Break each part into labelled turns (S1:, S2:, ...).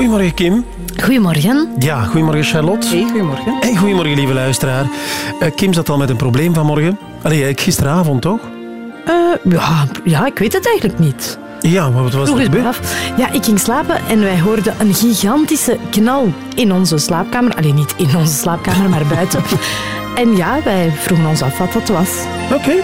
S1: Goedemorgen, Kim.
S2: Goedemorgen.
S1: Ja, goedemorgen, Charlotte.
S2: Hey, goedemorgen.
S1: En goedemorgen, lieve luisteraar. Uh, Kim zat al met een probleem vanmorgen. Allee, gisteravond, toch?
S2: Uh, ja, ja, ik weet het eigenlijk niet.
S1: Ja, maar wat was er gebeurd?
S2: Ja, ik ging slapen en wij hoorden een gigantische knal in onze slaapkamer. Alleen niet in onze slaapkamer, maar buiten. en ja, wij vroegen ons af wat dat was.
S1: Oké.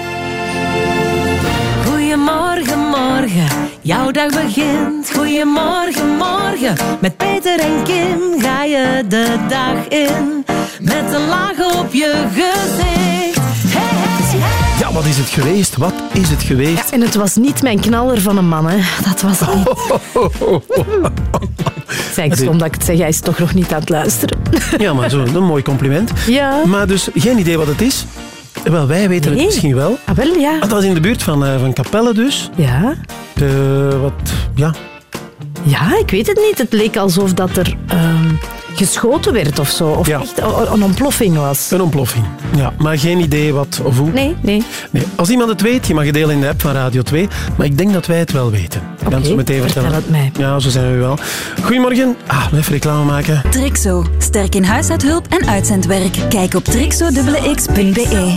S3: Goedemorgen, morgen. Jouw dag begint. Goedemorgen, morgen. Met Peter en Kim ga je de dag in. Met een laag op je gezicht. Hey, hey, hey.
S1: Ja, wat is het geweest? Wat is het geweest?
S2: Ja, en het was niet mijn knaller van een man, hè. Dat was het niet. Zeg, omdat ik het zeg, hij is toch nog niet aan het luisteren.
S1: Ja, maar zo, een mooi compliment.
S2: Ja.
S1: Maar dus, geen idee wat het is? Wel, wij weten het misschien wel.
S2: Ah, wel, ja.
S1: Dat was in de buurt van, uh, van Capelle dus.
S2: Ja.
S1: Uh, wat, ja.
S2: Ja, ik weet het niet. Het leek alsof dat er... Uh, geschoten werd of zo. Of echt een ontploffing was.
S1: Een ontploffing, ja. Maar geen idee wat of hoe.
S2: Nee, nee.
S1: nee. Als iemand het weet, je mag het delen in de app van Radio 2. Maar ik denk dat wij het wel weten.
S2: Ik kan het zo meteen vertellen. het mij.
S1: Ja, zo zijn we wel. Goedemorgen. Ah, even reclame maken.
S4: Trixo. Sterk in huishoudhulp en uitzendwerk. Kijk op trixo.x.be.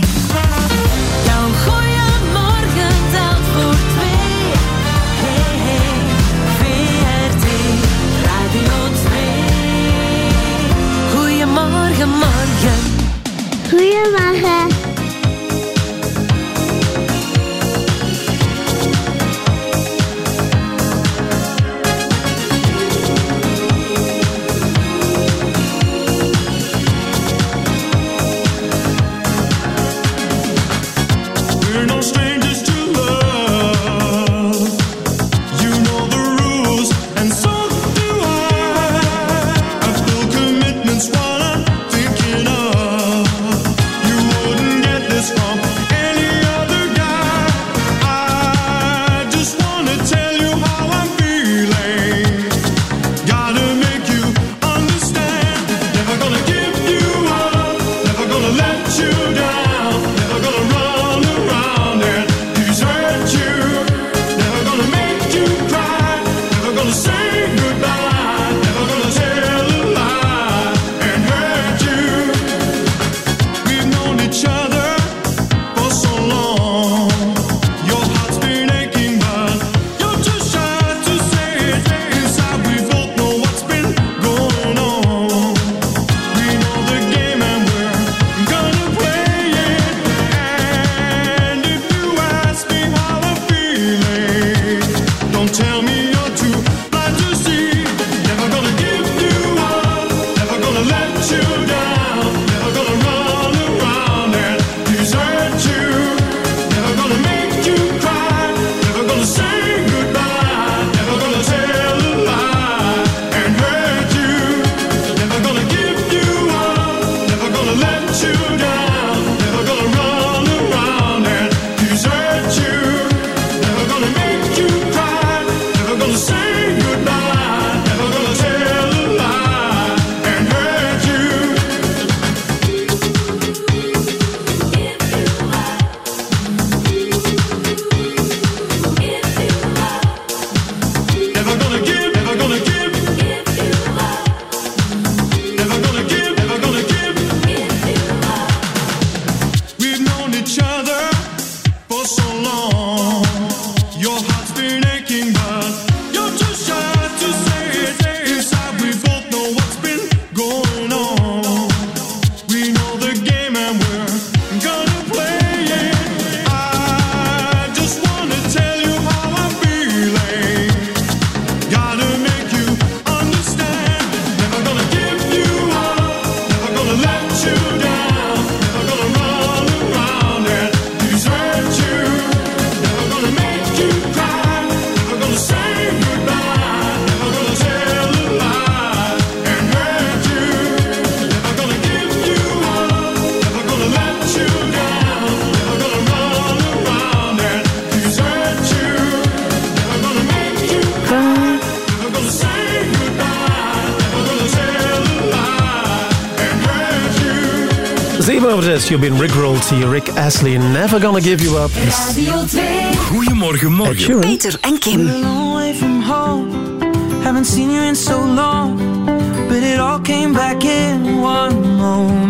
S1: You've been rickrolled hier. Rick Astley, Never Gonna Give You Up.
S5: Goedemorgen, morgen.
S4: Peter en Kim.
S6: Haven't seen you in so long.
S7: But it all came back in one moment.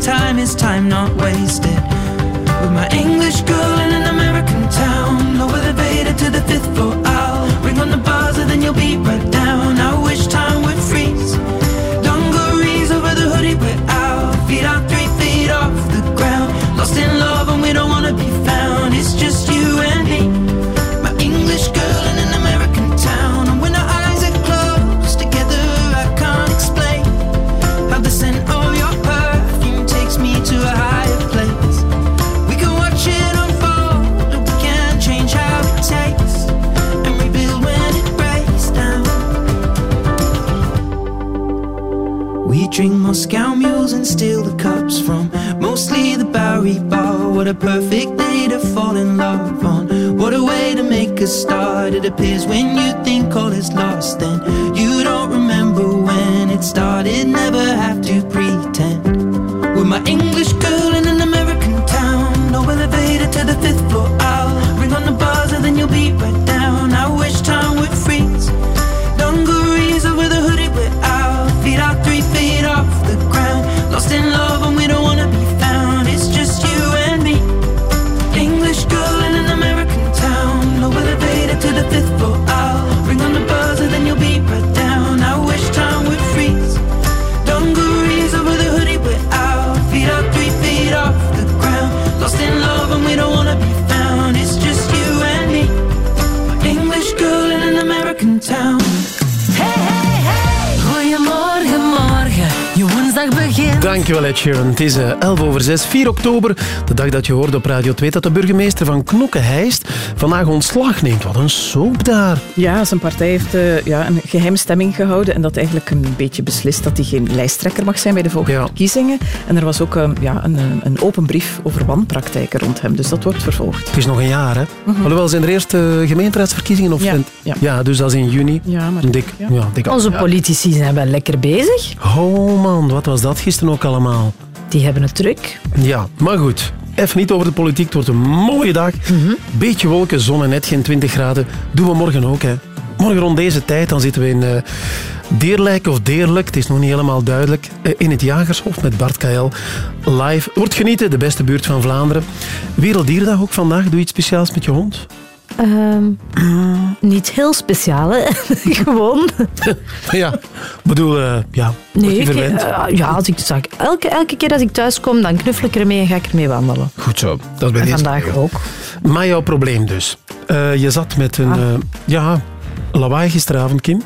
S7: Time is time start. It appears when you think all is lost, then you don't remember when it started. Never have to pretend. With my
S1: Dankjewel, Ed Sheeran. Het is eh, 11 over 6, 4 oktober. De dag dat je hoorde op Radio 2 dat de burgemeester van Knokke-Heist vandaag ontslag neemt. Wat een soap daar.
S5: Ja, zijn partij heeft eh, ja, een geheime stemming gehouden en dat eigenlijk een beetje beslist dat hij geen lijsttrekker mag zijn bij de volgende
S1: Ja.
S5: verkiezingen. En er was ook eh, ja, een, een- een open brief over wanpraktijken rond hem, dus dat wordt vervolgd.
S1: Het is nog een jaar, hè? Alhoewel, zijn er eerst eh, gemeenteraadsverkiezingen? Of
S5: Ja, ja.
S1: ja, dus dat is in juni.
S5: Ja, maar
S1: dik,
S5: ja.
S1: ja. dik
S2: Onze politici zijn wel lekker bezig.
S1: Oh man, wat was dat gisteren ook allemaal?
S2: Die hebben het druk.
S1: Ja, maar goed. Even niet over de politiek. Het wordt een mooie dag. Beetje wolken, zon en net geen 20 graden. Doen we morgen ook, hè. Morgen rond deze tijd dan zitten we in eh Deerlijk of Deerlijk. Het is nog niet helemaal duidelijk. Eh, in het Jagershof met Bart KL. Live. Wordt genieten, de beste buurt van Vlaanderen. Werelddierendag ook vandaag. Doe je iets speciaals met je hond?
S2: Ehm, niet heel speciaal, hè? Gewoon.
S1: Ja, ik bedoel, eh, ja, word
S2: Nee,
S1: je
S2: ik,
S1: verwend?
S2: eh, ja, als ik, zag, elke, elke keer als ik thuis kom, dan knuffel ik ermee en ga ik ermee wandelen.
S1: Goed zo. Dat is bij
S2: En
S1: deze
S2: vandaag ook.
S1: Maar jouw probleem dus. Eh, je zat met een...
S2: Ah.
S1: eh, ja, lawaai gisteravond, Kim.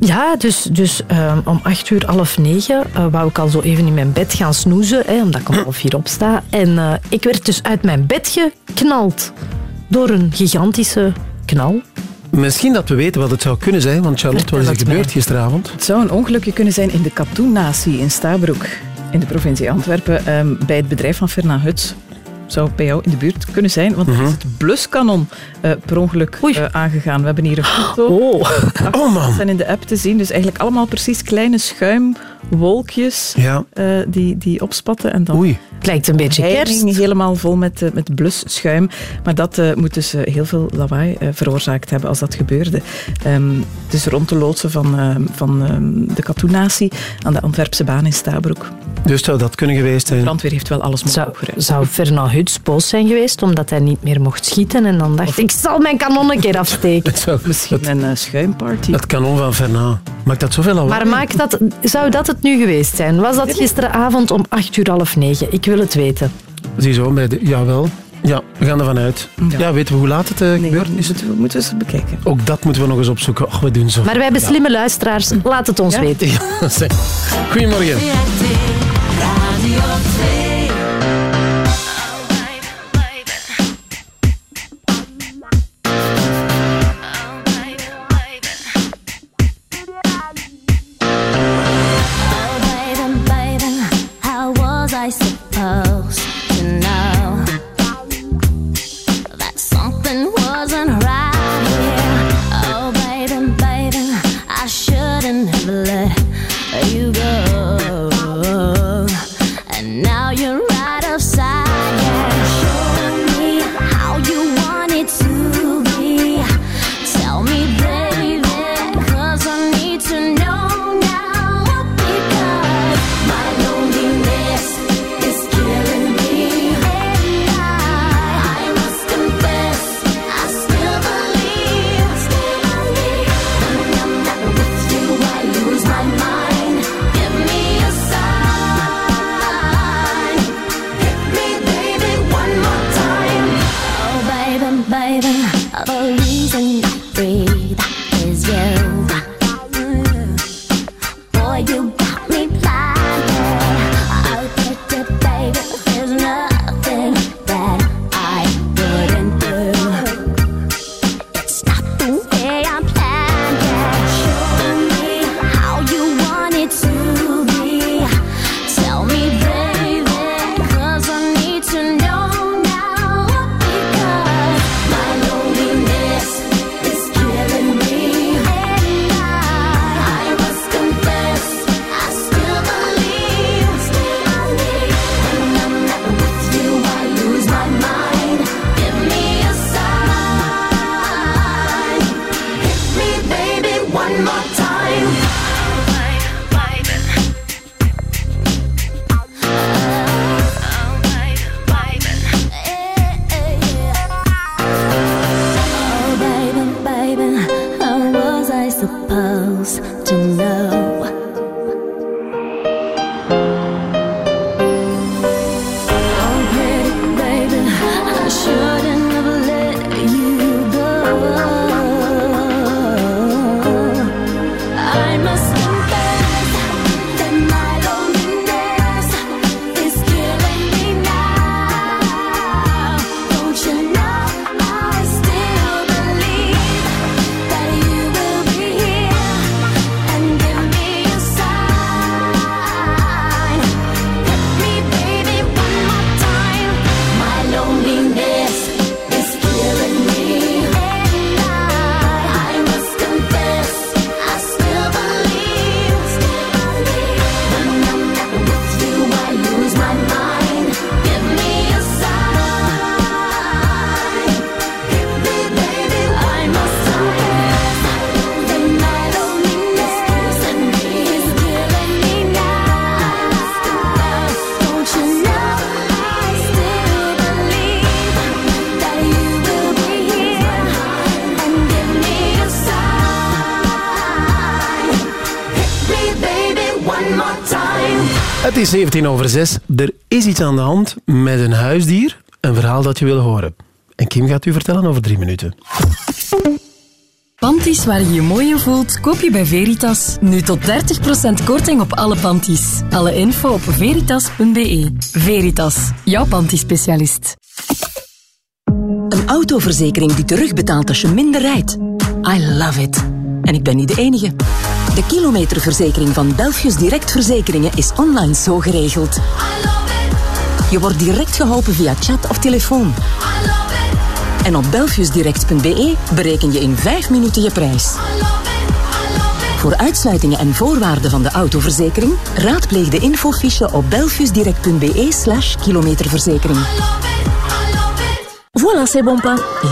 S2: Ja, dus, dus ehm, om acht uur, half negen, eh, wou ik al zo even in mijn bed gaan snoezen, hè, omdat ik om half vier opsta. En eh, ik werd dus uit mijn bed geknald door een gigantische knal.
S1: Misschien dat we weten wat het zou kunnen zijn, want Charlotte, wat is er gebeurd
S2: mij.
S1: gisteravond?
S5: Het zou een ongelukje kunnen zijn in de katoennatie in Stabroek, in de provincie Antwerpen, ehm, bij het bedrijf van Fernand Huts. Zou bij jou in de buurt kunnen zijn, want er is het bluskanon eh, per ongeluk eh, aangegaan. We hebben hier een foto.
S2: Oh,
S1: Oh man,
S5: zijn in de app te zien. Dus eigenlijk allemaal precies kleine wolkjes
S1: Ja.
S5: eh, die, die opspatten. En dan
S1: Oei.
S2: Het lijkt een beetje kerst.
S5: helemaal vol met, eh, met blusschuim. Maar dat eh, moet dus heel veel lawaai eh, veroorzaakt hebben als dat gebeurde. Ehm, dus rond de loodsen van, ehm, van ehm, de Katoenatie aan de Antwerpse baan in Stabroek.
S1: Dus zou dat kunnen geweest zijn?
S5: De brandweer heeft wel alles moeten
S2: Zou,
S5: opgeruimd.
S2: zou Fernand Huts boos zijn geweest omdat hij niet meer mocht schieten en dan dacht ik zal mijn kanon een keer afsteken.
S1: Het, zou-
S5: Misschien
S1: het,
S5: een schuimparty.
S1: het kanon van Fernand. Maakt dat zoveel lawaai?
S2: Maar maakt dat, zou dat het nu geweest zijn? Was dat gisteravond om acht uur half negen? Ik wil het weten.
S1: Ziezo, bij de, jawel. Ja, we gaan ervan uit. Ja,
S5: Ja.
S1: weten we hoe laat het eh,
S5: Nee, dat
S1: is?
S5: moeten we moeten we eens bekijken.
S1: Ook dat moeten we nog eens opzoeken. Ach, we doen zo.
S2: Maar wij hebben slimme luisteraars. Laat het ons
S5: Ja.
S2: weten.
S1: Goedemorgen.
S3: Radio 2.
S1: Is 17 over 6. Er is iets aan de hand met een huisdier. Een verhaal dat je wil horen. En Kim gaat u vertellen over drie minuten.
S8: Panties waar je je mooi in voelt, koop je bij Veritas. Nu tot 30% korting op alle panties. Alle info op veritas.be. Veritas, jouw panty-specialist. Een autoverzekering die terugbetaalt als je minder rijdt. I love it. En ik ben niet de enige. De kilometerverzekering van Belfius Direct Verzekeringen is online zo geregeld. Je wordt direct geholpen via chat of telefoon. En op belfiusdirect.be bereken je in 5 minuten je prijs.
S9: Voor uitsluitingen en voorwaarden van de autoverzekering, raadpleeg de infofiche op belfusdirect.be slash kilometerverzekering.
S8: Voilà, c'est bon.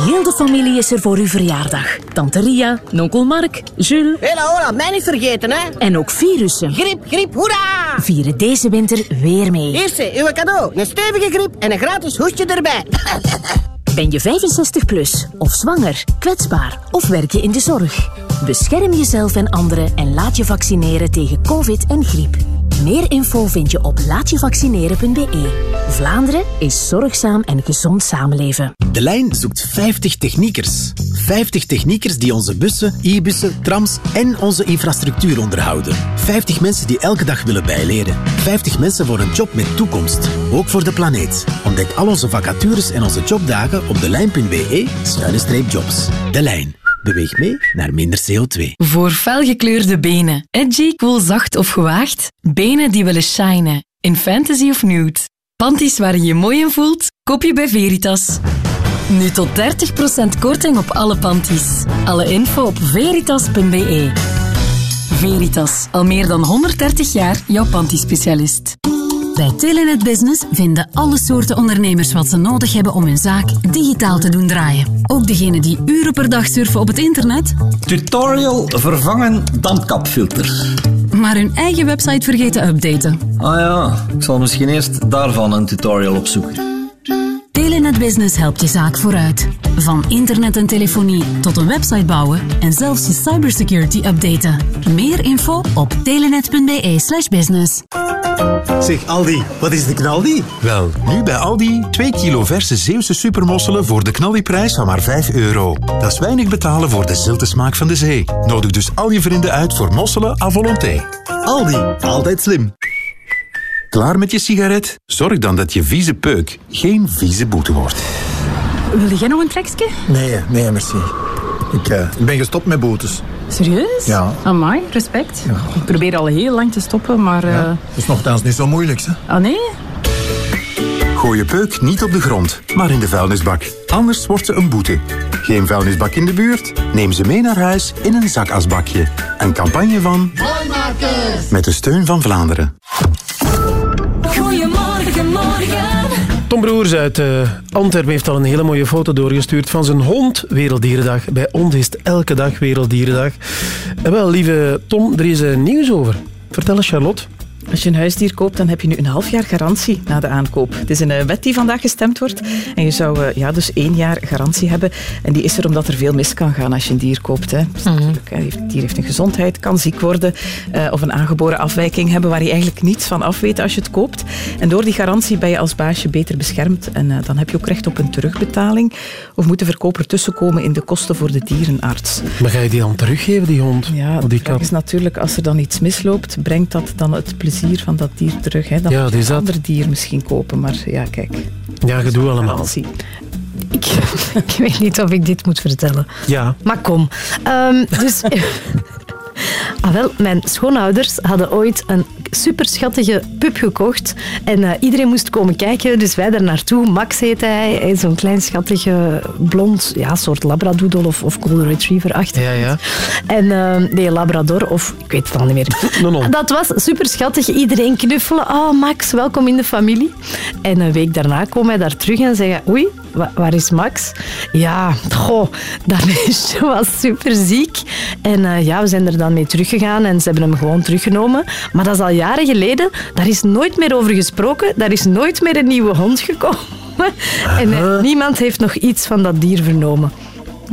S8: Heel de familie is er voor uw verjaardag. Tante Ria, onkel Mark, Jules
S10: Hela, hola, mij niet vergeten, hè.
S8: en ook virussen.
S10: Griep, griep, hoera!
S8: Vieren deze winter weer mee.
S10: Eerste, uw cadeau. Een stevige griep en een gratis hoestje erbij.
S8: Ben je 65 plus of zwanger, kwetsbaar of werk je in de zorg? Bescherm jezelf en anderen en laat je vaccineren tegen covid en griep. Meer info vind je op laatjevaccineren.be. Vlaanderen is zorgzaam en gezond samenleven.
S11: De lijn zoekt 50 techniekers. 50 techniekers die onze bussen, e-bussen, trams en onze infrastructuur onderhouden. 50 mensen die elke dag willen bijleren. 50 mensen voor een job met toekomst. Ook voor de planeet. Ontdek al onze vacatures en onze jobdagen op delijn.be-jobs. De Lijn. Beweeg mee naar minder CO2.
S8: Voor felgekleurde benen. Edgy, cool, zacht of gewaagd. Benen die willen shinen. In fantasy of nude. Panties waar je je mooi in voelt, koop je bij Veritas. Nu tot 30% korting op alle panties. Alle info op veritas.be. Veritas, al meer dan 130 jaar jouw pantiespecialist.
S12: Bij Telenet Business vinden alle soorten ondernemers wat ze nodig hebben om hun zaak digitaal te doen draaien. Ook degenen die uren per dag surfen op het internet,
S13: Tutorial vervangen dampkapfilter.
S12: maar hun eigen website vergeten te updaten.
S13: Ah ja, ik zal misschien eerst daarvan een tutorial opzoeken.
S12: Telenet Business helpt je zaak vooruit. Van internet en telefonie tot een website bouwen en zelfs je cybersecurity updaten. Meer info op telenet.be slash business.
S14: Zeg Aldi, wat is de knaldi?
S15: Wel, nu bij Aldi 2 kilo verse Zeeuwse supermosselen voor de knaldiprijs van maar 5 euro. Dat is weinig betalen voor de zilte smaak van de zee. Nodig dus al je vrienden uit voor mosselen à volonté.
S14: Aldi, altijd slim.
S15: Klaar met je sigaret? Zorg dan dat je vieze peuk geen vieze boete wordt.
S12: Wil jij nog een trekje?
S14: Nee, nee, merci. Ik, eh, ik ben gestopt met boetes.
S5: Serieus?
S14: Ja.
S5: Amai, respect. Ik probeer al heel lang te stoppen, maar... eh,
S14: Dat is nogthans niet zo moeilijk, hè?
S5: Ah nee?
S15: Gooi je peuk niet op de grond, maar in de vuilnisbak. Anders wordt ze een boete. Geen vuilnisbak in de buurt? Neem ze mee naar huis in een zakasbakje. Een campagne van... Met de steun van Vlaanderen.
S3: Goedemorgen, morgen.
S1: Tom Broers uit eh, Antwerpen heeft al een hele mooie foto doorgestuurd van zijn hond. Werelddierendag. Bij ons is het elke dag Werelddierendag. En wel, lieve Tom, er is eh, nieuws over. Vertel eens, Charlotte.
S5: Als je een huisdier koopt, dan heb je nu een half jaar garantie na de aankoop. Het is een eh, wet die vandaag gestemd wordt. En je zou eh, ja, dus één jaar garantie hebben. En die is er omdat er veel mis kan gaan als je een dier koopt. Hè. Dus natuurlijk, hè, Het dier heeft een gezondheid, kan ziek worden eh, of een aangeboren afwijking hebben waar je eigenlijk niets van af weet als je het koopt. En door die garantie ben je als baasje beter beschermd. En eh, dan heb je ook recht op een terugbetaling. Of moet de verkoper tussenkomen in de kosten voor de dierenarts.
S1: Maar ga je die dan teruggeven, die hond?
S5: Ja,
S1: Of
S5: de
S1: die
S5: vraag
S1: kat?
S5: is natuurlijk, als er dan iets misloopt, brengt dat dan het plezier van dat dier terug. Hè? Dan
S1: Ja,
S5: moet je een
S1: dat-
S5: ander dier misschien kopen, maar ja, kijk.
S1: Ja, gedoe allemaal.
S2: Ik, ik weet niet of ik dit moet vertellen.
S1: Ja.
S2: Maar kom. Ehm, dus... Ah, wel, mijn schoonouders hadden ooit een superschattige pup gekocht. En eh, iedereen moest komen kijken, dus wij daar naartoe. Max heet hij. Zo'n klein schattige blond, ja, soort labradoodle of, of golden retriever-achtig.
S1: Ja, ja.
S2: En eh, nee, labrador of ik weet het al niet meer. Dat was super schattig. Iedereen knuffelen. Oh, Max, welkom in de familie. En een week daarna komen wij daar terug en zeggen: Oei, wa- waar is Max? Ja, goh, dat beestje was super ziek. En eh, ja, we zijn er dan mee teruggegaan en ze hebben hem gewoon teruggenomen. Maar dat is al jaren geleden. Daar is nooit meer over gesproken. Daar is nooit meer een nieuwe hond gekomen. En eh, niemand heeft nog iets van dat dier vernomen.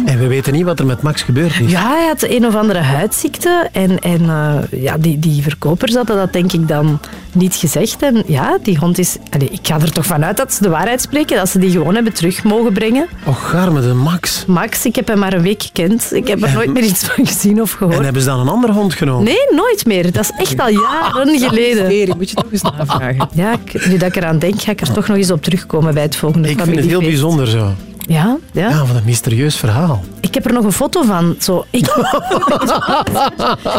S1: En we weten niet wat er met Max gebeurd is.
S2: Ja, hij had een of andere huidziekte. En, en eh, ja, die, die verkopers hadden dat denk ik dan niet gezegd. En ja, die hond is... Allee, ik ga er toch vanuit dat ze de waarheid spreken. Dat ze die gewoon hebben terug mogen brengen.
S1: Och, garme de Max.
S2: Max, ik heb hem maar een week gekend. Ik heb er nooit meer iets van gezien of
S1: En
S2: gehoord.
S1: hebben ze dan een andere hond genomen?
S2: Nee, nooit meer. Dat is echt al jaren geleden.
S5: Mysterie, moet je toch eens navragen.
S2: Ja, ik- nu dat ik eraan denk, ga ik er toch nog eens op terugkomen bij het volgende
S1: Ik vind het heel bijzonder zo.
S2: Ja, ja.
S1: Ja, wat een mysterieus verhaal.
S2: Ik heb er nog een foto van. Zo, ik,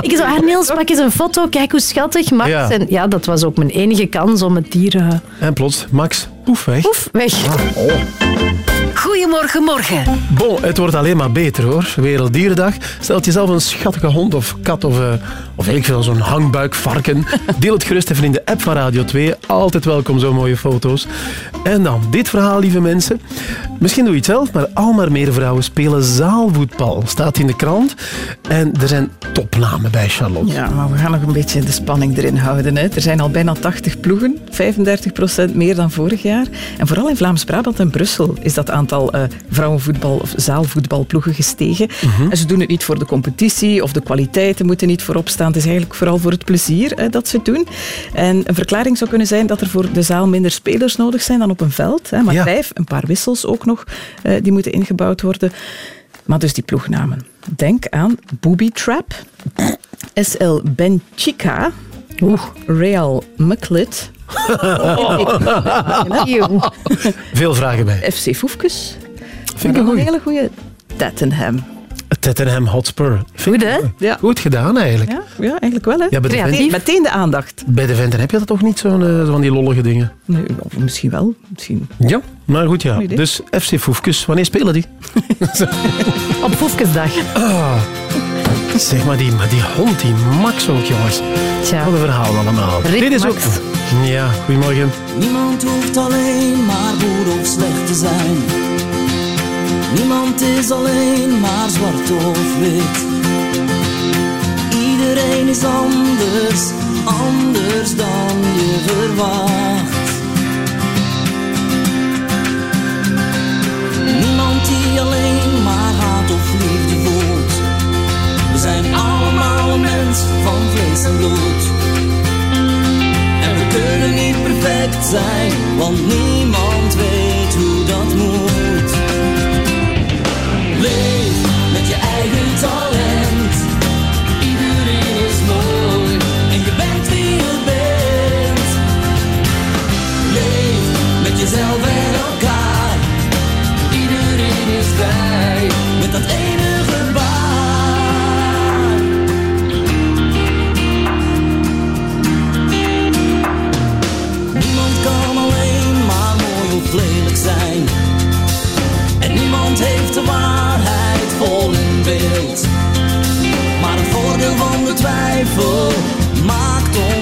S2: ik zo, ah, Niels, pak eens een foto. Kijk hoe schattig Max.
S1: Ja.
S2: En ja, dat was ook mijn enige kans om het dier...
S1: En plots, Max, poef weg.
S2: poef, weg.
S1: Oh.
S16: Goedemorgen, morgen.
S1: Bon, het wordt alleen maar beter hoor. Werelddierendag. Stelt jezelf een schattige hond of kat of, eh, of weet ik veel, zo'n hangbuikvarken. Deel het gerust even in de app van Radio 2. Altijd welkom, zo mooie foto's. En dan dit verhaal, lieve mensen. Misschien doe je het zelf, maar al maar meer vrouwen spelen zaalvoetbal. Staat in de krant. En er zijn topnamen bij Charlotte.
S5: Ja, maar we gaan nog een beetje de spanning erin houden. Hè. Er zijn al bijna 80 ploegen, 35 procent meer dan vorig jaar. En vooral in Vlaams-Brabant en Brussel is dat aantal eh, vrouwenvoetbal- of zaalvoetbalploegen gestegen. En ze doen het niet voor de competitie of de kwaliteiten moeten niet voorop staan. Het is eigenlijk vooral voor het plezier hè, dat ze het doen. En een verklaring zou kunnen zijn dat er voor de zaal minder spelers nodig zijn dan op een veld. Hè. Maar
S1: Ja.
S5: vijf, een paar wissels ook nog, eh, die moeten ingebouwd worden. Maar dus die ploegnamen. Denk aan Booby Trap, SL Benchica, Real Mclit,
S1: Veel vragen bij.
S5: FC Foefkes.
S1: Vind ik een
S5: hele goede Tottenham.
S1: Tottenham Hotspur. Goed,
S5: hè? Ja.
S1: Goed gedaan eigenlijk.
S5: Ja, ja, eigenlijk wel. Hè?
S1: Ja, bij de
S5: Meteen- de aandacht.
S1: Bij de venten heb je dat toch niet, zo'n, eh, zo van die lollige dingen?
S5: Nee, of misschien wel. Misschien.
S1: Ja, maar goed ja. Dus FC Foefkes, wanneer spelen die?
S2: Op Foefkesdag.
S1: Ah, zeg maar die, maar die hond, die Max ook, jongens.
S2: Tja.
S1: Wat een verhaal allemaal.
S2: Rick
S1: Dit is
S2: Max.
S1: ook... Ja, goedemorgen.
S17: Niemand hoeft alleen maar goed of slecht te zijn. Niemand is alleen maar zwart of wit. Iedereen is anders, anders dan je verwacht. Niemand die alleen maar zijn allemaal mens van vlees en bloed. En we kunnen niet perfect zijn, want niemand Maar het voordeel van de twijfel maakt ons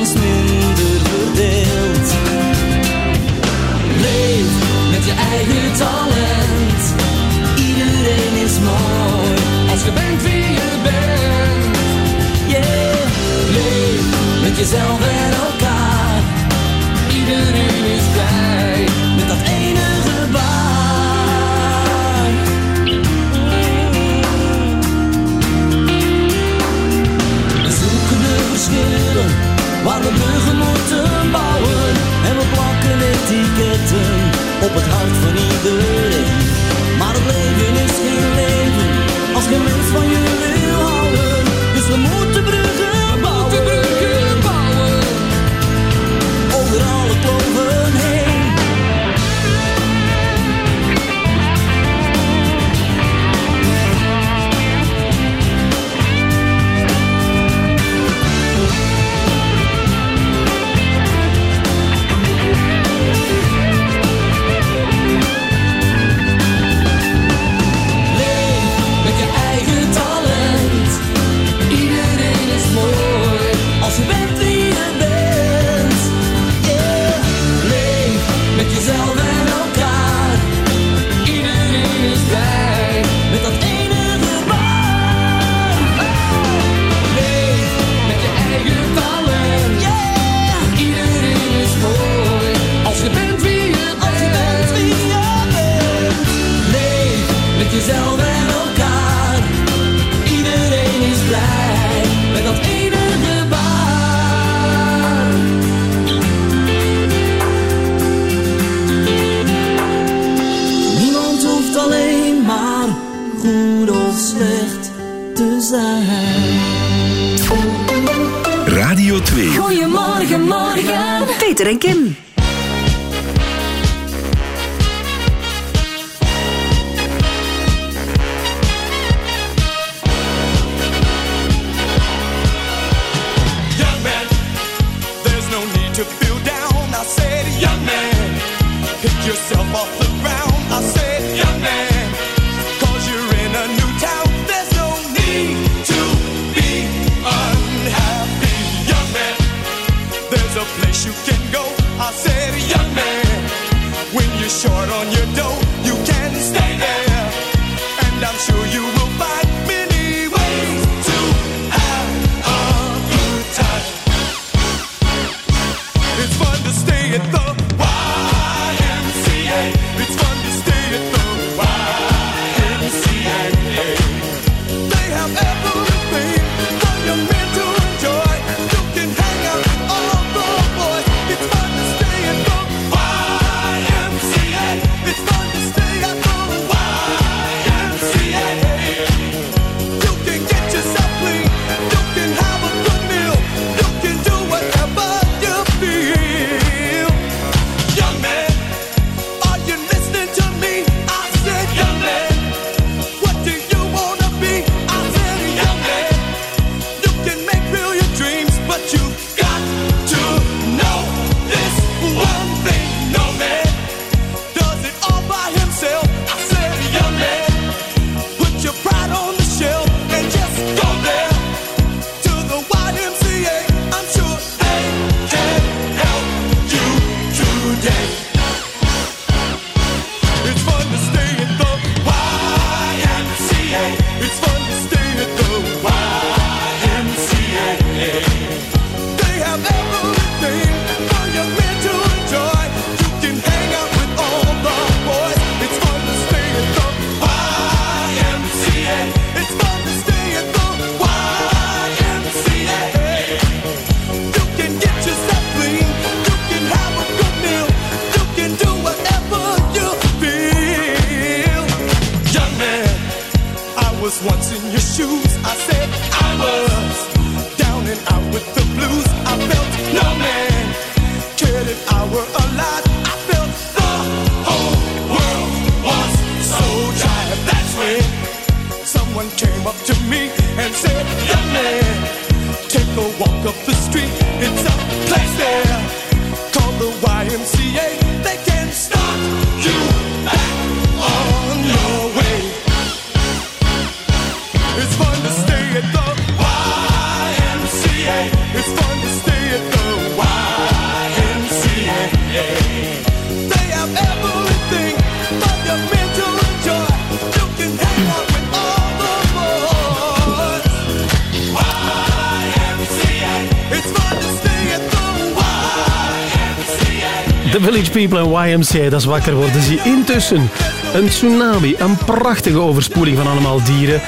S1: People en YMCA, dat is wakker worden. Zie intussen een tsunami, een prachtige overspoeling van allemaal dieren.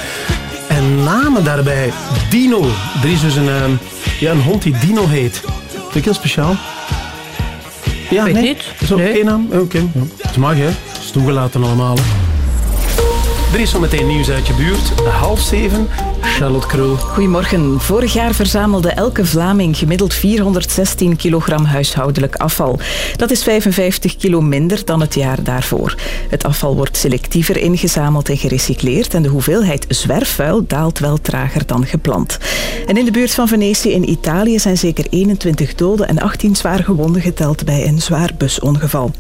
S1: En namen daarbij. Dino. Er is dus een, ehm, ja, een hond die Dino heet. Vind ik heel speciaal. Ja,
S18: Weet
S1: nee?
S18: niet.
S1: Zo,
S18: Nee.
S1: één naam? Oké. ja. Het mag, hè. Het is toegelaten allemaal. Er is zo meteen nieuws uit je buurt. Half zeven, Charlotte.
S5: Goedemorgen. Vorig jaar verzamelde elke Vlaming gemiddeld 416 kilogram huishoudelijk afval. Dat is 55 kilo minder dan het jaar daarvoor. Het afval wordt selectiever ingezameld en gerecycleerd en de hoeveelheid zwerfvuil daalt wel trager dan gepland. En in de buurt van Venetië in Italië zijn zeker 21 doden en 18 zwaar gewonden geteld bij een zwaar busongeval.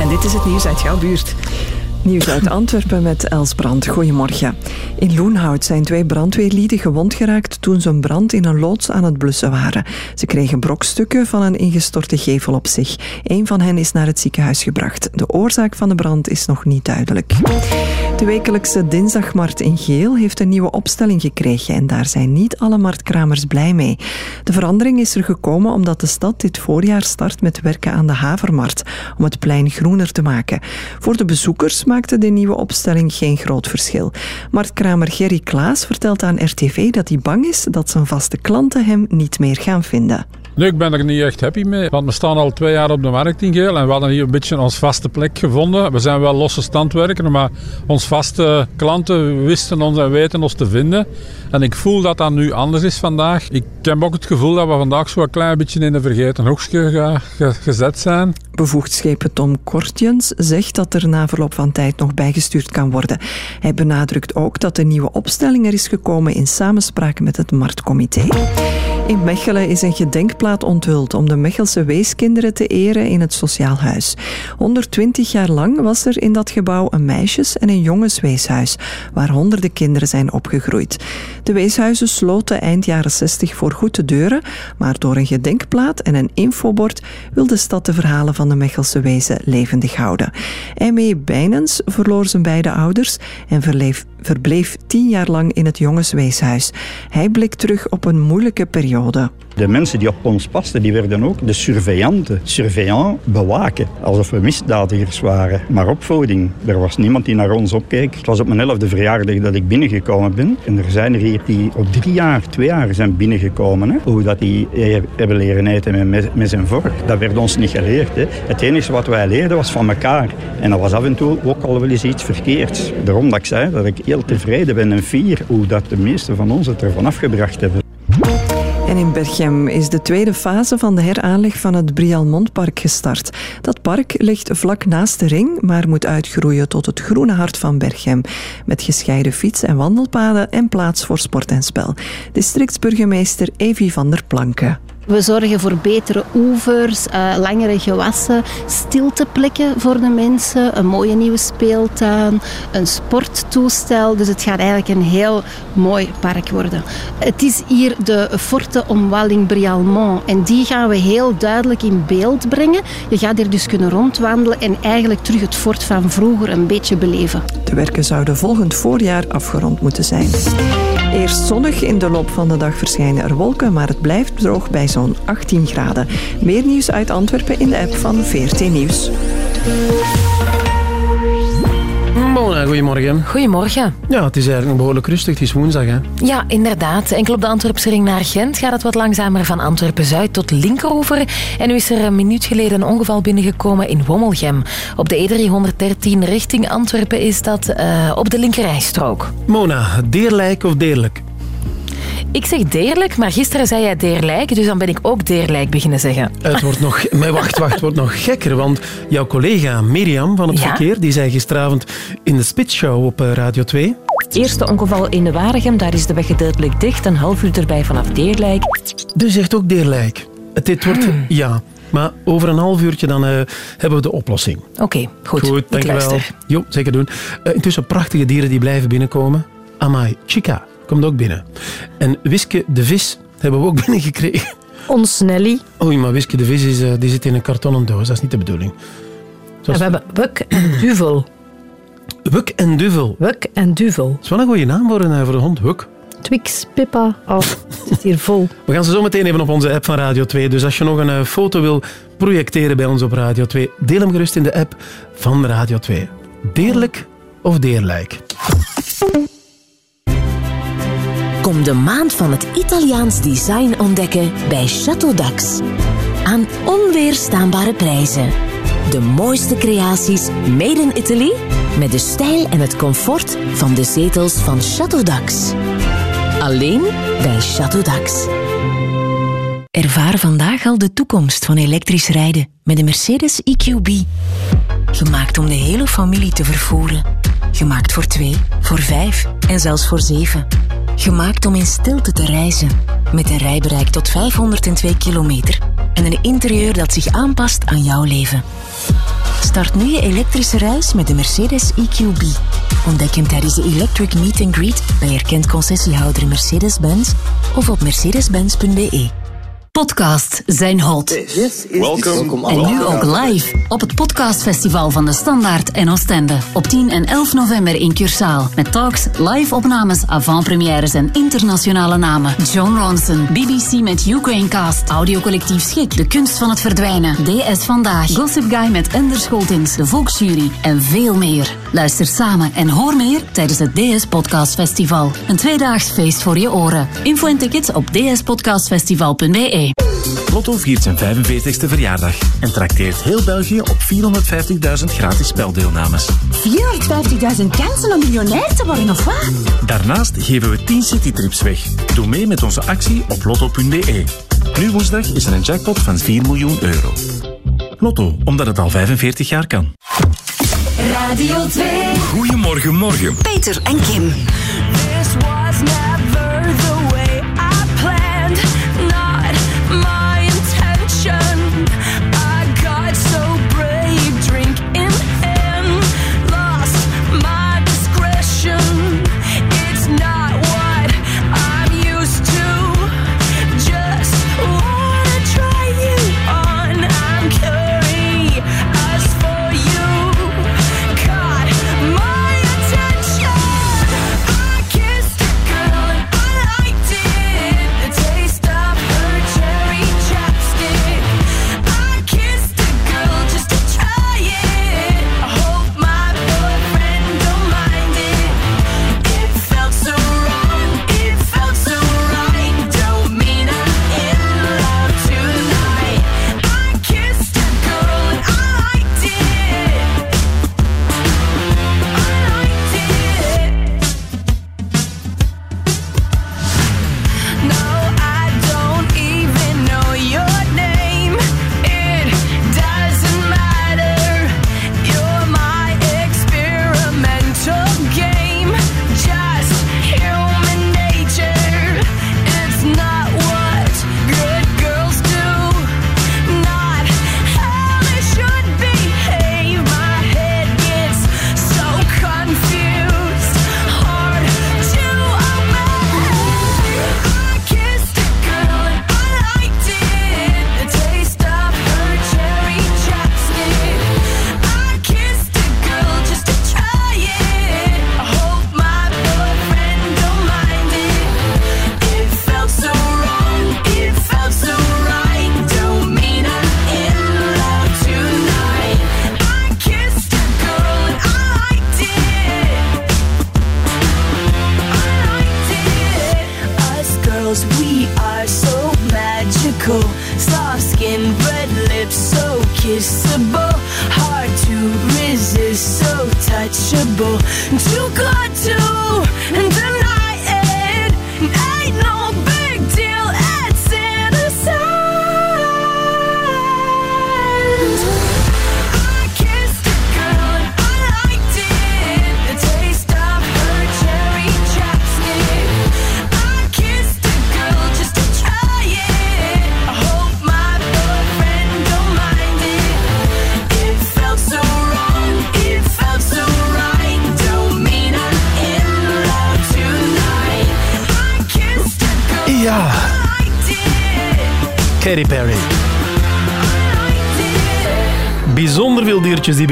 S5: En dit is het nieuws uit jouw buurt.
S19: Nieuws uit Antwerpen met Els Brand. Goedemorgen. In Loenhout zijn twee brandweerlieden gewond geraakt toen ze een brand in een loods aan het blussen waren. Ze kregen brokstukken van een ingestorte gevel op zich. Een van hen is naar het ziekenhuis gebracht. De oorzaak van de brand is nog niet duidelijk. De wekelijkse dinsdagmarkt in Geel heeft een nieuwe opstelling gekregen en daar zijn niet alle marktkramers blij mee. De verandering is er gekomen omdat de stad dit voorjaar start met werken aan de Havermarkt om het plein groener te maken. Voor de bezoekers maakte de nieuwe opstelling geen groot verschil. Marktkramer Gerry Klaas vertelt aan RTV dat hij bang is dat zijn vaste klanten hem niet meer gaan vinden.
S20: Nee, ik ben er niet echt happy mee. Want we staan al twee jaar op de markt in Geel en we hadden hier een beetje ons vaste plek gevonden. We zijn wel losse standwerker, maar ons vaste klanten wisten ons en weten ons te vinden. En ik voel dat dat nu anders is vandaag. Ik heb ook het gevoel dat we vandaag zo een klein beetje in een vergeten hoekje ge- ge- gezet zijn.
S19: Bevoegd schepen Tom Kortjens zegt dat er na verloop van tijd nog bijgestuurd kan worden. Hij benadrukt ook dat de nieuwe opstelling er is gekomen in samenspraak met het Marktcomité. In Mechelen is een gedenkplaat onthuld om de Mechelse weeskinderen te eren in het sociaal huis. 120 jaar lang was er in dat gebouw een meisjes- en een jongensweeshuis, waar honderden kinderen zijn opgegroeid. De weeshuizen sloten eind jaren 60 voor goed de deuren, maar door een gedenkplaat en een infobord wil de stad de verhalen van de Mechelse wezen levendig houden. M.E. Bijnens verloor zijn beide ouders en verbleef tien jaar lang in het jongensweeshuis. Hij blikt terug op een moeilijke periode.
S21: De mensen die op ons pasten, die werden ook de surveillanten. Surveillant bewaken, alsof we misdadigers waren. Maar opvoeding, er was niemand die naar ons opkeek. Het was op mijn elfde verjaardag dat ik binnengekomen ben. En er zijn er hier die op drie jaar, twee jaar zijn binnengekomen. Hè. Hoe dat die hebben leren eten met mes en vork. Dat werd ons niet geleerd. Hè. Het enige wat wij leerden was van elkaar. En dat was af en toe ook al wel eens iets verkeerds. Daarom dat ik zei dat ik heel tevreden ben en fier hoe dat de meesten van ons het ervan afgebracht hebben.
S19: En in Berchem is de tweede fase van de heraanleg van het Brialmondpark gestart. Dat park ligt vlak naast de ring, maar moet uitgroeien tot het groene hart van Berchem. Met gescheiden fiets- en wandelpaden en plaats voor sport en spel. Districtsburgemeester Evie van der Planken.
S22: We zorgen voor betere oevers, eh, langere gewassen, stilteplekken voor de mensen, een mooie nieuwe speeltuin, een sporttoestel. Dus het gaat eigenlijk een heel mooi park worden. Het is hier de forte omwalling Brialmont en die gaan we heel duidelijk in beeld brengen. Je gaat hier dus kunnen rondwandelen en eigenlijk terug het fort van vroeger een beetje beleven.
S19: De werken zouden volgend voorjaar afgerond moeten zijn. Eerst zonnig, in de loop van de dag verschijnen er wolken, maar het blijft droog bij zo'n 18 graden. Meer nieuws uit Antwerpen in de app van VRT Nieuws.
S1: Mona, goedemorgen.
S18: Goedemorgen.
S1: Ja, het is eigenlijk nog behoorlijk rustig. Het is woensdag, hè?
S18: Ja, inderdaad. Enkel op de Antwerpse ring naar Gent gaat het wat langzamer van Antwerpen-Zuid tot Linkeroever. En nu is er een minuut geleden een ongeval binnengekomen in Wommelgem. Op de E313 richting Antwerpen is dat eh, op de linkerrijstrook.
S1: Mona, deerlijk of deerlijk?
S18: Ik zeg deerlijk, maar gisteren zei jij deerlijk, dus dan ben ik ook deerlijk beginnen zeggen.
S1: Het wordt nog... Maar wacht, wacht, het wordt nog gekker, want jouw collega Mirjam van het
S18: Ja?
S1: verkeer, die zei gisteravond in de Spitshow op eh, Radio 2...
S18: Eerste ongeval in de Waregem, daar is de weg gedeeltelijk dicht. Een half uur erbij vanaf Deerlijk.
S1: Dus zegt ook Deerlijk. Het- Dit wordt...
S18: Hmm.
S1: Ja. Maar over een half uurtje dan eh, hebben we de oplossing.
S18: Oké, goed.
S1: Goed,
S18: Ik
S1: dankjewel.
S18: luister.
S1: Jo, zeker doen. Eh, intussen prachtige dieren die blijven binnenkomen. Amai, Chica komt ook binnen. En Wiske de vis hebben we ook binnengekregen.
S2: Ons Nelly.
S1: Oei, maar Wiske de vis is, eh, die zit in een kartonnen doos. Dat is niet de bedoeling.
S2: En we hebben Wuk en Duvel.
S1: Wuk en Duvel.
S2: Wuk en Duvel.
S1: Dat is wel een goede naam voor een, eh, voor een hond, Wuk.
S2: Twix, Pippa. Oh, het zit hier vol.
S1: We gaan ze zo meteen even op onze app van Radio 2. Dus als je nog een eh, foto wil projecteren bij ons op Radio 2, deel hem gerust in de app van Radio 2. Deerlijk of deerlijk?
S16: Kom de maand van het Italiaans design ontdekken bij Chateau Dax. Aan onweerstaanbare prijzen. De mooiste creaties made in Italy met de stijl en het comfort van de zetels van Chateau Dax. Alleen bij Chateau Dax. Ervaar vandaag al de toekomst van elektrisch rijden met de Mercedes EQB. Gemaakt om de hele familie te vervoeren. Gemaakt voor twee, voor vijf en zelfs voor zeven. Gemaakt om in stilte te reizen. Met een rijbereik tot 502 kilometer en een interieur dat zich aanpast aan jouw leven. Start nu je elektrische reis met de Mercedes EQB. Ontdek hem tijdens de Electric Meet and Greet bij erkend concessiehouder Mercedes-Benz of op mercedes-benz.be.
S12: Podcasts zijn hot.
S16: Welkom.
S12: En nu ook live op het podcastfestival van de Standaard en Oostende. Op 10 en 11 november in Cursaal. Met talks, live-opnames, avant-premières en internationale namen. John Ronson, BBC met Ukraine Cast, audiocollectief Schik, De Kunst van het Verdwijnen, DS Vandaag, Gossip Guy met Ender Scholtings, De Volksjury en veel meer. Luister samen en hoor meer tijdens het DS Podcast Festival. Een tweedaags feest voor je oren. Info en tickets op dspodcastfestival.be.
S15: Lotto viert zijn 45ste verjaardag en trakteert heel België op 450.000 gratis speldeelnames.
S23: 450.000 kansen om miljonair te worden, of wat?
S15: Daarnaast geven we 10 citytrips weg. Doe mee met onze actie op lotto.be. Nu woensdag is er een jackpot van 4 miljoen euro. Lotto, omdat het al 45 jaar kan.
S24: Radio 2.
S15: Goedemorgen, morgen.
S24: Peter en Kim.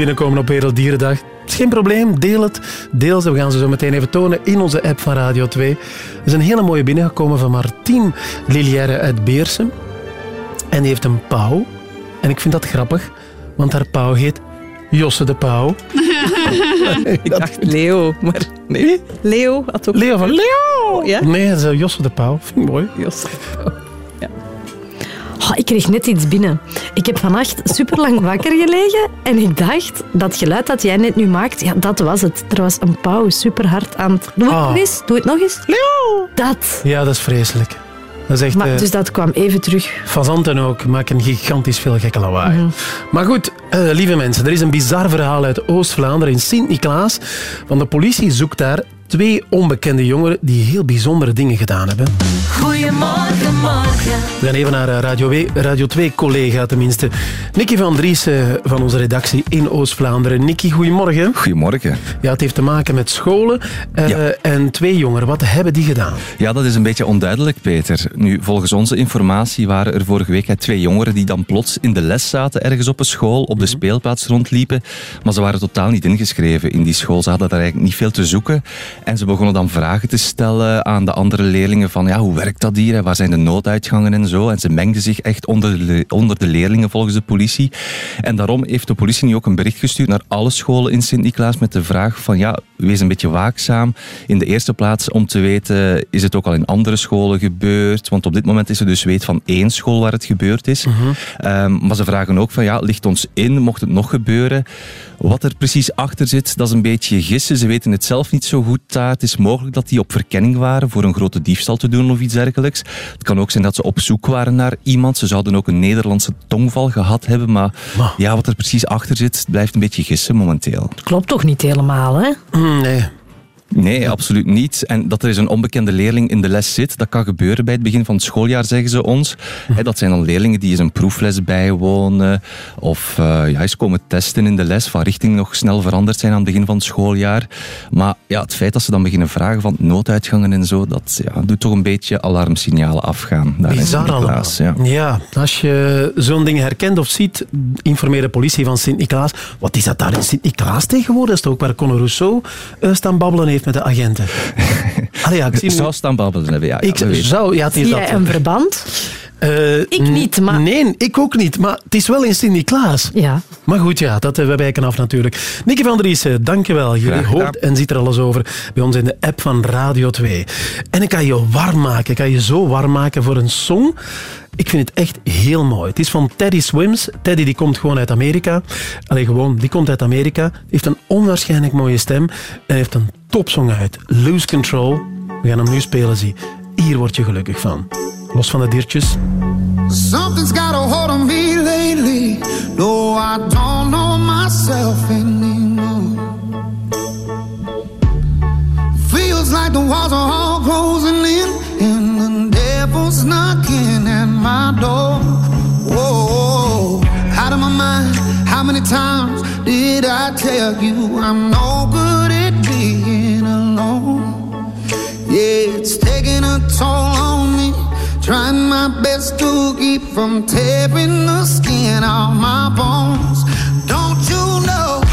S1: Binnenkomen op Werelddierendag. Het is geen probleem, deel het. Deel ze, we gaan ze zo meteen even tonen in onze app van Radio 2. Er is een hele mooie binnengekomen van Martien Lilière uit Beersem. En die heeft een pauw. En ik vind dat grappig, want haar pauw heet Josse de Pauw.
S5: Ik dacht Leo, maar nee. Leo had ook...
S1: Leo van
S5: Leo! Ja?
S1: Nee, dat is Josse de Pauw. Vind ik mooi.
S5: Josse
S2: Oh, ik kreeg net iets binnen. Ik heb vannacht superlang wakker gelegen en ik dacht, dat geluid dat jij net nu maakt, ja, dat was het. Er was een pauw super hard aan het... Doe het
S1: Ah.
S2: nog eens. Doe het nog eens. Leo! Dat.
S1: Ja, dat is vreselijk. Dat is echt...
S2: Maar,
S1: eh,
S2: dus dat kwam even terug.
S1: Fazanten ook maken gigantisch veel gekke lawaai.
S2: Mhm.
S1: Maar goed, eh, lieve mensen, er is een bizar verhaal uit Oost-Vlaanderen in Sint-Niklaas. Want de politie zoekt daar twee onbekende jongeren die heel bijzondere dingen gedaan hebben.
S25: Goedemorgen, morgen.
S1: We gaan even naar eh, Radio, W- Radio 2-collega tenminste. Nicky van Driessen van onze redactie in Oost-Vlaanderen. Nicky, goedemorgen.
S26: Goedemorgen.
S1: Ja, het heeft te maken met scholen eh, en twee jongeren. Wat hebben die gedaan?
S26: Ja, dat is een beetje onduidelijk, Peter. Nu, volgens onze informatie waren er vorige week twee jongeren die dan plots in de les zaten ergens op een school, op de speelplaats rondliepen. Maar ze waren totaal niet ingeschreven in die school. Ze hadden daar eigenlijk niet veel te zoeken. En ze begonnen dan vragen te stellen aan de andere leerlingen van ja, hoe werkt dat hier? Waar zijn de nooduitgangen en zo? En ze mengden zich echt onder de, onder de leerlingen volgens de politie. En daarom heeft de politie nu ook een bericht gestuurd naar alle scholen in Sint-Niklaas met de vraag van ja, wees een beetje waakzaam. In de eerste plaats om te weten, is het ook al in andere scholen gebeurd? Want op dit moment is er dus weet van één school waar het gebeurd is. Ehm, maar ze vragen ook van ja, licht ons in, mocht het nog gebeuren? Wat er precies achter zit, dat is een beetje gissen. Ze weten het zelf niet zo goed daar. Het is mogelijk dat die op verkenning waren voor een grote diefstal te doen of iets dergelijks. Het kan ook zijn dat ze op zoek waren naar iemand. Ze zouden ook een Nederlandse tongval gehad hebben. Maar ja, wat er precies achter zit, blijft een beetje gissen momenteel.
S2: Klopt toch niet helemaal, hè?
S1: Nee.
S26: Nee, absoluut niet. En dat er eens een onbekende leerling in de les zit, dat kan gebeuren bij het begin van het schooljaar, zeggen ze ons. Hè, dat zijn dan leerlingen die eens een proefles bijwonen of eh, ja, eens komen testen in de les, van richting nog snel veranderd zijn aan het begin van het schooljaar. Maar ja, het feit dat ze dan beginnen vragen van nooduitgangen en zo, dat ja, doet toch een beetje alarmsignalen afgaan. Daar in
S1: Bizar allemaal.
S26: Ja.
S1: Ja, als je zo'n ding herkent of ziet, informeer de politie van Sint-Niklaas. Wat is dat daar in Sint-Niklaas tegenwoordig? Dat is toch ook waar Conor Rousseau eh, staan babbelen heeft met de agenten? Allee, ja, ik zie
S26: Zou staan babbelen hebben, ja. ja,
S1: Ik zou, ja, het is
S2: Zie
S1: dat.
S2: jij een verband?
S1: ik
S2: niet, maar...
S1: Nee, ik ook niet. Maar het is wel in Sint-Niklaas.
S2: Ja.
S1: Maar goed, ja, dat eh, we wijken af natuurlijk. Nicky van Driessen, dankjewel. Jullie hoort en ziet er alles over bij ons in de app van Radio 2. En ik kan je warm maken. Ik kan je zo warm maken voor een song. Ik vind het echt heel mooi. Het is van Teddy Swims. Teddy die komt gewoon uit Amerika. Allee, gewoon, die komt uit Amerika. Heeft een onwaarschijnlijk mooie stem. En heeft een topsong uit. Lose Control. We gaan hem nu spelen, zie. Hier word je gelukkig van. Los van de diertjes.
S27: Something's got a hold on me lately. No, I don't know myself anymore. Feels like the walls are all closing in, and the devil's knocking my door. Whoa, out of my mind. How many times did I tell you I'm no good at being alone? Yeah, it's taking a toll on me. Trying my best to keep from tearing the skin off my bones. Don't you know?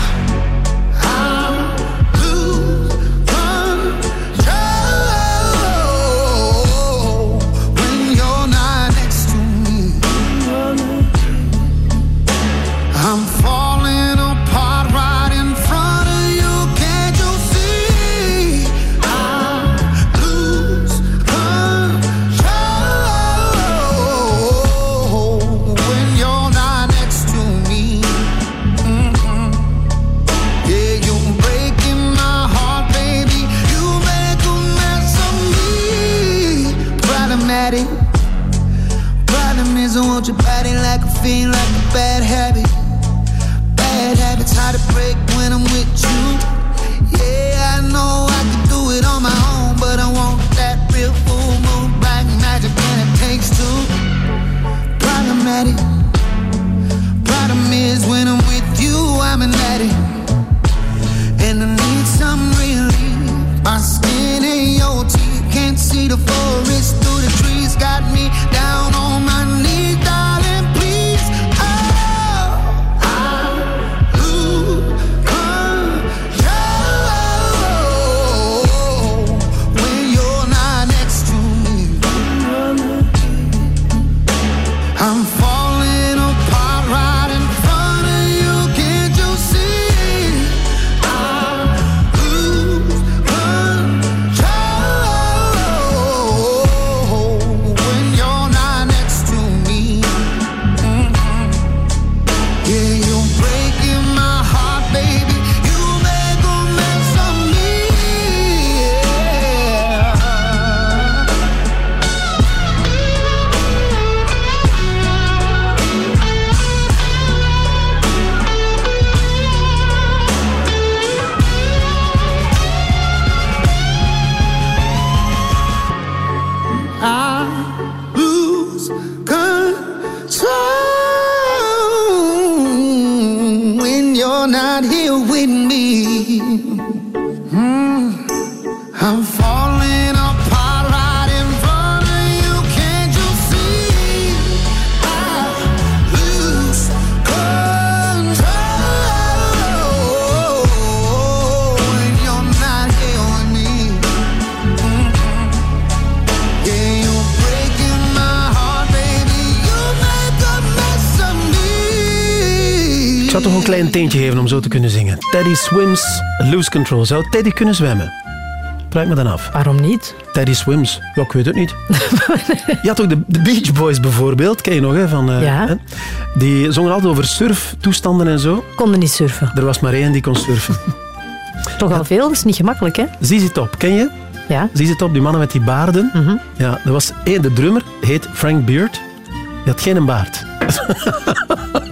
S27: I'm an addict, and I need some relief. My skin ain't your teeth, can't see the forest through the trees. Got me down on
S1: toch een klein teentje geven om zo te kunnen zingen. Teddy swims, lose control. Zou Teddy kunnen zwemmen? Vraag me dan af.
S2: Waarom niet?
S1: Teddy swims. Ja, ik weet het niet. je had ook de, de Beach Boys bijvoorbeeld, ken je nog, hè? Van, eh,
S2: Ja.
S1: hè? Die zongen altijd over surftoestanden en zo.
S2: Konden niet surfen.
S1: Er was maar één die kon surfen.
S2: Toch al veel, dat is niet gemakkelijk, hè?
S1: ZZ Top, ken je?
S2: Ja.
S1: ZZ Top, die mannen met die baarden. Ja, er was één, de drummer, heet Frank Beard. Die had geen baard.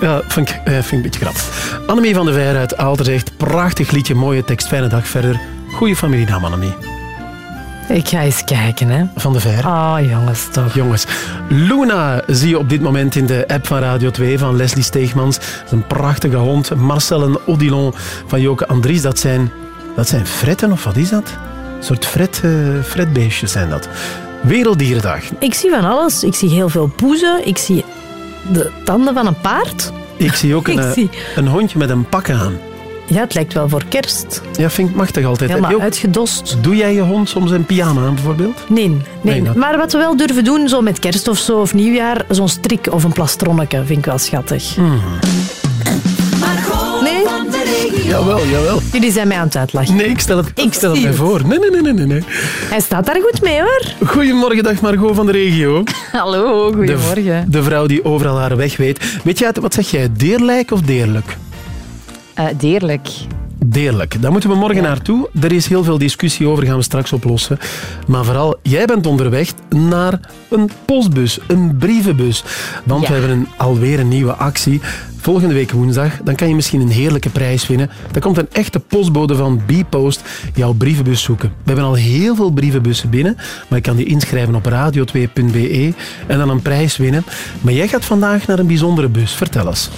S1: ja, vind ik, eh, vind ik een beetje grappig. Annemie van de Veer uit Aalter zegt, prachtig liedje, mooie tekst, fijne dag verder. Goeie familienaam, Annemie.
S2: Ik ga eens kijken, hè.
S1: Van de Veer.
S2: Ah, jongens, toch.
S1: Jongens. Luna zie je op dit moment in de app van Radio 2 van Leslie Steegmans. Dat is een prachtige hond. Marcel en Odilon van Joke Andries, dat zijn, dat zijn fretten of wat is dat? Een soort fret, eh, fretbeestjes zijn dat. Werelddierendag.
S2: Ik zie van alles. Ik zie heel veel poezen. Ik zie de tanden van een paard.
S1: Ik zie ook een, eh,
S2: zie-
S1: een hondje met een pak aan.
S2: Ja, het lijkt wel voor kerst.
S1: Ja, vind ik machtig altijd.
S2: Helemaal uitgedost.
S1: Doe jij je hond soms een pyjama aan, bijvoorbeeld?
S2: Nee, nee.
S1: Nee, dat-
S2: maar wat we wel durven doen, zo met kerst of zo, of nieuwjaar, zo'n strik of een plastronnetje, vind ik wel schattig.
S1: Hmm. Jawel, jawel.
S2: Jullie zijn mij aan het uitlachen.
S1: Nee, ik stel het, ik stel het mij voor. Nee, nee, nee, nee, nee.
S2: Hij staat daar goed mee, hoor.
S1: Goedemorgen, dag Margot van de regio.
S28: Hallo,
S1: De,
S28: goedemorgen.
S1: de vrouw die overal haar weg weet. Weet jij, wat zeg jij, deerlijk of deerlijk?
S28: Eh, deerlijk.
S1: Deerlijk. Daar moeten we morgen naartoe. Er is heel veel discussie over, gaan we straks oplossen. Maar vooral, jij bent onderweg naar een postbus, een brievenbus. Want
S28: Ja.
S1: we hebben een, alweer een nieuwe actie. Volgende week woensdag, dan kan je misschien een heerlijke prijs winnen. Dan komt een echte postbode van B-Post jouw brievenbus zoeken. We hebben al heel veel brievenbussen binnen, maar je kan die inschrijven op radio2.be en dan een prijs winnen. Maar jij gaat vandaag naar een bijzondere bus. Vertel eens.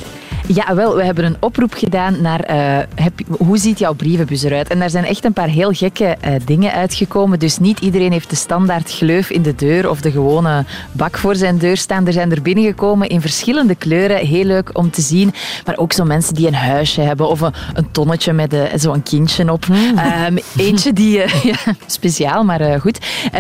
S28: Ja, wel, we hebben een oproep gedaan naar eh, heb, hoe ziet jouw brievenbus eruit? En daar zijn echt een paar heel gekke eh, dingen uitgekomen. Dus niet iedereen heeft de standaard gleuf in de deur of de gewone bak voor zijn deur staan. Er zijn er binnengekomen in verschillende kleuren. Heel leuk om te zien. Maar ook zo mensen die een huisje hebben of een, een tonnetje met eh, zo'n kindje op. Ehm, eentje die, ja, speciaal, maar goed.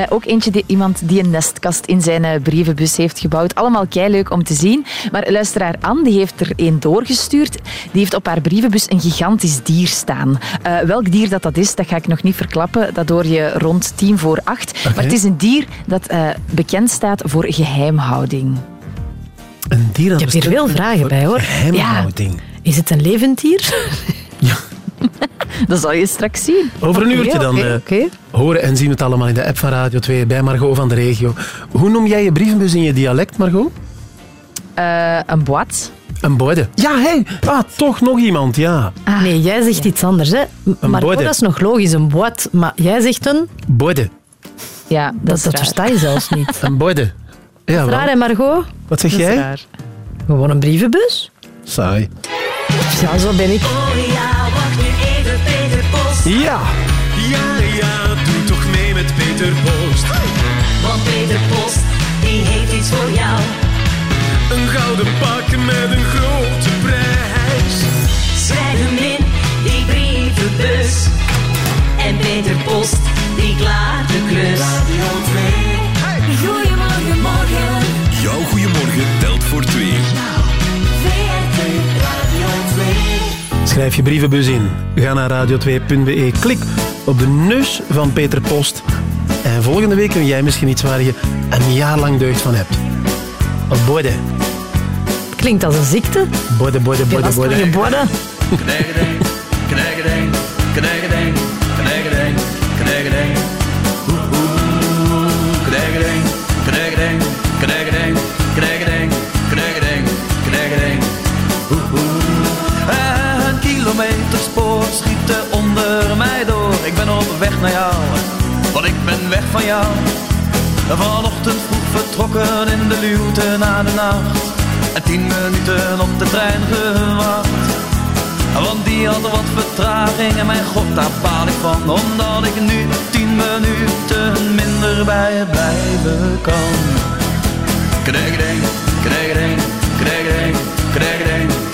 S28: Ook eentje die iemand die een nestkast in zijn brievenbus heeft gebouwd. Allemaal leuk om te zien. Maar luisteraar Anne die heeft er een doorgestuurd. Die heeft op haar brievenbus een gigantisch dier staan. Eh, welk dier dat, dat is, dat ga ik nog niet verklappen. Dat hoor je rond tien voor acht. Maar het is een dier dat eh, bekend staat voor geheimhouding.
S1: Een dier dat
S2: Ik heb hier veel vragen bij, hoor.
S1: Geheimhouding.
S2: Is het een levend dier?
S28: Dat zal je straks zien.
S1: Over een uurtje dan
S2: oké,
S1: eh, horen en zien we het allemaal in de app van Radio 2 bij Margot van de regio. Hoe noem jij je brievenbus in je dialect, Margot?
S28: Eh, een boat.
S1: Een bode. Ja, hé. Ah, toch nog iemand, ja.
S2: nee, jij zegt iets anders, hè. Maar
S1: bode.
S2: dat is nog logisch, een boat. Maar jij zegt een...
S1: Bode.
S28: Ja, dat,
S2: Dat, dat versta je zelfs niet.
S1: Een bode. Ja,
S2: Dat is raar, hè, Margot?
S1: Wat zeg jij?
S2: raar. Gewoon een brievenbus?
S1: Saai.
S2: Ja, zo ben ik.
S1: Ja.
S29: Ja, ja, doe toch mee met Peter Post.
S24: Want Peter Post, die heeft iets voor jou.
S29: Een gouden pak met een grote prijs.
S24: Schrijf hem in, die brievenbus. En Peter Post, die klaart de klus. Radio 2. Goedemorgen, morgen.
S30: Jouw goeiemorgen telt voor twee.
S24: VRT Radio 2.
S1: Schrijf je brievenbus in. Ga naar radio2.be. Klik op de neus van Peter Post. En volgende week kun jij misschien iets waar je een jaar lang deugd van hebt. Een bode.
S2: Klinkt als een ziekte.
S1: Bode, bode, bode, bode.
S2: borden?
S29: Knijgedeng, knijgedeng, knijgedeng, knijgedeng, knijgedeng. Knijgedeng, knijgedeng, knijgedeng, knijgedeng, knijgedeng, knijgedeng. Oeh, oeh. Een kilometerspoor schiet er onder mij door. Ik ben op weg naar jou, want ik ben weg van jou. Vanochtend vroeg vertrok vertrokken in de luwte na de nacht. En tien minuten op de trein gewacht. Want die had wat vertraging en mijn god, daar baal ik van. Omdat ik nu tien minuten minder bij je blijven kan. Kregeding, kregeding, kregeding, kregeding, kregeding,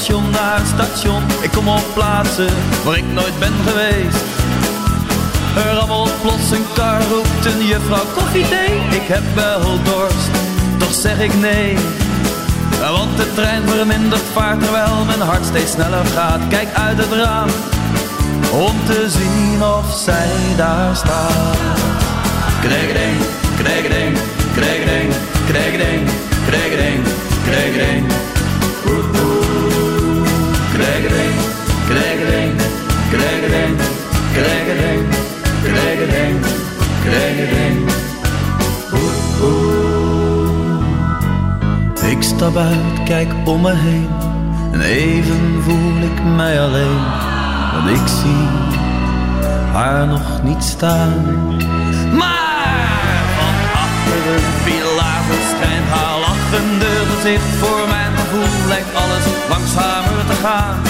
S29: station naar station. Ik kom op plaatsen waar ik nooit ben geweest. Er rammelt plots een kar, roept een juffrouw koffie thee. Ik heb wel dorst, toch zeg ik nee. Want de trein vermindert vaart terwijl mijn hart steeds sneller gaat. Kijk uit het raam om te zien of zij daar staat. Kregeding, kregeding, kregeding, kregeding, kregeding, kregeding. Oeh, oeh. Kregeding, kregeding, kregeding, kregeding, kregeding. Oeh, oeh. Ik stap uit, kijk om me heen En even voel ik mij alleen Want ik zie haar nog niet staan Maar van achter een pilaar verschijnt haar lachende gezicht Voor mijn gevoel lijkt alles langzamer te gaan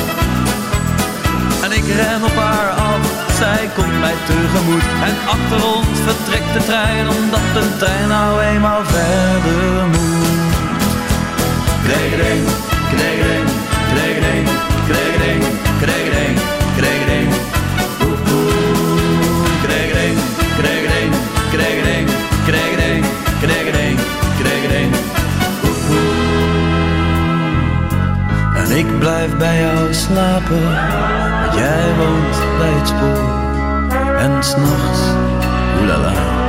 S29: Ik ren op haar af, zij komt mij tegemoet En achter ons vertrekt de trein Omdat de trein nou eenmaal verder moet Kregering, kregering, kregering, kregering, kregering, kregering. Ik blijf bij jou slapen, want jij woont bij het spoor. En s'nachts, oelala.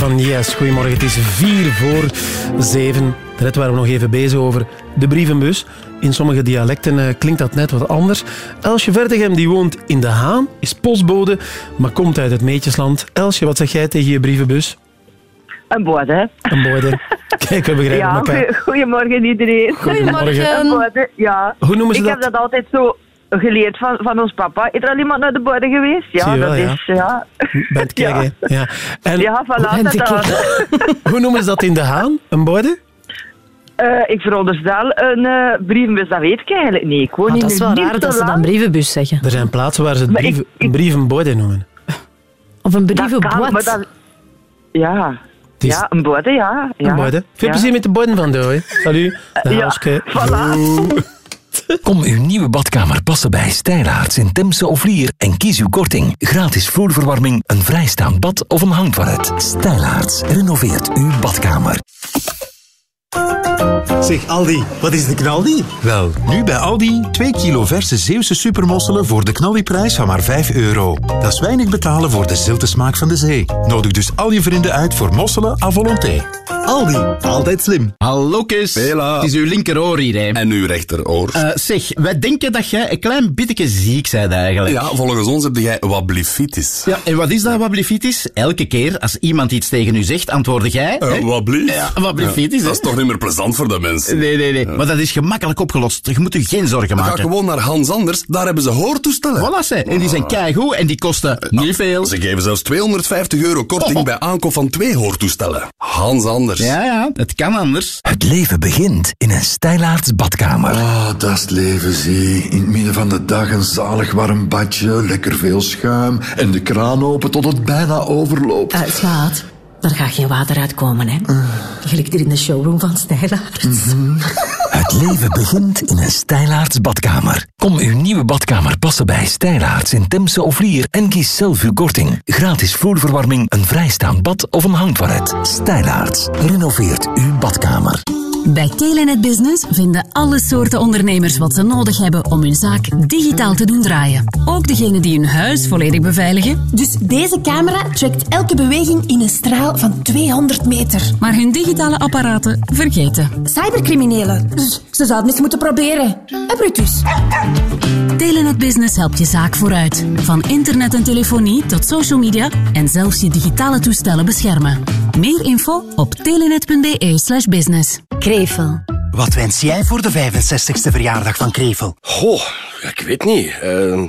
S1: Van Yes. Goedemorgen, het is vier voor zeven. Daarnet waren we nog even bezig over de brievenbus. In sommige dialecten eh, klinkt dat net wat anders. Elsje Verdegem die woont in De Haan, is postbode, maar komt uit het Meetjesland. Elsje, wat zeg jij tegen je brievenbus?
S31: Een bode, hè?
S1: Een bode. Kijk, we begrijpen
S31: Ja,
S1: elkaar.
S31: goedemorgen iedereen.
S1: Goedemorgen.
S31: Een bode, ja.
S1: Hoe noemen ze
S31: Ik heb dat altijd zo geleerd van, van ons papa. Is er al iemand naar de bode geweest? Ja,
S1: wel,
S31: dat
S1: ja.
S31: is... Ja,
S1: Het kijken. Ja. En
S31: ja voilà. Dat, dat.
S1: hoe noemen ze dat in De Haan? Een bode?
S31: Eh, ik veronderstel een eh, brievenbus, dat weet ik eigenlijk niet. Ik woon hier
S2: dat is wel raar dat ze dan brievenbus zeggen.
S1: Er zijn plaatsen waar ze het brief, een brievenbode noemen.
S2: Of een
S31: dat... Ja.
S1: Is-
S31: Ja, een bode, ja. ja.
S1: Een bode. Veel
S31: Ja.
S1: plezier met de borden van. Salut. Dag,
S31: Ja, voilà.
S32: Kom uw nieuwe badkamer passen bij Stijlaarts in Temse of Lier en kies uw korting. Gratis vloerverwarming, een vrijstaand bad of een hangtoilet. Stijlaarts renoveert uw badkamer.
S15: Zeg Aldi, wat is de knaldi? Wel, nu bij Aldi 2 kilo verse Zeeuwse supermosselen voor de knaldiprijs van maar 5 euro. Dat is weinig betalen voor de zilte smaak van de zee. Nodig dus al je vrienden uit voor mosselen à volonté.
S33: Aldi, altijd slim. Hallo Kees. Het is uw linkeroor hier, hè. En uw rechteroor. Eh, zeg, wij denken dat jij een klein beetje ziek bent eigenlijk.
S30: Ja, volgens ons heb jij wablifitis.
S33: Ja, en wat is dat wablifitis? Elke keer als iemand iets tegen u zegt, antwoordde jij...
S30: Uh,
S33: hè?
S30: wablief?
S33: Ja, wablifitis,
S30: Ja? Dat is toch niet meer plezant voor de mensen?
S33: Nee, nee, nee. Maar dat is gemakkelijk opgelost. Je moet u geen zorgen
S30: Ga
S33: maken.
S30: gewoon naar Hans Anders, daar hebben ze hoortoestellen.
S33: Voilà, ze. En die zijn keigoed en die kosten niet veel.
S30: Ze geven zelfs 250 euro korting
S33: Oh.
S30: bij aankoop van twee hoortoestellen. Hans Anders.
S33: Ja, ja, het kan anders.
S32: Het leven begint in een Stijlaarts badkamer.
S34: Ah, dat is het leven, zie. In het midden van de dag een zalig warm badje, lekker veel schuim en de kraan open tot het bijna overloopt.
S16: Uh, daar gaat geen water uitkomen, hè. Gelijk er in de showroom van Stijlaarts.
S32: Het leven begint in een Stijlaarts badkamer. Kom uw nieuwe badkamer passen bij Stijlaarts in Temse of Lier en kies zelf uw korting. Gratis vloerverwarming, een vrijstaand bad of een hangtoilet. Stijlaarts renoveert uw badkamer.
S12: Bij Telenet Business vinden alle soorten ondernemers wat ze nodig hebben om hun zaak digitaal te doen draaien. Ook degenen die hun huis volledig beveiligen.
S35: Dus deze camera trackt elke beweging in een straal van 200 meter.
S12: Maar hun digitale apparaten vergeten.
S35: Cybercriminelen. Dus ze zouden eens moeten proberen. Hè, Brutus?
S12: Telenet Business helpt je zaak vooruit. Van internet en telefonie tot social media en zelfs je digitale toestellen beschermen. Meer info op telenet.be slash business.
S36: Krevel. Wat wens jij voor de 65ste verjaardag van Krevel?
S37: Goh, ik weet niet. Uh,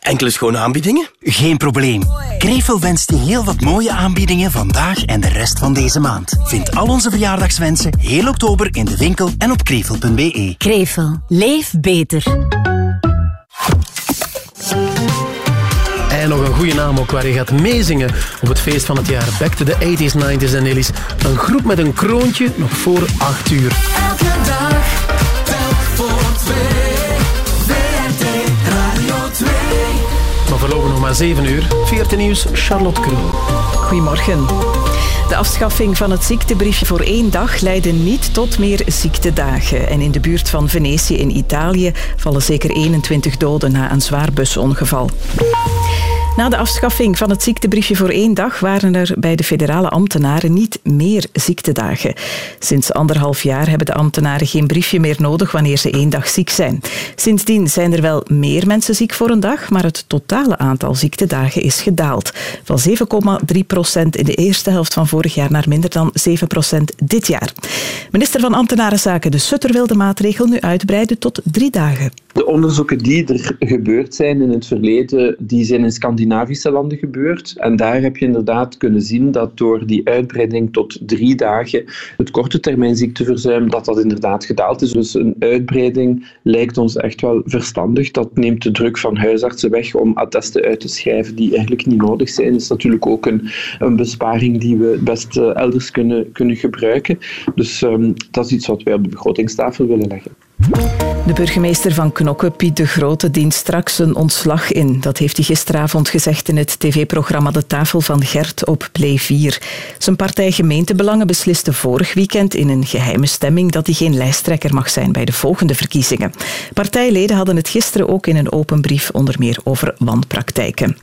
S37: enkele schone aanbiedingen?
S36: Geen probleem. Krevel wenst je heel wat mooie aanbiedingen vandaag en de rest van deze maand. Vind al onze verjaardagswensen heel oktober in de winkel en op krevel.be.
S16: Krevel. Leef beter.
S1: En nog een goede naam ook waar je gaat meezingen op het feest van het jaar. Back to the 80s, 90s en 80s. Een groep met een kroontje nog voor 8 uur.
S38: Elke dag, telk voor twee. VRT Radio 2.
S1: Maar voorlopig nog maar 7 uur. 14 nieuws, Charlotte Kroon.
S5: Goedemorgen. De afschaffing van het ziektebriefje voor één dag leidde niet tot meer ziektedagen. En in de buurt van Venetië in Italië vallen zeker 21 doden na een zwaar busongeval. Na de afschaffing van het ziektebriefje voor één dag waren er bij de federale ambtenaren niet meer ziektedagen. Sinds anderhalf jaar hebben de ambtenaren geen briefje meer nodig wanneer ze één dag ziek zijn. Sindsdien zijn er wel meer mensen ziek voor een dag, maar het totale aantal ziektedagen is gedaald. Van 7,3 procent in de eerste helft van vorig jaar naar minder dan 7 procent dit jaar. Minister van Ambtenarenzaken De Sutter wil de maatregel nu uitbreiden tot drie dagen.
S39: De onderzoeken die er gebeurd zijn in het verleden, die zijn in Scandinavische landen gebeurd. En daar heb je inderdaad kunnen zien dat door die uitbreiding tot drie dagen het korte termijn ziekteverzuim, dat dat inderdaad gedaald is. Dus een uitbreiding lijkt ons echt wel verstandig. Dat neemt de druk van huisartsen weg om attesten uit te schrijven die eigenlijk niet nodig zijn. Dat is natuurlijk ook een, een besparing die we best eh, elders kunnen, kunnen gebruiken. Dus ehm, dat is iets wat wij op de begrotingstafel willen leggen.
S5: De burgemeester van Knokke, Piet de Grote, dient straks een ontslag in. Dat heeft hij gisteravond gezegd in het tv-programma De Tafel van Gert op Play 4. Zijn partij Gemeentebelangen besliste vorig weekend in een geheime stemming dat hij geen lijsttrekker mag zijn bij de volgende verkiezingen. Partijleden hadden het gisteren ook in een open brief onder meer over wanpraktijken.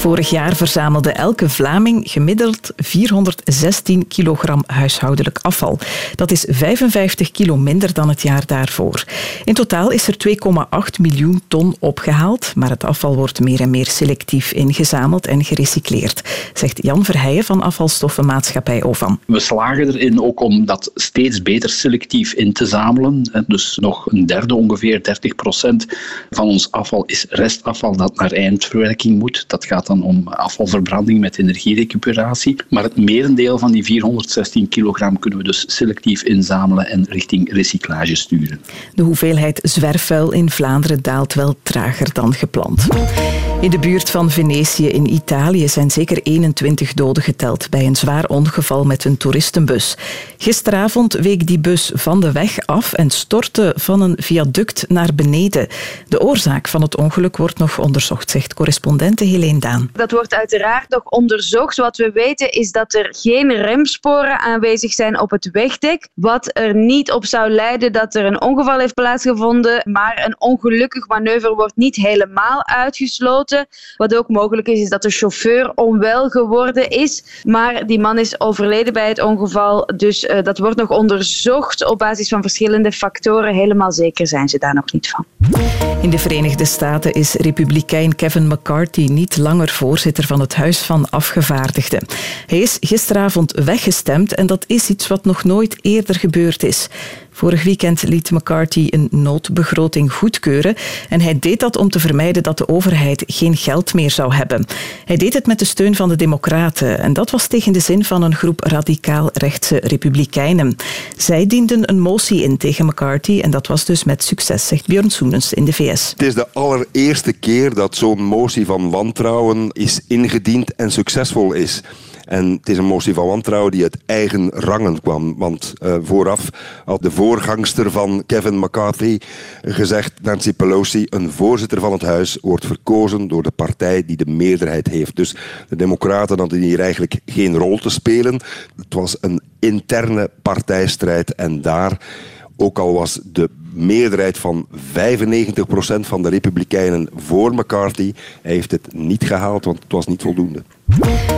S5: Vorig jaar verzamelde elke Vlaming gemiddeld 416 kilogram huishoudelijk afval. Dat is 55 kilo minder dan het jaar daarvoor. In totaal is er 2,8 miljoen ton opgehaald, maar het afval wordt meer en meer selectief ingezameld en gerecycleerd, zegt Jan Verheijen van afvalstoffenmaatschappij OVAM.
S40: We slagen erin ook om dat steeds beter selectief in te zamelen. Dus nog een derde, ongeveer 30 procent van ons afval is restafval dat naar eindverwerking moet. Dat gaat dan om afvalverbranding met energierecuperatie. Maar het merendeel van die 416 kilogram kunnen we dus selectief inzamelen en richting recyclage sturen.
S5: De hoeveelheid zwerfvuil in Vlaanderen daalt wel trager dan gepland. In de buurt van Venetië in Italië zijn zeker 21 doden geteld bij een zwaar ongeval met een toeristenbus. Gisteravond week die bus van de weg af en stortte van een viaduct naar beneden. De oorzaak van het ongeluk wordt nog onderzocht, zegt correspondente Helene Daan.
S31: Dat wordt uiteraard nog onderzocht. Wat we weten is dat er geen remsporen aanwezig zijn op het wegdek. Wat er niet op zou leiden dat er een ongeval heeft plaatsgevonden. Maar een ongelukkig manoeuvre wordt niet helemaal uitgesloten. Wat ook mogelijk is, is dat de chauffeur onwel geworden is. Maar die man is overleden bij het ongeval. Dus eh, dat wordt nog onderzocht op basis van verschillende factoren. Helemaal zeker zijn ze daar nog niet van.
S5: In de Verenigde Staten is republikein Kevin McCarthy niet langer voorzitter van het Huis van Afgevaardigden. Hij is gisteravond weggestemd en dat is iets wat nog nooit eerder gebeurd is. Vorig weekend liet McCarthy een noodbegroting goedkeuren en hij deed dat om te vermijden dat de overheid geen geld meer zou hebben. Hij deed het met de steun van de Democraten en dat was tegen de zin van een groep radicaal-rechtse republikeinen. Zij dienden een motie in tegen McCarthy en dat was dus met succes, zegt Björn Soenens in de VS.
S41: Het is de allereerste keer dat zo'n motie van wantrouwen is ingediend en succesvol is. En het is een motie van wantrouwen die uit eigen rangen kwam. Want eh, vooraf had de voorgangster van Kevin McCarthy gezegd, Nancy Pelosi, een voorzitter van het huis wordt verkozen door de partij die de meerderheid heeft. Dus de democraten hadden hier eigenlijk geen rol te spelen. Het was een interne partijstrijd en daar ook al was de meerderheid van 95% van de Republikeinen voor McCarthy, hij heeft het niet gehaald, want het was niet voldoende.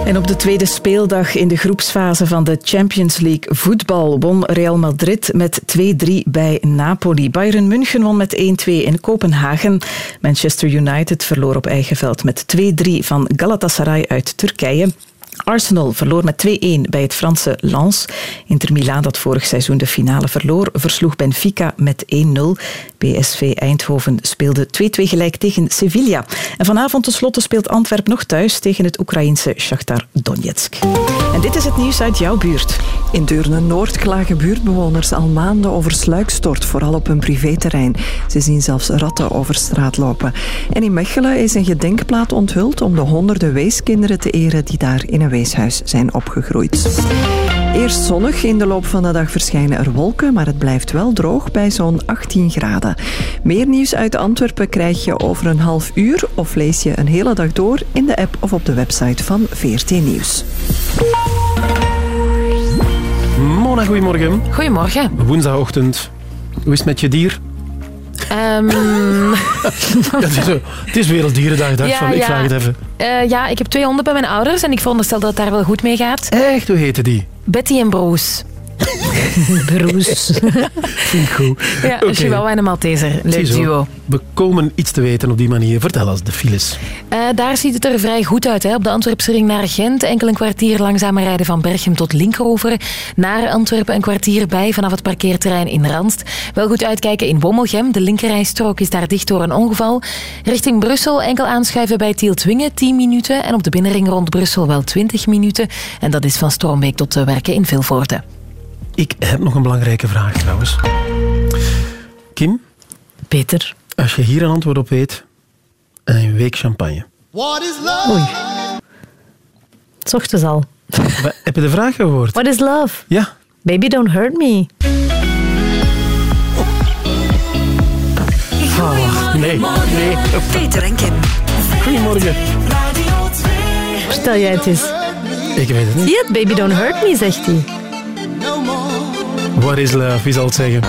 S5: En op de tweede speeldag in de groepsfase van de Champions League voetbal won Real Madrid met 2-3 bij Napoli. Bayern München won met 1-2 in Kopenhagen. Manchester United verloor op eigen veld met 2-3 van Galatasaray uit Turkije. Arsenal verloor met 2-1 bij het Franse Lens. Inter Milaan, dat vorig seizoen de finale verloor, versloeg Benfica met 1-0. PSV Eindhoven speelde 2-2 gelijk tegen Sevilla. En vanavond tenslotte speelt Antwerp nog thuis tegen het Oekraïense Shakhtar Donetsk. En dit is het nieuws uit jouw buurt.
S19: In Deurne-Noord klagen buurtbewoners al maanden over sluikstort, vooral op hun privéterrein. Ze zien zelfs ratten over straat lopen. En in Mechelen is een gedenkplaat onthuld om de honderden weeskinderen te eren die daar in een weeshuis zijn opgegroeid. Eerst zonnig, in de loop van de dag verschijnen er wolken, maar het blijft wel droog bij zo'n 18 graden. Meer nieuws uit Antwerpen krijg je over een half uur of lees je een hele dag door in de app of op de website van VRT Nieuws.
S1: Mona, goedemorgen.
S2: Goedemorgen.
S1: Woensdagochtend. Hoe is het met je dier?
S2: Ehm,
S1: Ja, het, is, het is Werelddierendag, dacht
S2: Ja,
S1: van, ik
S2: ja.
S1: vraag het even.
S2: eh, ja, ik heb twee honden bij mijn ouders en ik veronderstel dat het daar wel goed mee gaat.
S1: Echt, hoe heette die?
S2: Betty en Bruce. Bruce.
S1: Vind ik goed.
S2: Ja, een Chihuahua en een Malteser. Leuk duo.
S1: We komen iets te weten op die manier. Vertel eens, de files.
S2: Eh, daar ziet het er vrij goed uit. Hè. Op de Antwerpse ring naar Gent. Enkel een kwartier langzamer rijden van Berchem tot Linkeroever. Naar Antwerpen een kwartier bij vanaf het parkeerterrein in Randst. Wel goed uitkijken in Wommelgem. De linkerrijstrook is daar dicht door een ongeval. Richting Brussel enkel aanschuiven bij Tieltwingen 10 minuten. En op de binnenring rond Brussel wel 20 minuten. En dat is van Stroombeek tot eh, Werken in Vilvoorde.
S1: Ik heb nog een belangrijke vraag trouwens. Kim?
S2: Peter?
S1: Als je hier een antwoord op weet, een week champagne.
S2: Oei. S ochtends al.
S1: Maar Heb je de vraag gehoord?
S2: What is love?
S1: Ja.
S2: Baby, don't hurt me.
S1: Oh, nee, nee.
S42: Peter en Kim.
S1: Goedemorgen.
S2: Stel jij het eens.
S1: Ik weet het niet.
S2: Zie je het? Baby, don't hurt me, zegt hij.
S1: What is eh, love? Wie zal het zeggen?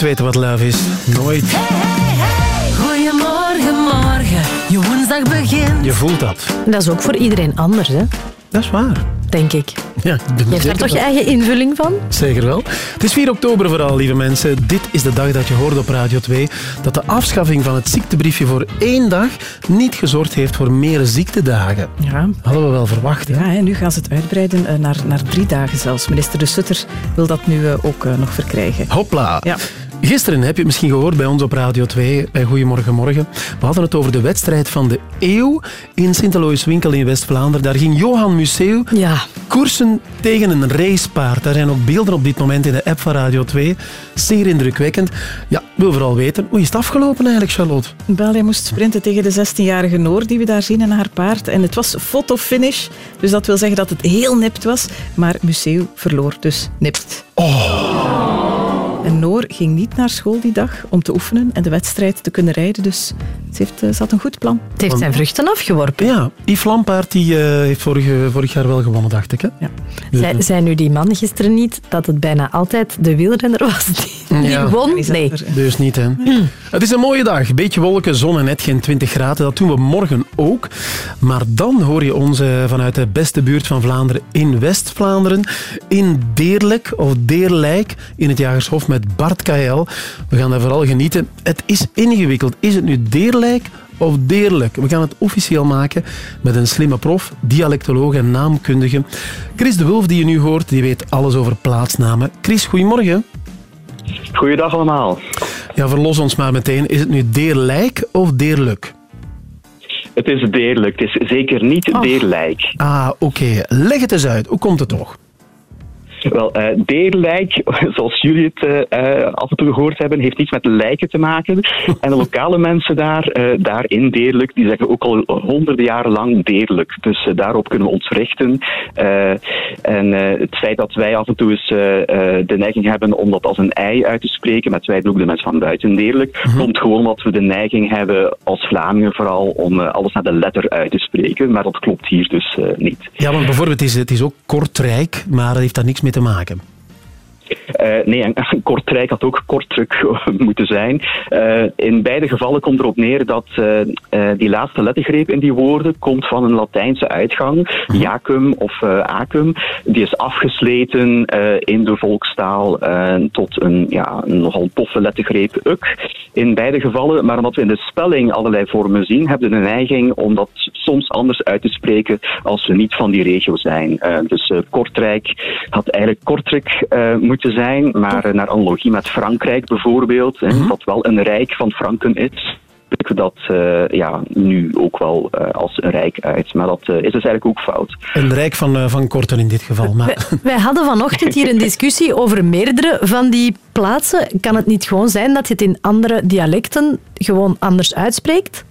S1: Nooit weten wat love is. Nooit.
S43: Goedemorgen, morgen. Je woensdag begint.
S1: Je voelt dat.
S2: Dat is ook voor iedereen anders, hè?
S1: Dat is waar.
S2: Denk ik.
S1: Ja, ik ben
S2: Je hebt daar toch je eigen invulling van?
S1: Zeker wel. Het is 4 oktober vooral, lieve mensen. Dit is de dag dat je hoorde op Radio 2 dat de afschaffing van het ziektebriefje voor één dag niet gezorgd heeft voor meer ziektedagen.
S5: Ja.
S1: Hadden we wel verwacht. hè?
S5: Ja, en nu gaan ze het uitbreiden eh, naar, naar drie dagen zelfs. Minister De Sutter wil dat nu eh, ook eh, nog verkrijgen.
S1: Hopla.
S5: Ja.
S1: Gisteren heb je het misschien gehoord bij ons op Radio 2 bij Goedemorgen Morgen. We hadden het over de wedstrijd van de eeuw in Sint-Alois-Winkel in West-Vlaanderen. Daar ging Johan Museeuw
S2: ja.
S1: koersen tegen een racepaard. Daar zijn ook beelden op dit moment in de app van Radio 2. Zeer indrukwekkend. Ja, wil vooral weten, hoe is het afgelopen eigenlijk, Charlotte?
S5: Wel, hij moest sprinten tegen de 16-jarige Noor die we daar zien en haar paard. En het was fotofinish, dus dat wil zeggen dat het heel nipt was. Maar Museeuw verloor dus nipt. En Noor ging niet naar school die dag om te oefenen en de wedstrijd te kunnen rijden. Dus ze, heeft, eh, ze had een goed plan.
S2: Het heeft zijn vruchten afgeworpen.
S1: Ja, Yves Lampaard die, eh, heeft vorige, vorig jaar wel gewonnen, dacht ik. Hè?
S5: Ja.
S2: Zei, zei nu die man gisteren niet dat het bijna altijd de wielrenner was die, die
S1: Ja.
S2: won? Nee.
S1: Dus niet, hè. Het is een mooie dag. Beetje wolken, zon en net geen 20 graden. Dat doen we morgen ook. Maar dan hoor je ons eh, vanuit de beste buurt van Vlaanderen in West-Vlaanderen. In Deerlijk of Deerlijk in het Jagershof met Bart KL. We gaan daar vooral genieten. Het is ingewikkeld. Is het nu Deerlijk of Deerlijk? We gaan het officieel maken met een slimme prof, dialectoloog en naamkundige. Chris de Wulf, die je nu hoort, die weet alles over plaatsnamen. Chris, goedemorgen.
S44: Goeiedag allemaal.
S1: Ja, verlos ons maar meteen. Is het nu Deerlijk of Deerlijk?
S44: Het is deerlijk, het is zeker niet deerlijk.
S1: Ah, oké. Leg het eens uit. Hoe komt het toch?
S44: Wel, eh deerlijk, zoals jullie het eh, eh, af en toe gehoord hebben, heeft iets met lijken te maken. En de lokale mensen daar, eh, daar in Deerlijk, die zeggen ook al honderden jaren lang Deerlijk. Dus eh, daarop kunnen we ons richten. Eh, en eh, het feit dat wij af en toe eens eh, eh, de neiging hebben om dat als een ei uit te spreken, met wij ook de mensen van buiten Deerlijk, komt gewoon omdat we de neiging hebben, als Vlamingen vooral, om eh, alles naar de letter uit te spreken. Maar dat klopt hier dus eh, niet.
S1: Ja, want bijvoorbeeld, het is, het is ook Kortrijk, maar dat heeft daar niks mee te maken.
S44: Eh, nee, en Kortrijk had ook Kortruk moeten zijn. Eh, in beide gevallen komt erop neer dat eh, die laatste lettergreep in die woorden komt van een Latijnse uitgang, jacum of acum. Die is afgesleten in de volkstaal tot een, ja, een nogal toffe lettergreep uk. In beide gevallen, maar omdat we in de spelling allerlei vormen zien, hebben we de neiging om dat soms anders uit te spreken als we niet van die regio zijn. Dus Kortrijk had eigenlijk Kortrijk eh, moeten zijn, maar eh, naar analogie met Frankrijk bijvoorbeeld, hè, dat wel een rijk van Franken is. we dat eh, ja, nu ook wel eh, als een rijk uit. Maar dat is dus eigenlijk ook fout.
S1: Een rijk van, van Korten in dit geval. Maar...
S2: Wij hadden vanochtend hier een discussie over meerdere van die plaatsen. Kan het niet gewoon zijn dat je het in andere dialecten gewoon anders uitspreekt?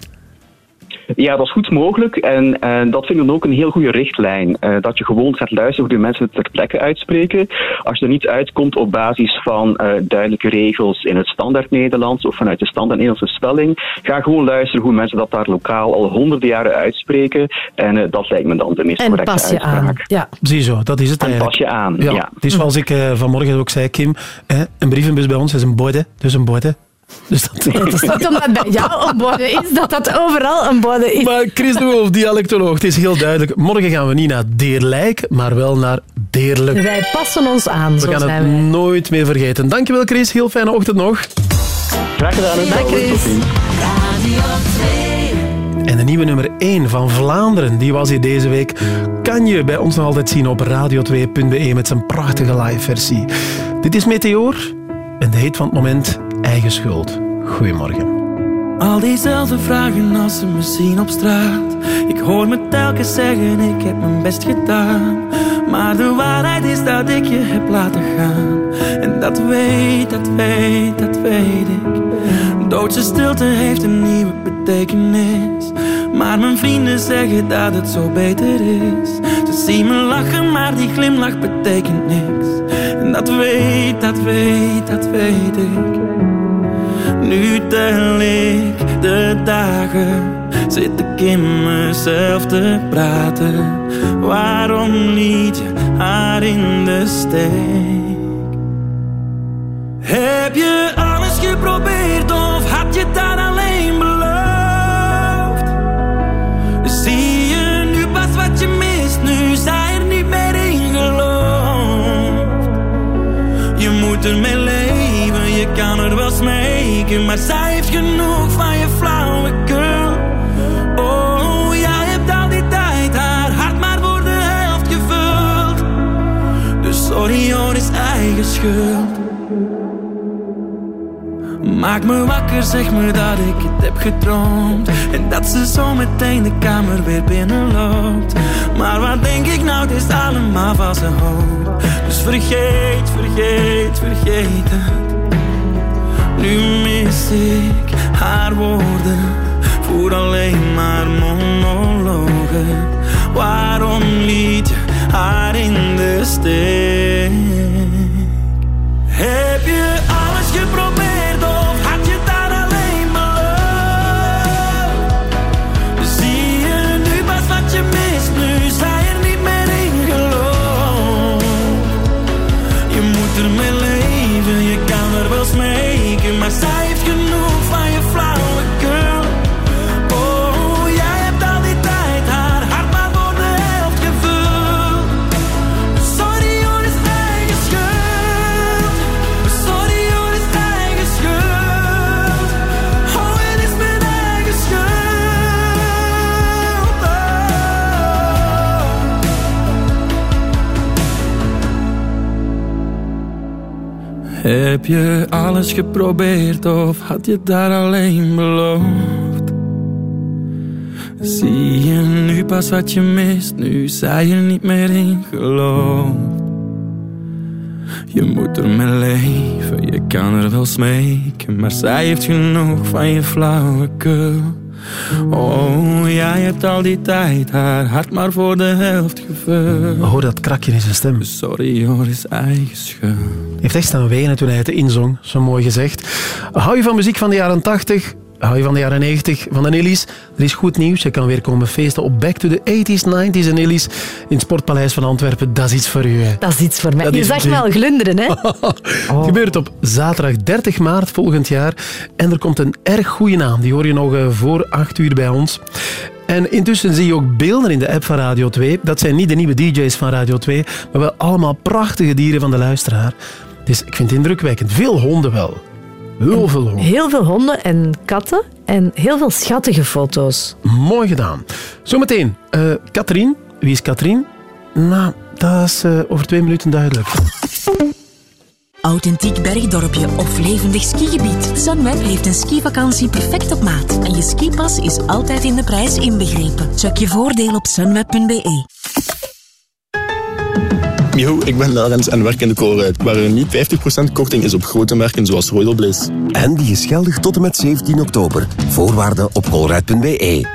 S44: Ja, dat is goed mogelijk. En, en dat vinden we ook een heel goede richtlijn. Eh, dat je gewoon gaat luisteren hoe de mensen het ter plekke uitspreken. Als je er niet uitkomt op basis van eh, duidelijke regels in het standaard Nederlands of vanuit de standaard Nederlandse spelling, ga gewoon luisteren hoe mensen dat daar lokaal al honderden jaren uitspreken. En eh, dat lijkt me dan de meest
S2: En
S44: correcte
S2: pas je
S44: uitspraak.
S2: aan. Ja.
S1: Ziezo, dat is het
S44: En
S1: eigenlijk.
S44: pas je aan,
S1: Ja,
S44: ja.
S1: Het is zoals ik eh, vanmorgen ook zei, Kim. hè, een brievenbus bij ons is een bode, dus een bode. Dus dat...
S2: Het is niet omdat het bij jou een bode is, dat dat overal een bode is.
S1: Maar Chris de Wolf, dialectoloog, het is heel duidelijk. Morgen gaan we niet naar Deerlijk, maar wel naar Deerlijk.
S2: Wij passen ons aan,
S1: We
S2: zo
S1: gaan
S2: zijn
S1: het
S2: wij.
S1: nooit meer vergeten. Dankjewel Chris, heel fijne ochtend nog.
S44: Graag gedaan.
S2: Dag, Chris.
S1: En de nieuwe nummer 1 van Vlaanderen, die was hier deze week. Kan je bij ons nog altijd zien op radio2.be met zijn prachtige live versie. Dit is Meteor en de heet van het moment Eigen Schuld. Goedemorgen.
S7: Al diezelfde vragen als ze me zien op straat. Ik hoor me telkens zeggen, ik heb mijn best gedaan. Maar de waarheid is dat ik je heb laten gaan. En dat weet, dat weet, dat weet ik. Doodse stilte heeft een nieuwe betekenis. Maar mijn vrienden zeggen dat het zo beter is. Ze zien me lachen, maar die glimlach betekent niks. En dat weet, dat weet, dat weet ik. Nu tel ik de dagen, zit ik in mezelf te praten. Waarom liet je haar in de steek? Heb je alles geprobeerd of had je dat alleen beloofd? Zie je nu pas wat je mist, nu zij er niet meer in gelooft. Je moet ermee maar zij heeft genoeg van je flauwekul. Oh, jij hebt al die tijd haar hart maar voor de helft gevuld. Dus sorry hoor, is eigen schuld. Maak me wakker, zeg me dat ik het heb gedroomd En dat ze zo meteen de kamer weer binnenloopt Maar wat denk ik nou, het is allemaal valse hoop Dus vergeet, vergeet, vergeet het Nu mis ik haar woorden Voer alleen maar monologen Waarom liet haar in de steek? Heb je alles geprobeerd Heb je alles geprobeerd of had je daar alleen beloofd? Zie je nu pas wat je mist, nu zij er niet meer in gelooft. Je moet ermee leven, je kan er wel smeken, maar zij heeft genoeg van je flauwekul. Oh, jij hebt al die tijd haar hart maar voor de helft gevuld.
S1: Hoor dat krakje in zijn stem.
S7: Sorry hoor, is eigen schuld.
S1: Hij heeft echt staan wenen toen hij het inzong. Zo mooi gezegd. Hou je van muziek van de jaren 80? Hou je van de jaren 90? Van de Nillies? Er is goed nieuws. Je kan weer komen feesten op Back to the 80s, 90s en Nillies in het Sportpaleis van Antwerpen. Dat is iets voor u. Hè.
S2: Dat is iets voor mij.
S1: Dat
S2: je zag al glunderen, hè?
S1: Het gebeurt op zaterdag 30 maart volgend jaar. En er komt een erg goede naam. Die hoor je nog eh, voor 8 uur bij ons. En intussen zie je ook beelden in de app van Radio 2. Dat zijn niet de nieuwe DJ's van Radio 2, maar wel allemaal prachtige dieren van de luisteraar. Dus ik vind het indrukwekkend. Veel honden wel. Heel veel honden.
S2: Heel veel honden en katten en heel veel schattige foto's.
S1: Mooi gedaan. Zometeen, eh Katrien. Wie is Katrien? Nou, dat is eh, over twee minuten duidelijk.
S16: Authentiek bergdorpje of levendig skigebied. Sunweb heeft een skivakantie perfect op maat. En je skipas is altijd in de prijs inbegrepen. Check je voordeel op sunweb.be.
S45: Yo, ik ben Laurens en werk in de koolruit, waar er nu 50% korting is op grote merken zoals Royal Bliss.
S32: En die is geldig tot en met 17 oktober. Voorwaarden op colruyt.be.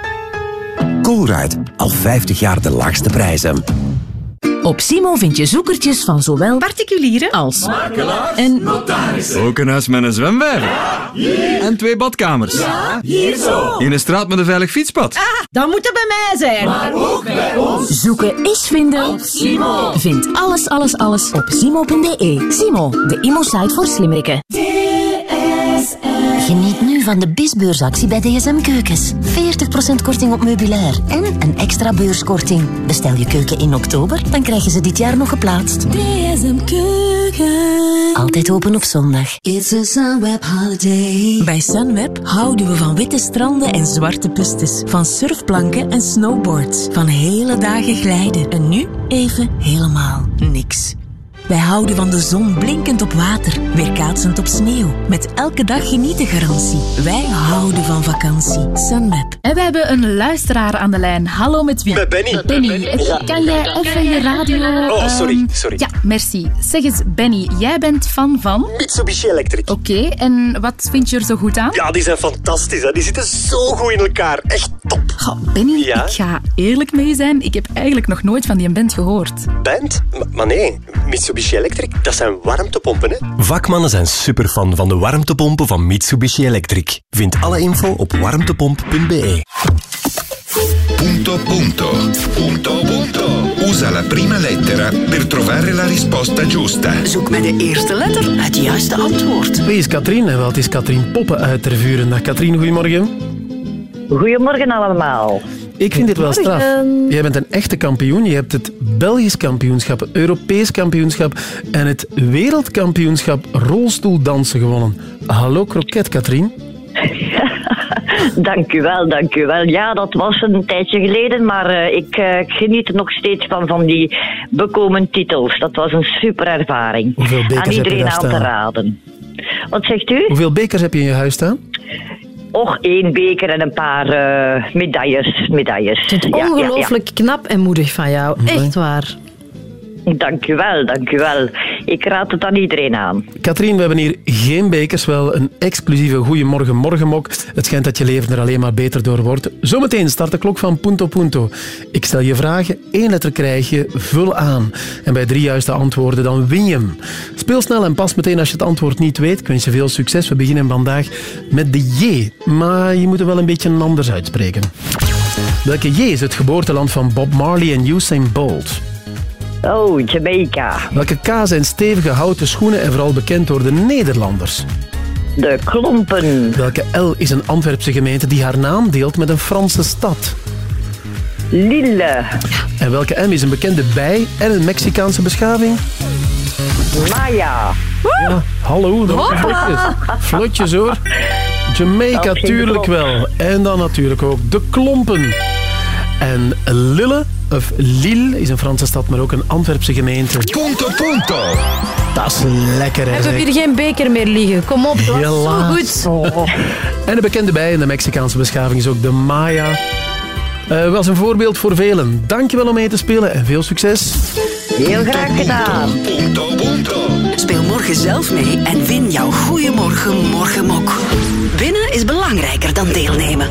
S46: Colruyt, al 50 jaar de laagste prijzen.
S16: Op Simo vind je zoekertjes van zowel particulieren als
S47: Makelaars,
S16: en
S47: notarissen.
S48: Ook een huis met een zwembad. En twee badkamers.
S47: hier zo.
S48: In een straat met een veilig fietspad.
S16: Dat moet er bij mij zijn.
S47: Maar ook bij ons.
S16: Zoeken is vinden.
S47: Op Simo.
S16: Vind alles, alles, alles op simo.be. Simo, de immo-site voor slimmerikken. Geniet nu van de bisbeursactie bij DSM Keukens. 40% korting op meubilair en een extra beurskorting. Bestel je keuken in oktober, dan krijg je ze dit jaar nog geplaatst.
S47: DSM Keuken.
S16: Altijd open op zondag.
S47: It's a Sunweb holiday.
S16: Bij Sunweb houden we van witte stranden en zwarte pistes. Van surfplanken en snowboards. Van hele dagen glijden. En nu even helemaal niks. Wij houden van de zon blinkend op water, weerkaatsend op sneeuw. Met elke dag genieten garantie. Wij houden van vakantie. Sunweb.
S42: En we hebben een luisteraar aan de lijn. Hallo met wie?
S49: Met Benny.
S42: Benny, kan jij even je radio...
S49: Oh, sorry,
S42: ehm,
S49: sorry.
S42: Ja, merci. Zeg eens, Benny, jij bent fan van...
S49: Mitsubishi Electric.
S42: Oké, en wat vind je er zo goed aan?
S49: Ja, die zijn fantastisch. Hè. Die zitten zo goed in elkaar. Echt top.
S42: Goh, Benny,
S49: Ja?
S42: ik ga eerlijk mee zijn. Ik heb eigenlijk nog nooit van die band gehoord.
S49: Band? M- maar nee, Mitsubishi Electric, dat zijn warmtepompen. Hè.
S15: Vakmannen zijn superfan van de warmtepompen van Mitsubishi Electric. Vind alle info op warmtepomp.be.
S30: Punto punto. Punto punto. Usa la prima lettera per trovare la risposta giusta.
S50: Zoek met de eerste letter het juiste antwoord.
S1: Wie is Katrien? En wat is Katrien Poppen uit Tervuren? Dag Katrien, goedemorgen.
S51: Goedemorgen allemaal.
S1: Ik vind dit wel straf.
S51: Goedemorgen.
S1: Jij bent een echte kampioen. Je hebt het Belgisch kampioenschap, het Europees kampioenschap en het wereldkampioenschap rolstoeldansen gewonnen. Hallo kroket, Katrien.
S51: Dank u wel, dank u wel. Ja, dat was een tijdje geleden, maar eh, ik eh, ik geniet nog steeds van, van die bekomen titels. Dat was een super ervaring.
S1: Hoeveel bekers
S51: Aan
S1: heb je
S51: iedereen
S1: daar
S51: aan te raden. Wat zegt u?
S1: Hoeveel bekers heb je in je huis staan?
S51: Och, één beker en een paar eh, medailles. medailles.
S2: Het
S51: Ja, ja, ja.
S2: ongelooflijk knap en moedig van jou. Echt waar.
S51: Dank u wel, dank wel. Ik raad het aan iedereen aan.
S1: Katrien, we hebben hier geen bekers, wel een exclusieve Goeiemorgen Morgenmok. Het schijnt dat je leven er alleen maar beter door wordt. Zometeen start de klok van Punto Punto. Ik stel je vragen, één letter krijg je, vul aan. En bij drie juiste antwoorden, dan win je hem. Speel snel en pas meteen als je het antwoord niet weet. Ik wens je veel succes. We beginnen vandaag met de J. Maar je moet er wel een beetje anders uitspreken. Welke J is het geboorteland van Bob Marley en Usain Bolt?
S51: Oh, Jamaica.
S1: Welke K zijn stevige houten schoenen en vooral bekend door de Nederlanders?
S51: De Klompen.
S1: Welke L is een Antwerpse gemeente die haar naam deelt met een Franse stad?
S51: Lille.
S1: En welke M is een bekende bij en een Mexicaanse beschaving?
S51: Maya.
S1: Ja, hallo, nog
S51: Hoppa.
S1: vlotjes. Vlotjes hoor. Jamaica,
S51: Dat
S1: tuurlijk wel. En dan natuurlijk ook de klompen. En Lille, of Lille, is een Franse stad, maar ook een Antwerpse gemeente.
S30: Punto punto.
S1: Dat is lekker, hè?
S2: We hebben
S1: zeg.
S2: hier geen beker meer liggen. Kom op, dat was zo
S1: Helaas.
S2: goed.
S1: En de bekende bij in de Mexicaanse beschaving is ook de Maya. Eh was een voorbeeld voor velen. Dankjewel om mee te spelen en veel succes.
S51: Heel graag gedaan.
S50: Speel morgen zelf mee en win jouw Goeiemorgen Morgenmok. Winnen is belangrijker dan deelnemen.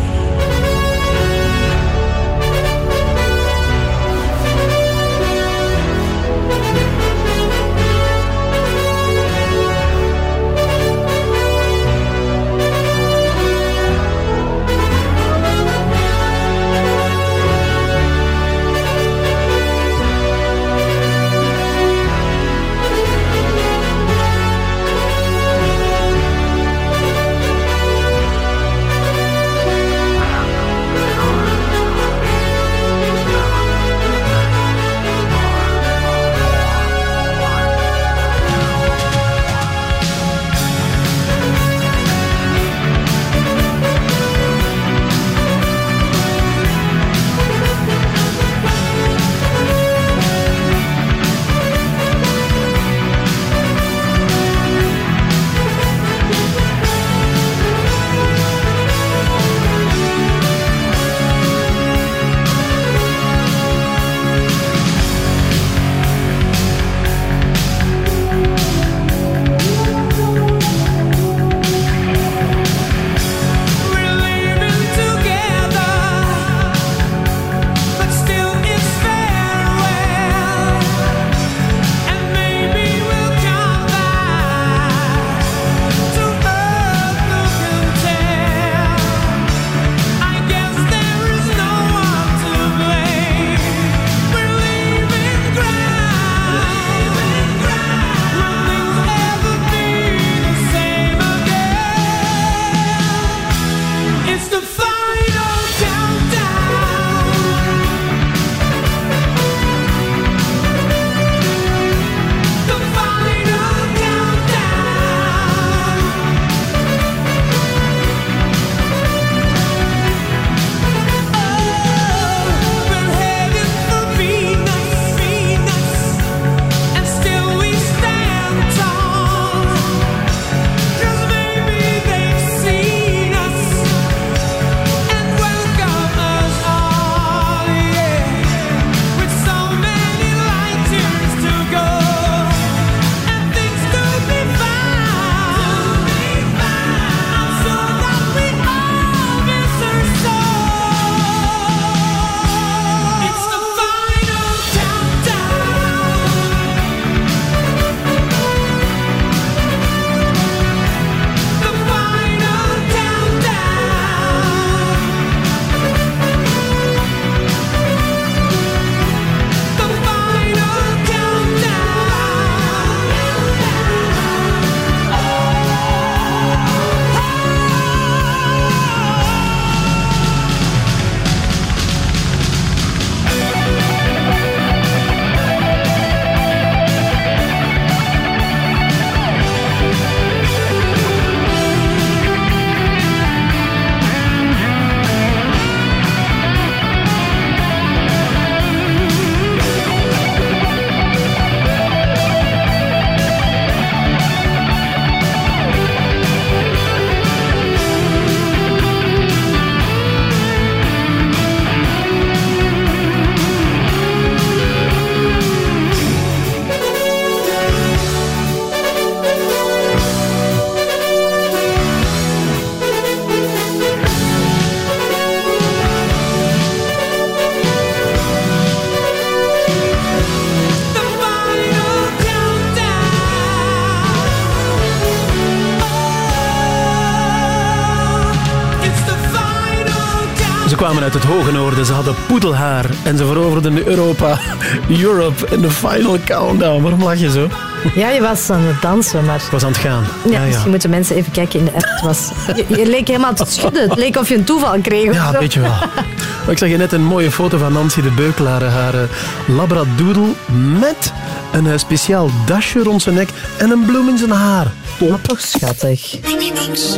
S1: Kwamen uit het hoge noorden, ze hadden poedelhaar en ze veroverden Europa, Europe in de final countdown. Waarom lach je zo?
S2: Ja, je was aan het dansen, maar...
S1: Ik was aan het gaan.
S2: Ja, misschien moeten mensen even kijken in de app. Het was, je, je leek helemaal te schudden. Het leek of je een toeval kreeg. of
S1: Ja, weet je wel. Maar Ik zag je net een mooie foto van Nancy de Beukelaar, haar eh, labradoodle met een eh, speciaal dasje rond zijn nek en een bloem in zijn haar.
S2: Maar toch schattig.
S52: Minimax.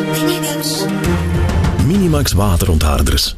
S52: Minimax waterontharders.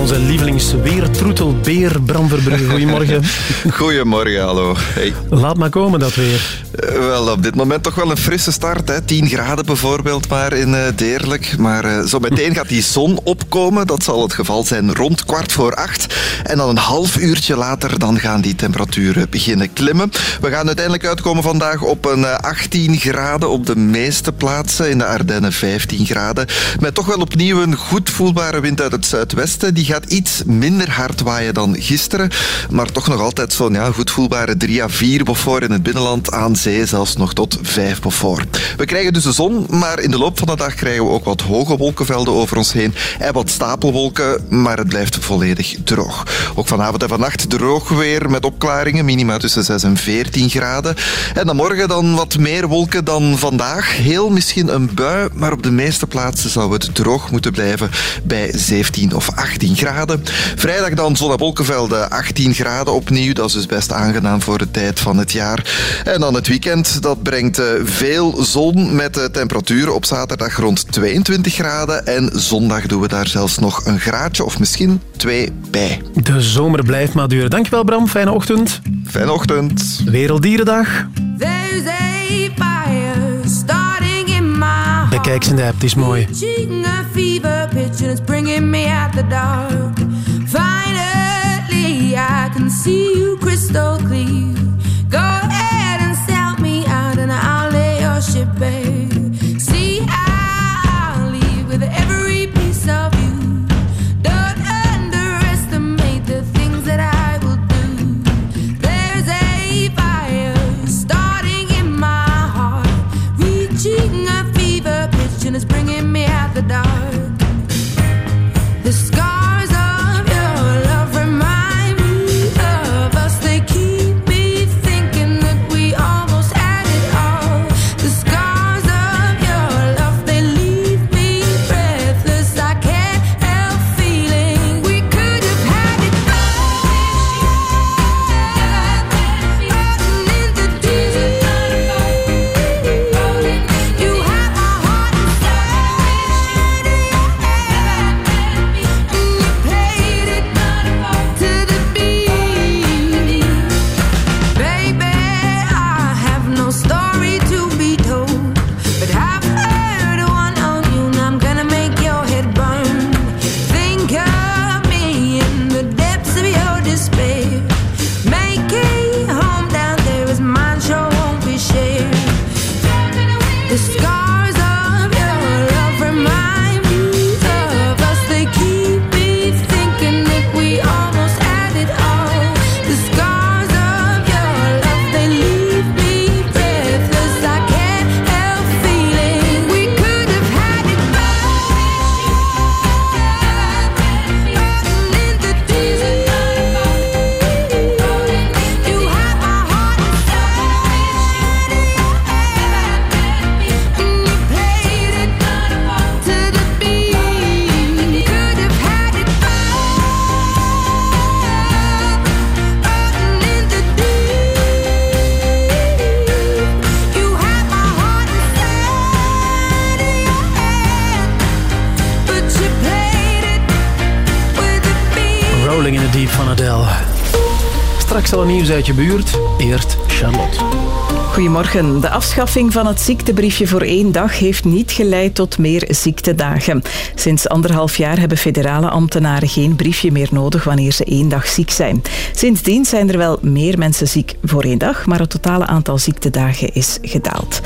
S1: Onze lievelingsweertroetelbeer Bram Verbrugge. Goedemorgen.
S53: Goedemorgen, hallo. Hey.
S1: Laat maar komen dat weer.
S53: Eh, wel, op dit moment toch wel een frisse start. Hè. 10 graden bijvoorbeeld maar in eh, Deerlijk. Maar eh, zo meteen gaat die zon opkomen. Dat zal het geval zijn rond kwart voor acht. En dan een half uurtje later dan gaan die temperaturen beginnen klimmen. We gaan uiteindelijk uitkomen vandaag op een eh, 18 graden op de meeste plaatsen. In de Ardennen 15 graden. Met toch wel opnieuw een goed voelbare wind uit het zuidwesten. Die gaat iets minder hard waaien dan gisteren. Maar toch nog altijd zo'n ja, goed voelbare 3 à 4 Beaufort in het binnenland. Aan zee zelfs nog tot 5 Beaufort. We krijgen dus de zon, maar in de loop van de dag krijgen we ook wat hoge wolkenvelden over ons heen. En wat stapelwolken, maar het blijft volledig droog. Ook vanavond en vannacht droog weer met opklaringen. Minima tussen 6 en 14 graden. En dan morgen dan wat meer wolken dan vandaag. Heel misschien een bui, maar op de meeste plaatsen zou het droog moeten blijven bij 17 of 18 graden. Vrijdag dan zon en wolkenvelden 18 graden opnieuw. Dat is dus best aangenaam voor de tijd van het jaar. En dan het weekend, dat brengt eh, veel zon met de temperatuur op zaterdag rond 22 graden. En zondag doen we daar zelfs nog een graadje of misschien twee bij.
S1: De zomer blijft maar duren. Dankjewel Bram, fijne ochtend.
S53: Fijne ochtend.
S1: Werelddierendag.
S24: There's a fire starting in my
S1: Bekijk ze in de app, het is mooi.
S24: A fever pitch and it's bringing me out the dark. Finally, I can see you crystal clear. Your
S1: Straks al nieuws uit je buurt. Eerst Charlotte.
S5: Goedemorgen. De afschaffing van het ziektebriefje voor één dag heeft niet geleid tot meer ziektedagen. Sinds anderhalf jaar hebben federale ambtenaren geen briefje meer nodig wanneer ze één dag ziek zijn. Sindsdien zijn er wel meer mensen ziek voor één dag, maar het totale aantal ziektedagen is gedaald.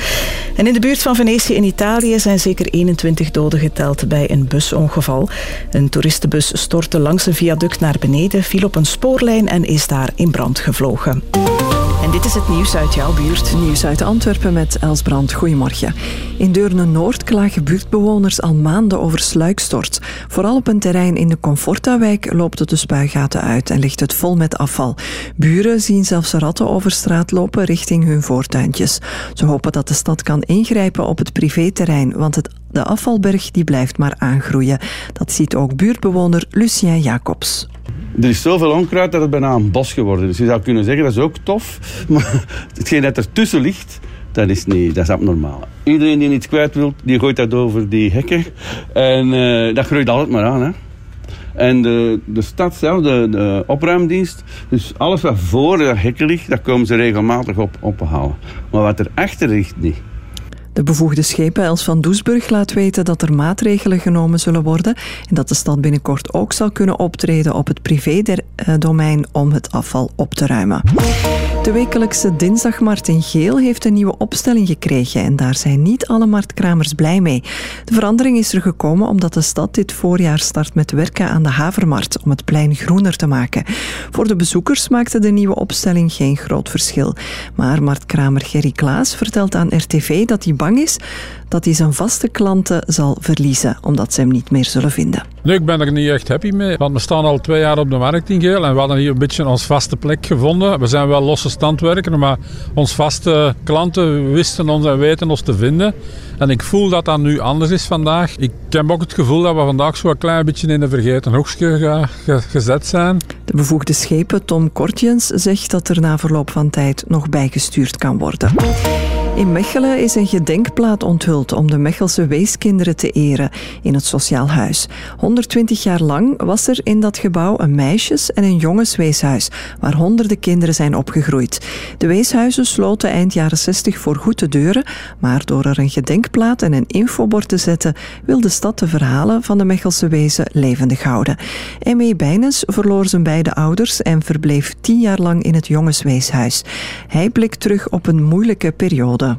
S5: En in de buurt van Venetië in Italië zijn zeker 21 doden geteld bij een busongeval. Een toeristenbus stortte langs een viaduct naar beneden, viel op een spoorlijn en is daar in brand gevlogen. Dit is het nieuws uit jouw buurt.
S19: Nieuws uit Antwerpen met Els Brand. Goedemorgen. In Deurne-Noord klagen buurtbewoners al maanden over sluikstort. Vooral op een terrein in de Comfortawijk loopt het de spuigaten uit en ligt het vol met afval. Buren zien zelfs ratten over straat lopen richting hun voortuintjes. Ze hopen dat de stad kan ingrijpen op het privéterrein, want de afvalberg die blijft maar aangroeien. Dat ziet ook buurtbewoner Lucien Jacobs.
S29: Er is zoveel onkruid dat het bijna een bos geworden is. Je zou kunnen zeggen dat is ook tof, maar hetgeen dat ertussen ligt, dat is, niet, dat is abnormaal. Iedereen die iets kwijt wil, die gooit dat over die hekken. En eh, dat groeit altijd maar aan. Hè. En de, de stad zelf, de, de opruimdienst, dus alles wat voor dat hekken ligt, dat komen ze regelmatig op, ophalen. Maar wat er achter ligt, niet.
S19: De bevoegde schepen Els van Doesburg laat weten dat er maatregelen genomen zullen worden en dat de stad binnenkort ook zal kunnen optreden op het privédomein om het afval op te ruimen. De wekelijkse dinsdagmarkt in Geel heeft een nieuwe opstelling gekregen en daar zijn niet alle marktkramers blij mee. De verandering is er gekomen omdat de stad dit voorjaar start met werken aan de Havermarkt om het plein groener te maken. Voor de bezoekers maakte de nieuwe opstelling geen groot verschil. Maar marktkramer Gerry Klaas vertelt aan RTV dat hij bang is dat hij zijn vaste klanten zal verliezen omdat ze hem niet meer zullen vinden.
S20: Nee, ik ben er niet echt happy mee. Want we staan al twee jaar op de markt in Geel en we hadden hier een beetje ons vaste plek gevonden. We zijn wel losse standwerken, maar ons vaste klanten wisten ons en weten ons te vinden. En ik voel dat dat nu anders is vandaag. Ik heb ook het gevoel dat we vandaag zo een klein beetje in een vergeten hoekje ge- ge- gezet zijn.
S19: De bevoegde schepen Tom Kortjens zegt dat er na verloop van tijd nog bijgestuurd kan worden. In Mechelen is een gedenkplaat onthuld om de Mechelse weeskinderen te eren in het Sociaal Huis. 120 jaar lang was er in dat gebouw een meisjes- en een jongensweeshuis waar honderden kinderen zijn opgegroeid. De weeshuizen sloten eind jaren 60 voor goed de deuren, maar door er een gedenkplaat en een infobord te zetten wil de stad de verhalen van de Mechelse wezen levendig houden. M.E. Bijnes verloor zijn beide ouders en verbleef tien jaar lang in het jongensweeshuis. Hij blikt terug op een moeilijke periode.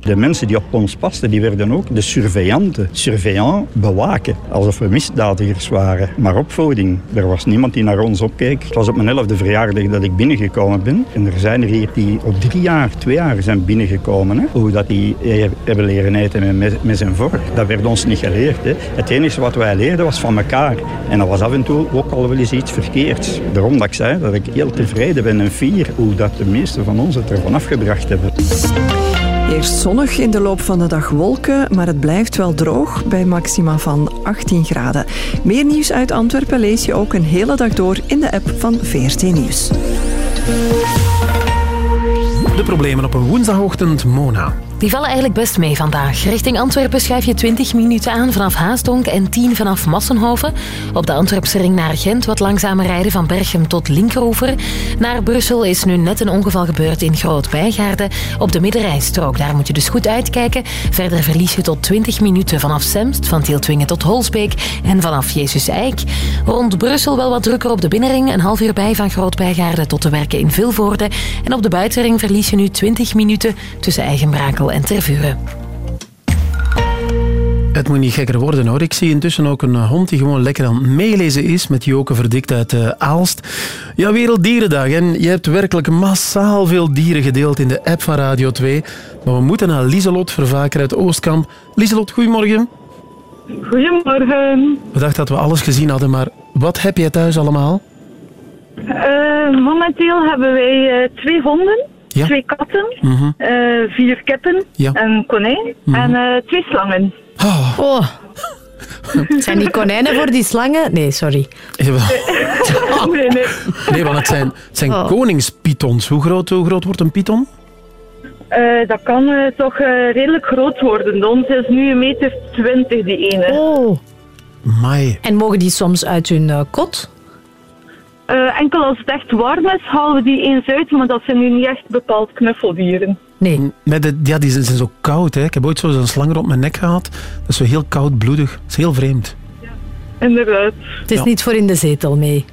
S21: De mensen die op ons pasten, die werden ook de surveillanten. Surveillant, bewaken, alsof we misdadigers waren. Maar opvoeding, er was niemand die naar ons opkeek. Het was op mijn elfde verjaardag dat ik binnengekomen ben. En er zijn er hier die op drie jaar, twee jaar zijn binnengekomen. Hè. Hoe dat die hebben leren eten met mes en vork, dat werd ons niet geleerd. Hè. Het enige wat wij leerden was van elkaar. En dat was af en toe ook al wel eens iets verkeerds. Daarom dat ik zei dat ik heel tevreden ben en fier hoe dat de meesten van ons het ervan afgebracht hebben.
S19: Eerst zonnig, in de loop van de dag wolken, maar het blijft wel droog bij maxima van 18 graden. Meer nieuws uit Antwerpen lees je ook een hele dag door in de app van VRT Nieuws.
S1: De problemen op een woensdagochtend, Mona.
S18: Die vallen eigenlijk best mee vandaag. Richting Antwerpen schuif je 20 minuten aan vanaf Haasdonk en 10 vanaf Massenhoven. Op de Antwerpse ring naar Gent wat langzamer rijden van Berchem tot Linkeroever. Naar Brussel is nu net een ongeval gebeurd in Groot-Bijgaarden op de middenrijstrook. Daar moet je dus goed uitkijken. Verder verlies je tot 20 minuten vanaf Semst, van Tieltwingen tot Holsbeek en vanaf Jezus Eik. Rond Brussel wel wat drukker op de binnenring, een half uur bij van Groot-Bijgaarden tot de werken in Vilvoorde. En op de buitenring verlies je nu 20 minuten tussen Eigenbrakel en Tervuren.
S1: Het moet niet gekker worden hoor. Ik zie intussen ook een hond die gewoon lekker aan het meelezen is met Joke Verdikt uit eh, Aalst. Ja, Werelddierendag. En je hebt werkelijk massaal veel dieren gedeeld in de app van Radio 2. Maar we moeten naar Lieselot Vervaker uit Oostkamp. Lieselot, goedemorgen.
S2: Goedemorgen.
S1: We dachten dat we alles gezien hadden, maar wat heb jij thuis allemaal?
S2: Eh, momenteel hebben wij eh, twee honden, twee katten,
S1: Mhm.
S2: eh, vier kippen,
S1: Ja.
S2: een konijn
S1: Mhm.
S2: en eh, twee slangen.
S18: Oh. Zijn die konijnen voor die slangen? Nee, sorry.
S2: nee, nee.
S1: Nee, want het zijn, het zijn
S2: Oh.
S1: koningspythons. Hoe groot, hoe groot wordt een python?
S2: Eh, dat kan eh, toch eh, redelijk groot worden. De ons is nu een meter twintig, die ene.
S18: Oh.
S1: Mai.
S18: En mogen die soms uit hun eh, kot?
S2: Eh, enkel als het echt warm is, halen we die eens uit, maar dat zijn nu niet echt bepaald knuffeldieren.
S18: Nee.
S1: Met de, ja, die zijn, zijn zo koud. Hè. Ik heb ooit zo zo'n slang rond mijn nek gehad. Dat is zo heel koudbloedig. Dat is heel vreemd.
S2: Inderdaad.
S18: Het is niet voor in de zetel mee.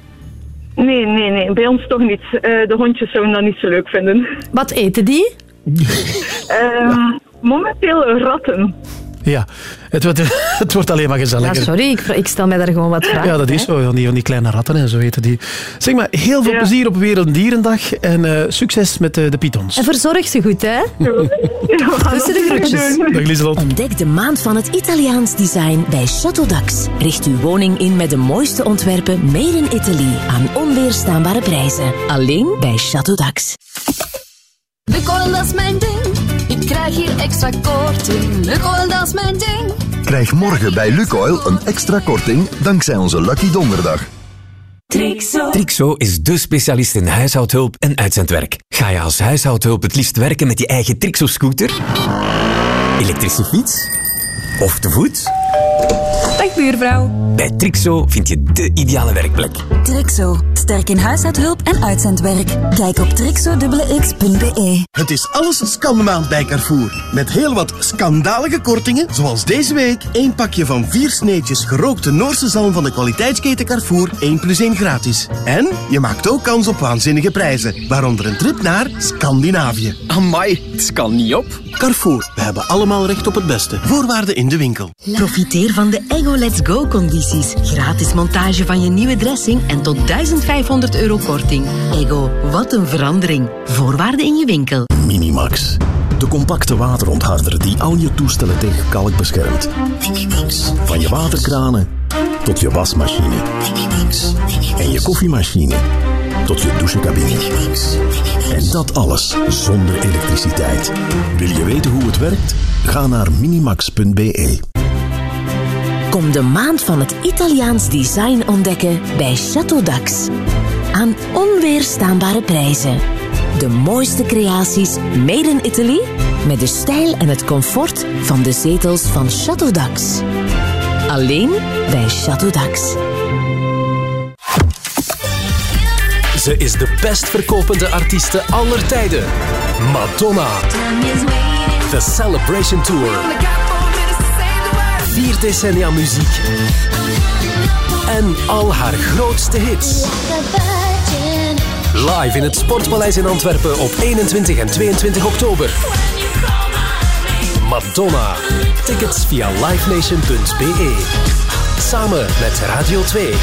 S2: Nee, nee, nee. Bij ons toch niet. Eh, de hondjes zouden dat niet zo leuk vinden.
S18: Wat eten die?
S2: Eh, momenteel ratten.
S1: Ja, het wordt, het wordt alleen maar
S2: Ja,
S1: gezelliger.
S2: sorry, ik, ik stel mij daar gewoon wat vragen
S1: Ja, dat is zo. Van die, van die kleine ratten en zo weten die. Zeg maar, heel veel plezier op Werelddierendag en eh, succes met eh, de pitons.
S2: En verzorg ze goed, hè? Tussen de groetjes.
S1: Dag Lieselot.
S16: Ontdek de maand van het Italiaans design bij Chateau Dax. Richt uw woning in met de mooiste ontwerpen made in Italy aan onweerstaanbare prijzen. Alleen bij Chateau Dax.
S27: Dat is mijn ding. Ik krijg hier extra korting. Lukoil, dat is mijn ding.
S30: Krijg morgen bij Lukoil een extra korting dankzij onze Lucky Donderdag.
S27: Trixo.
S54: Trixo is de specialist in huishoudhulp en uitzendwerk. Ga je als huishoudhulp het liefst werken met je eigen Trixo-scooter? Elektrische fiets? Of te voet?
S55: Dag buurvrouw.
S54: Bij Trixo vind je de ideale werkplek.
S56: Trixo. Sterk in huishoudhulp en uitzendwerk. Kijk op trixo.x.be.
S15: Het is alles scandemaand bij Carrefour. Met heel wat schandalige kortingen, zoals deze week één pakje van vier sneetjes gerookte Noorse zalm van de kwaliteitsketen Carrefour 1 plus 1 gratis. En je maakt ook kans op waanzinnige prijzen, waaronder een trip naar Scandinavië.
S57: Amai, het kan niet op.
S15: Carrefour, we hebben allemaal recht op het beste. Voorwaarden in de winkel.
S16: Profiteer van de Ego Let's Go condities. Gratis montage van je nieuwe dressing en tot 1500 euro korting. Ego, wat een verandering. Voorwaarden in je winkel.
S32: Minimax. De compacte waterontharder die al je toestellen tegen kalk beschermt. Van je waterkranen tot je wasmachine. En je koffiemachine tot je douchecabine. En dat alles zonder elektriciteit. Wil je weten hoe het werkt? Ga naar minimax.be.
S16: Kom de maand van het Italiaans design ontdekken bij Chateau Dax. Aan onweerstaanbare prijzen. De mooiste creaties made in Italy met de stijl en het comfort van de zetels van Chateau Dax. Alleen bij Chateau Dax.
S58: Ze is de best verkopende artieste aller tijden. Madonna. The Celebration Tour. Vier decennia muziek. En al haar grootste hits. Live in het Sportpaleis in Antwerpen op 21 en 22 oktober. Madonna. Tickets via livenation.be. Samen met Radio 2.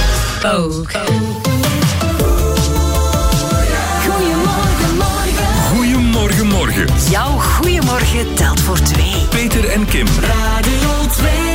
S27: Goedemorgen, morgen.
S59: Goedemorgen, morgen.
S60: Jouw goeiemorgen telt voor twee.
S59: Peter en Kim.
S27: Radio 2.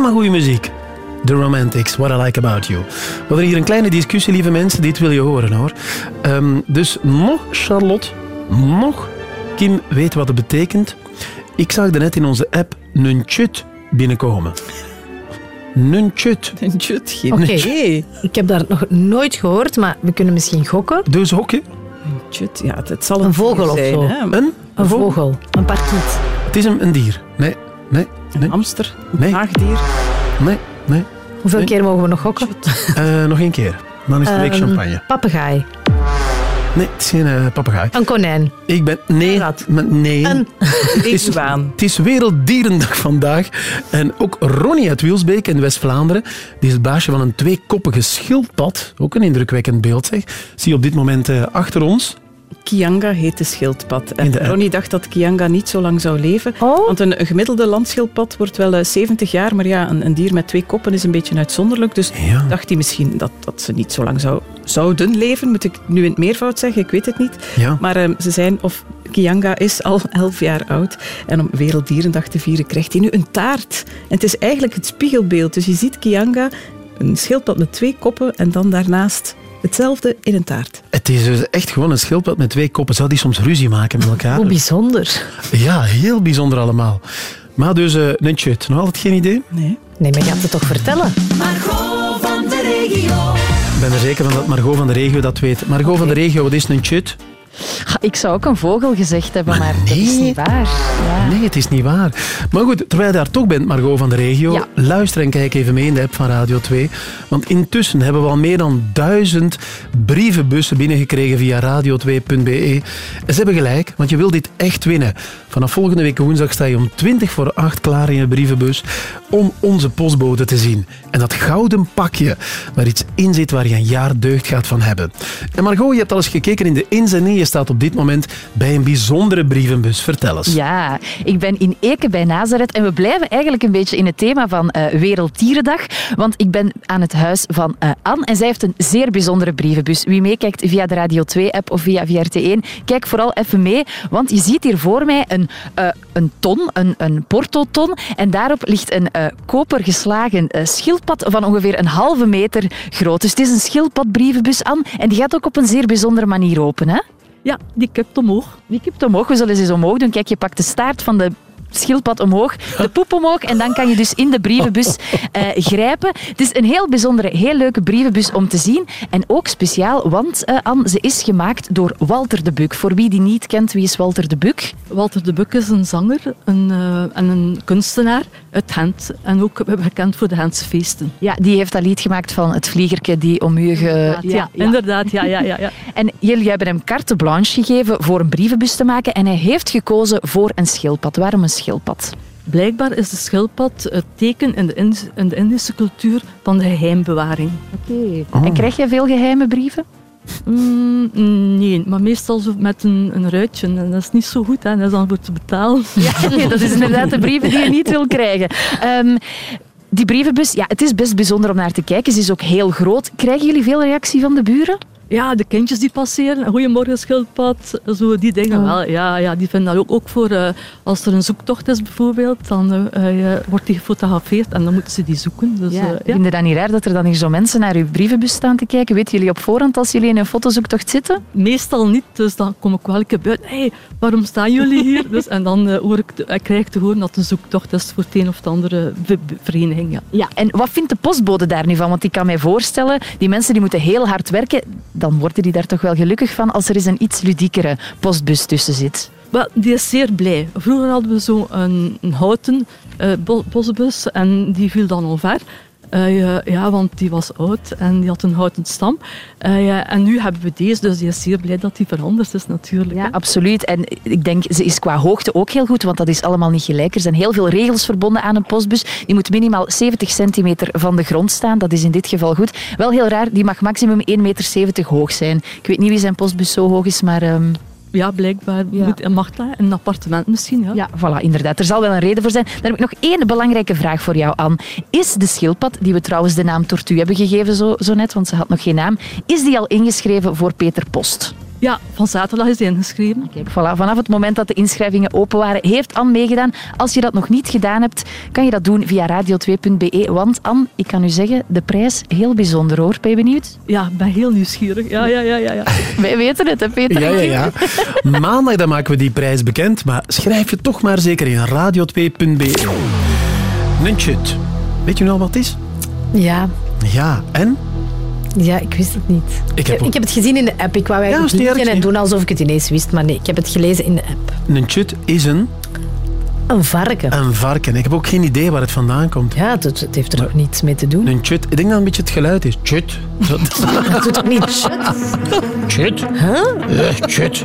S1: Alleen maar goede muziek. The Romantics, What I Like About You. We hadden hier een kleine discussie, lieve mensen. Dit wil je horen, hoor. Ehm, dus nog Charlotte, nog Kim weet wat het betekent. Ik zag net in onze app Nunchut binnenkomen. Nunchut.
S61: Nunchut, geen
S2: Oké,
S61: idee.
S2: ik heb daar nog nooit gehoord, maar we kunnen misschien gokken.
S1: Eens hokken.
S61: Nunchut, ja, het zal
S2: Een vogel of
S61: zijn,
S2: zo.
S61: hè.
S1: Een?
S2: Een vogel, een parkiet.
S1: Het is een, een dier. Nee, nee, nee.
S61: Een hamster, een
S1: Nee. Nee, nee.
S2: Hoeveel
S1: Nee.
S2: keer mogen we nog gokken?
S1: Eh, nog één keer. Dan is het week
S2: Ehm,
S1: champagne.
S2: Papegaai.
S1: Nee, het is geen eh, papegaai.
S2: Een konijn.
S1: Ik ben... Nee. maar Nee.
S2: Een
S1: Het is, het is Werelddierendag vandaag. En ook Ronnie uit Wielsbeek in West-Vlaanderen, die is het baasje van een tweekoppige schildpad. Ook een indrukwekkend beeld, zeg. Zie je op dit moment eh, achter ons.
S61: Kianga heet de schildpad. En
S1: de.
S61: Ronnie dacht dat Kianga niet zo lang zou leven.
S2: Oh.
S61: Want een, gemiddelde landschildpad wordt wel eh, 70 jaar. Maar ja, een, een dier met twee koppen is een beetje uitzonderlijk. Dus dacht hij misschien dat, dat ze niet zo lang zou, zouden leven. Moet ik nu in het meervoud zeggen? Ik weet het niet.
S1: Ja.
S61: Maar eh, ze zijn, of Kianga is al 11 jaar oud. En om Werelddierendag te vieren krijgt hij nu een taart. En het is eigenlijk het spiegelbeeld. Dus je ziet Kianga, een schildpad met twee koppen. En dan daarnaast hetzelfde in een taart.
S1: Het is dus echt gewoon een schildpad met twee koppen. Zou die soms ruzie maken met elkaar?
S2: Hoe bijzonder.
S1: Ja, heel bijzonder allemaal. Maar dus, eh een chut. Nog altijd geen idee?
S61: Nee.
S2: Nee, maar je gaat het toch vertellen?
S24: Margot van de regio.
S1: Ik ben er zeker van dat Margot van de regio dat weet. Margot van de regio, wat is een chut?
S28: Ik zou ook een vogel gezegd hebben, maar, dat is niet waar. Ja.
S1: Nee, het is niet waar. Maar goed, terwijl je daar toch bent, Margot van de regio,
S28: Ja.
S1: luister en kijk even mee in de app van Radio 2. Want intussen hebben we al meer dan duizend brievenbussen binnengekregen via radio2.be. En ze hebben gelijk, want je wil dit echt winnen. Vanaf volgende week woensdag sta je om 20 voor 8 klaar in je brievenbus om onze postbode te zien. En dat gouden pakje waar iets in zit waar je een jaar deugd gaat van hebben. En Margot, je hebt al eens gekeken in de inzending. Je staat op dit moment bij een bijzondere brievenbus. Vertel eens.
S28: Ja, ik ben in Eken bij Nazareth en we blijven eigenlijk een beetje in het thema van eh Werelddierendag, want ik ben aan het huis van eh Anne en zij heeft een zeer bijzondere brievenbus. Wie meekijkt via de Radio 2-app of via VRT1, kijk vooral even mee, want je ziet hier voor mij een, eh, een ton, een, een portoton en daarop ligt een koper geslagen schildpad van ongeveer een halve meter groot. Dus het is een schildpadbrievenbus, Anne, en die gaat ook op een zeer bijzondere manier open, hè?
S62: Ja, die kipt omhoog.
S28: Die kipt omhoog. We zullen ze eens omhoog doen. Kijk, je pakt de staart van de schildpad omhoog, de poep omhoog en dan kan je dus in de brievenbus eh, grijpen. Het is een heel bijzondere, heel leuke brievenbus om te zien. En ook speciaal, want eh, Anne, ze is gemaakt door Walter de Buk. Voor wie die niet kent, wie is Walter de Buk?
S62: Walter de Buk is een zanger een, eh, en een kunstenaar uit Gent. En ook bekend voor de Gentse feesten.
S28: Ja, die heeft dat lied gemaakt van het vliegerke die om u ge...
S62: Ja, inderdaad. Ja, ja, ja, ja.
S28: En jullie hebben hem carte blanche gegeven voor een brievenbus te maken en hij heeft gekozen voor een schildpad. Waarom een schildpad?
S62: Blijkbaar is de schildpad het teken in de, Indische, in de Indische cultuur van de geheimbewaring.
S28: Oké. En krijg jij veel geheime brieven?
S62: Mm, nee, maar meestal met een, een ruitje. En dat is niet zo goed, hè. dat is dan voor te betalen.
S28: Ja, nee, dat is inderdaad de brieven die je niet wil krijgen. Ehm, die brievenbus, ja, het is best bijzonder om naar te kijken. Ze is ook heel groot. Krijgen jullie veel reactie van de buren?
S62: Ja, de kindjes die passeren. Goedemorgen, schildpad. Zo, die dingen
S28: Oh.
S62: wel. Ja, ja, die vinden dat ook, ook voor... eh, als er een zoektocht is bijvoorbeeld, dan eh, eh, wordt die gefotografeerd en dan moeten ze die zoeken. Dus,
S28: Ja.
S62: ja.
S28: Vind je dat niet raar dat er dan hier zo mensen naar uw brievenbus staan te kijken? Weten jullie op voorhand als jullie in een fotozoektocht zitten?
S62: Meestal niet, dus dan kom ik wel een keer buiten. Hé, waarom staan jullie hier? Dus, en dan hoor ik, te- krijg ik te horen dat een zoektocht is voor het een of het andere ve- ve- vereniging. Ja.
S28: Ja, en wat vindt de postbode daar nu van? Want ik kan mij voorstellen, die mensen die moeten heel hard werken, dan worden die daar toch wel gelukkig van als er eens een iets ludiekere postbus tussen zit.
S62: Wel, die is zeer blij. Vroeger hadden we zo een, een houten eh, bo- bosbus en die viel dan omver. Eh, ja, ja, want die was oud en die had een houten stam. Eh, ja, en nu hebben we deze, dus die is zeer blij dat die veranderd is natuurlijk.
S28: Ja, absoluut. En ik denk, ze is qua hoogte ook heel goed, want dat is allemaal niet gelijk. Er zijn heel veel regels verbonden aan een postbus. Die moet minimaal 70 centimeter van de grond staan. Dat is in dit geval goed. Wel heel raar, die mag maximum 1,70 meter hoog zijn. Ik weet niet wie zijn postbus zo hoog is, maar... ehm,
S62: Ja, blijkbaar moet, mag dat. In een appartement misschien. Ja.
S28: Ja, voilà, inderdaad. Er zal wel een reden voor zijn. Dan heb ik nog één belangrijke vraag voor jou, Anne. Is de schildpad, die we trouwens de naam Tortue hebben gegeven zo, zo net, want ze had nog geen naam, is die al ingeschreven voor Peter Post?
S62: Ja, van zaterdag is hij ingeschreven.
S28: Kijk, voilà. Vanaf het moment dat de inschrijvingen open waren, heeft Anne meegedaan. Als je dat nog niet gedaan hebt, kan je dat doen via radio2.be. Want Anne, ik kan u zeggen, de prijs heel bijzonder hoor. Ben je benieuwd?
S62: Ja, ik ben heel nieuwsgierig. Ja, ja, ja, ja. ja.
S28: Wij weten het, hè Peter?
S1: Ja, ja, ja. Maandag dan maken we die prijs bekend, maar schrijf je toch maar zeker in radio2.be. Nunchut. Weet je nu al wat het is?
S2: Ja.
S1: Ja, en?
S2: Ja, ik wist het niet.
S1: Ik heb ook-
S2: het gezien in de app. Ik wou eigenlijk
S1: erg.
S2: en doen alsof ik het ineens wist, maar nee, ik heb het gelezen in de app.
S1: Nunchut is een...
S2: Een varken.
S1: Een varken. Ik heb ook geen idee waar het vandaan komt.
S2: Ja, het, het heeft er ook niets mee te doen.
S1: Een chut. Ik denk dat een beetje het geluid is. Chut.
S2: Dat doet toch niet shut?
S1: Chut.
S2: Huh?
S1: Eh, chut.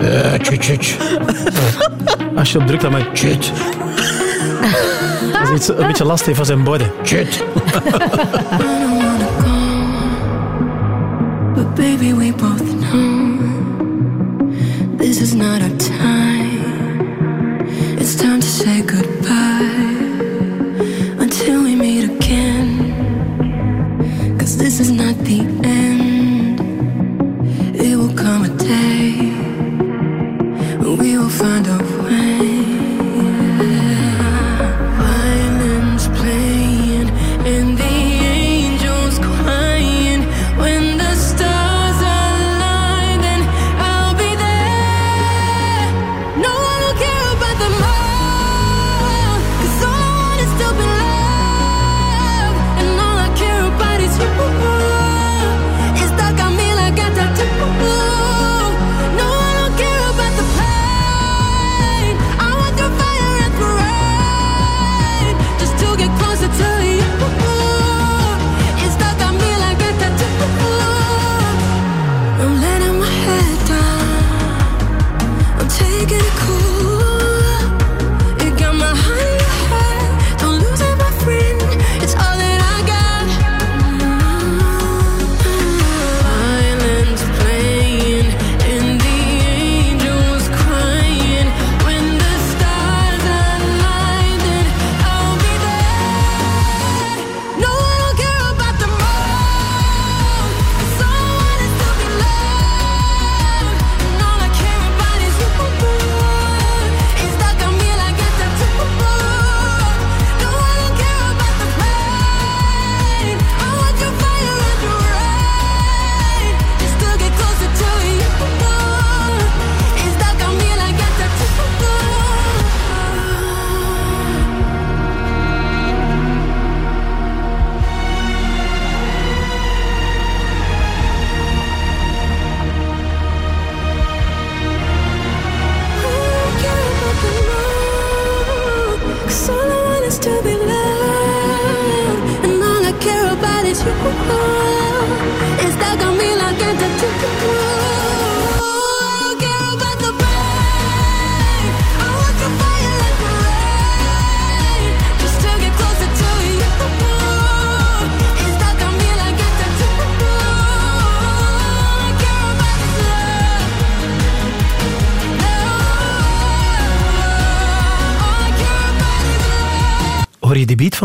S1: Eh, chut, chut. Als je op drukt, dan maar chut. Als iets een beetje last heeft van zijn borden. Chut.
S24: But baby, we both know this is not our time. It's time to say goodbye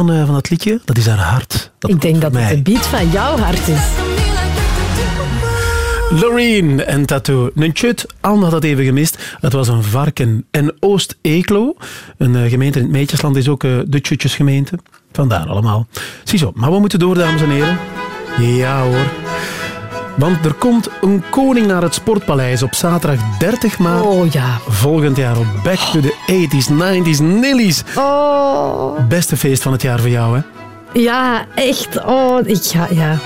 S1: van, eh, van dat liedje? Dat is haar hart. Dat
S2: Ik denk dat
S1: mij.
S2: het de beat van jouw hart is.
S1: Loreen en Tattoo. Nunchut, Anne had dat even gemist. Het was een varken. En Oost-Eeklo, een eh, gemeente in het Meetjesland, is ook eh, de Tjutjesgemeente. Vandaar allemaal. Ziezo, maar we moeten door, dames en heren. Ja hoor. Want er komt een koning naar het Sportpaleis op zaterdag 30 maart.
S2: Oh ja.
S1: Volgend jaar op Back to the 80s, 90s, Nillies.
S2: Oh.
S1: Beste feest van het jaar voor jou, hè?
S2: Ja, echt. Oh, ik ga, ja.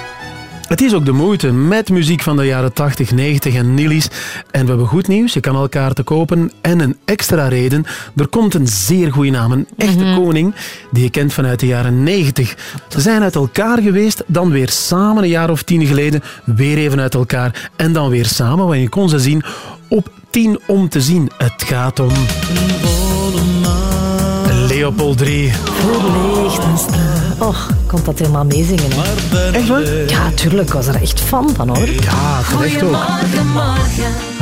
S1: Het is ook de moeite met muziek van de jaren 80, 90 en Nillies. En we hebben goed nieuws. Je kan al kaarten kopen. En een extra reden. Er komt een zeer goede naam. Een echte koning die je kent vanuit de jaren 90. Ze zijn uit elkaar geweest. Dan weer samen een jaar of tien geleden. Weer even uit elkaar. En dan weer samen. Want je kon ze zien op 10 om te zien. Het gaat om... Leopold 3.
S2: Verlicht en stil. Och, ik kon dat helemaal meezingen. Hè.
S1: Echt waar?
S2: Ja, tuurlijk. Ik was er echt fan van, hoor.
S1: Ja, terecht ook.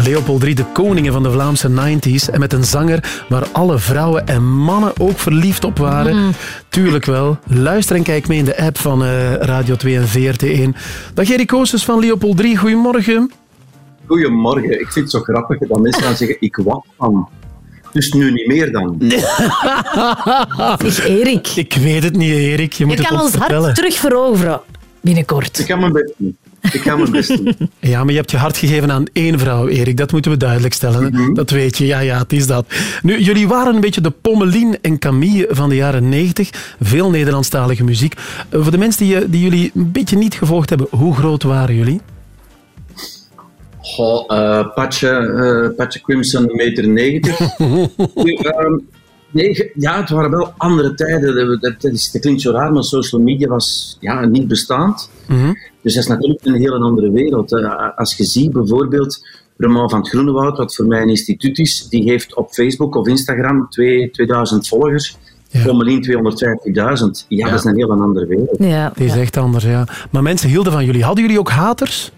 S1: Leopold III, de koningen van de Vlaamse 90s. En met een zanger waar alle vrouwen en mannen ook verliefd op waren.
S2: Mm.
S1: Tuurlijk wel. Luister en kijk mee in de app van eh, Radio 2 en VRT1. Dag Erik Koosens van Leopold III, goedemorgen.
S63: Goedemorgen. Ik vind het zo grappig dat mensen gaan zeggen, ik wacht van. Dus nu niet meer dan.
S2: Zeg, Erik.
S1: Ik weet het niet, Erik. Je moet
S2: Je
S1: het
S2: kan
S1: ons
S2: ons hart terug veroveren. Binnenkort.
S63: Ik kan mijn best doen. Ik ga mijn best doen.
S1: Ja, maar je hebt je hart gegeven aan één vrouw, Erik. Dat moeten we duidelijk stellen.
S63: Mhm.
S1: Dat weet je. Ja, ja, het is dat. Nu, jullie waren een beetje de Pommelien en Camille van de jaren 90. Veel Nederlandstalige muziek. Eh, Voor de mensen die, eh, die jullie een beetje niet gevolgd hebben, hoe groot waren jullie?
S63: Goh, eh, Patje, eh, Patje Crimson, een meter negentig. Nu, ehm, nee, ja, het waren wel andere tijden. Dat, dat, dat is- dat klinkt zo raar, maar social media was ja, niet bestaand. Dus dat is natuurlijk een heel andere wereld. Eh, Als je ziet bijvoorbeeld Roman van het Groenewoud, wat voor mij een instituut is, die heeft op Facebook of Instagram twee- 2000 volgers. Pommelien 250.000. Ja, dat is een heel andere wereld.
S2: Ja,
S1: Het is echt anders, ja. Maar mensen hielden van jullie. Hadden jullie ook haters?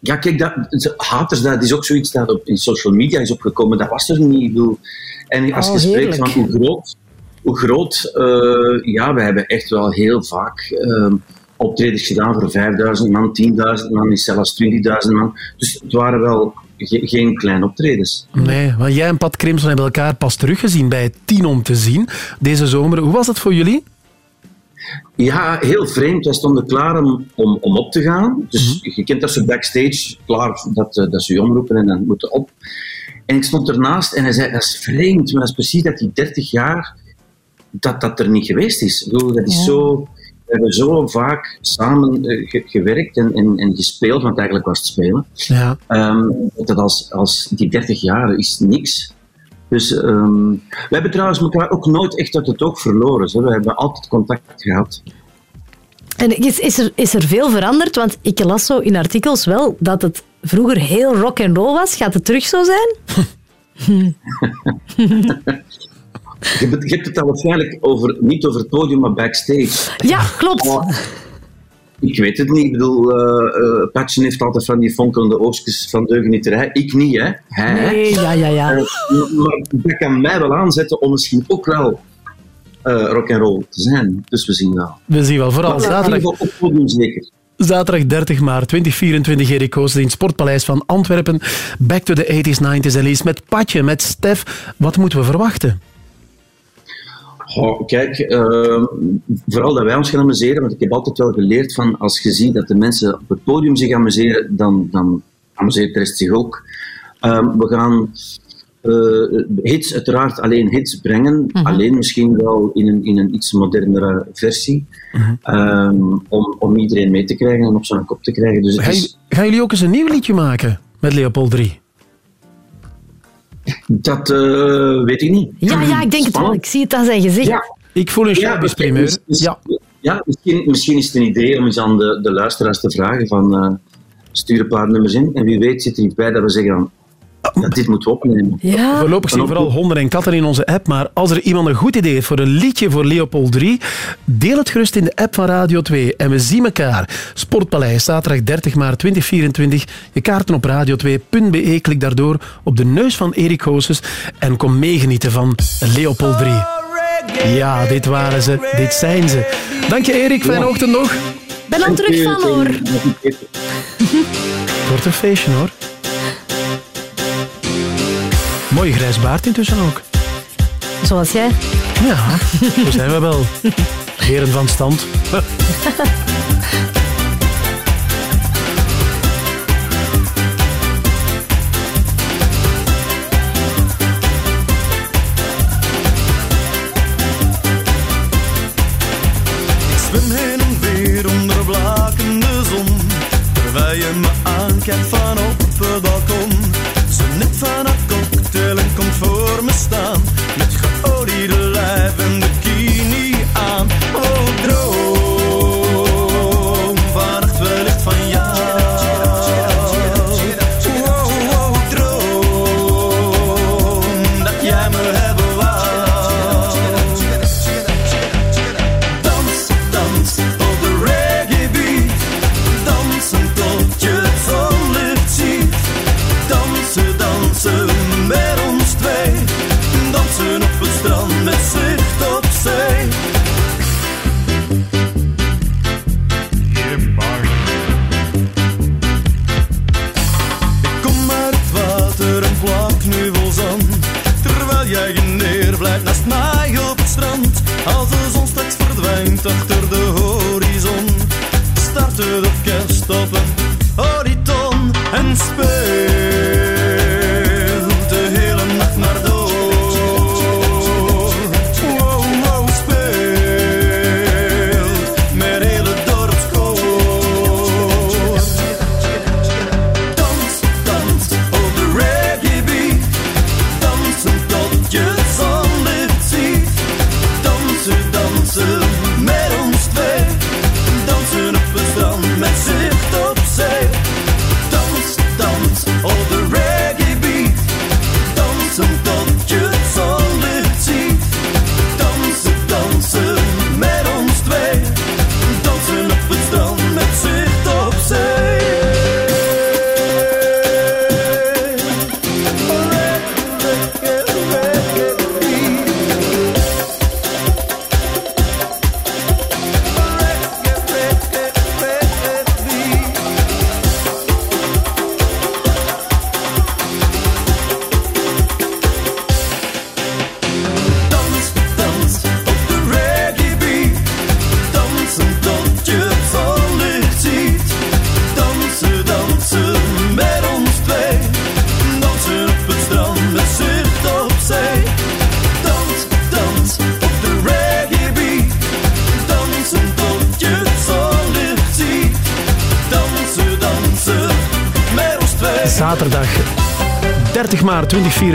S63: Ja, kijk, dat, haters, dat is ook zoiets dat op, in social media is opgekomen. Dat was er niet. Ik bedoel, en als
S2: Oh,
S63: je spreekt van hoe groot, hoe groot eh, ja, we hebben echt wel heel vaak eh, optredens gedaan voor 5000 man, 10.000 man, zelfs 20.000 man. Dus het waren wel ge- geen kleine optredens.
S1: Nee, want jij en Pat Crimson hebben elkaar pas teruggezien bij het Tien om te zien deze zomer. Hoe was dat voor jullie?
S63: Ja, heel vreemd. Wij stonden klaar om, om, om op te gaan. Dus je kent dat ze backstage, klaar dat, eh, dat ze je omroepen en dan moeten op. En ik stond ernaast en hij zei, dat is vreemd, maar dat is precies dat die 30 jaar, dat dat er niet geweest is. Ik bedoel, dat is
S2: Ja.
S63: zo, we hebben zo vaak samen eh, ge- gewerkt en, en, en gespeeld, want eigenlijk was het spelen.
S1: Ja.
S63: Ehm, dat als, als die 30 jaar is niks. Dus ehm, we hebben trouwens elkaar ook nooit echt uit het oog verloren. We hebben altijd contact gehad.
S2: En is, is, er, is er veel veranderd? Want ik las zo in artikels wel dat het vroeger heel rock and roll was. Gaat het terug zo zijn?
S63: Je hebt, het dan waarschijnlijk over, niet over het podium, maar backstage.
S2: Ja, klopt.
S63: Ik weet het niet. Ik bedoel, eh eh, Patchen heeft altijd van die fonkelende oogstjes van deugnieterij. Ik niet, hè. Hij, hè.
S2: Nee, ja, ja, ja.
S63: Eh, maar dat kan mij wel aanzetten om misschien ook wel rock and roll te zijn. Dus we zien wel.
S1: We zien wel, vooral zaterdag.
S63: op podium zeker.
S1: Zaterdag 30 maart 2024 Erik Koos in het Sportpaleis van Antwerpen. Back to the 80s, 90s en met Patje, met Stef. Wat moeten we verwachten?
S63: Goh, kijk, eh, vooral dat wij ons gaan amuseren, want ik heb altijd wel geleerd van als je ziet dat de mensen op het podium zich amuseren, dan, dan amuseert de rest zich ook. Ehm, we gaan eh, hits, uiteraard alleen hits brengen, alleen misschien wel in een, in een iets modernere versie, ehm, om, om iedereen mee te krijgen en op zijn kop te krijgen. Dus het
S1: Gaan,
S63: is,
S1: jullie- gaan jullie ook eens een nieuw liedje maken met Leopold 3?
S63: Dat eh, weet ik niet.
S2: Ja, ja, ik denk het wel. Ik zie het aan zijn gezicht.
S63: Ja.
S1: Ik voel een
S63: Ja,
S1: showbiz primeur. Ja.
S63: ja misschien, misschien is het een idee om eens aan de, de luisteraars te vragen van eh, stuur een paar nummers in en wie weet zit er iets bij dat we zeggen van, dat dit moeten we opnemen.
S1: Voorlopig zien vooral honden en katten in onze app, maar als er iemand een goed idee heeft voor een liedje voor Leopold 3, deel het gerust in de app van Radio 2 en we zien elkaar. Sportpaleis, zaterdag 30 maart 2024. Je kaarten op radio2.be, klik daardoor op de neus van Erik Goossens en kom meegenieten van Leopold 3. Ja, dit waren ze, dit zijn ze. Dank je Erik, fijne ochtend nog.
S2: Ben al terug van hoor.
S1: Het wordt een feestje hoor. Mooie grijs baard intussen ook.
S2: Zoals jij.
S1: Ja, zo zijn we wel. Heren van stand.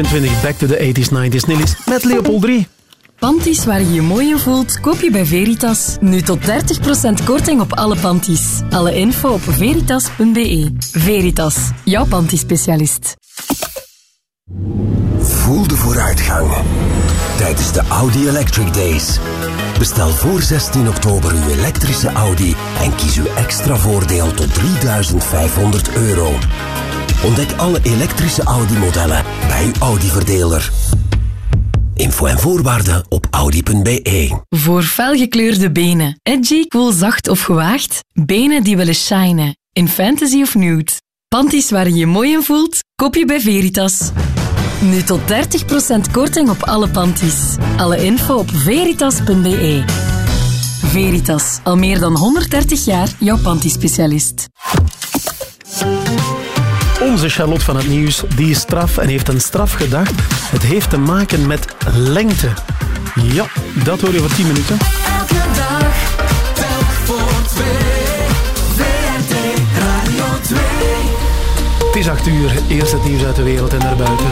S1: 24 Back to the 80s, 90s Nillies met Leopold 3.
S25: Panties waar je je mooi in voelt, koop je bij Veritas. Nu tot 30% korting op alle panties. Alle info op veritas.be. Veritas, jouw pantiespecialist.
S32: Voel de vooruitgang tijdens de Audi Electric Days. Bestel voor 16 oktober uw elektrische Audi en kies uw extra voordeel tot 3500 euro. Ontdek alle elektrische Audi-modellen uw Audi-verdeler. Info en voorwaarden op audi.be.
S25: Voor felgekleurde benen. Edgy, cool, zacht of gewaagd. Benen die willen shinen. In fantasy of nude. Panties waar je je mooi in voelt, koop je bij Veritas. Nu tot 30% korting op alle panties. Alle info op veritas.be. Veritas, al meer dan 130 jaar jouw pantiespecialist.
S1: Onze Charlotte van het Nieuws, die is straf en heeft een straf gedacht. Het heeft te maken met lengte. Ja, dat hoor je voor 10 minuten.
S64: Elke dag, telk voor twee. VRT Radio 2.
S1: Het is 8 uur, eerst het nieuws uit de wereld en naar buiten.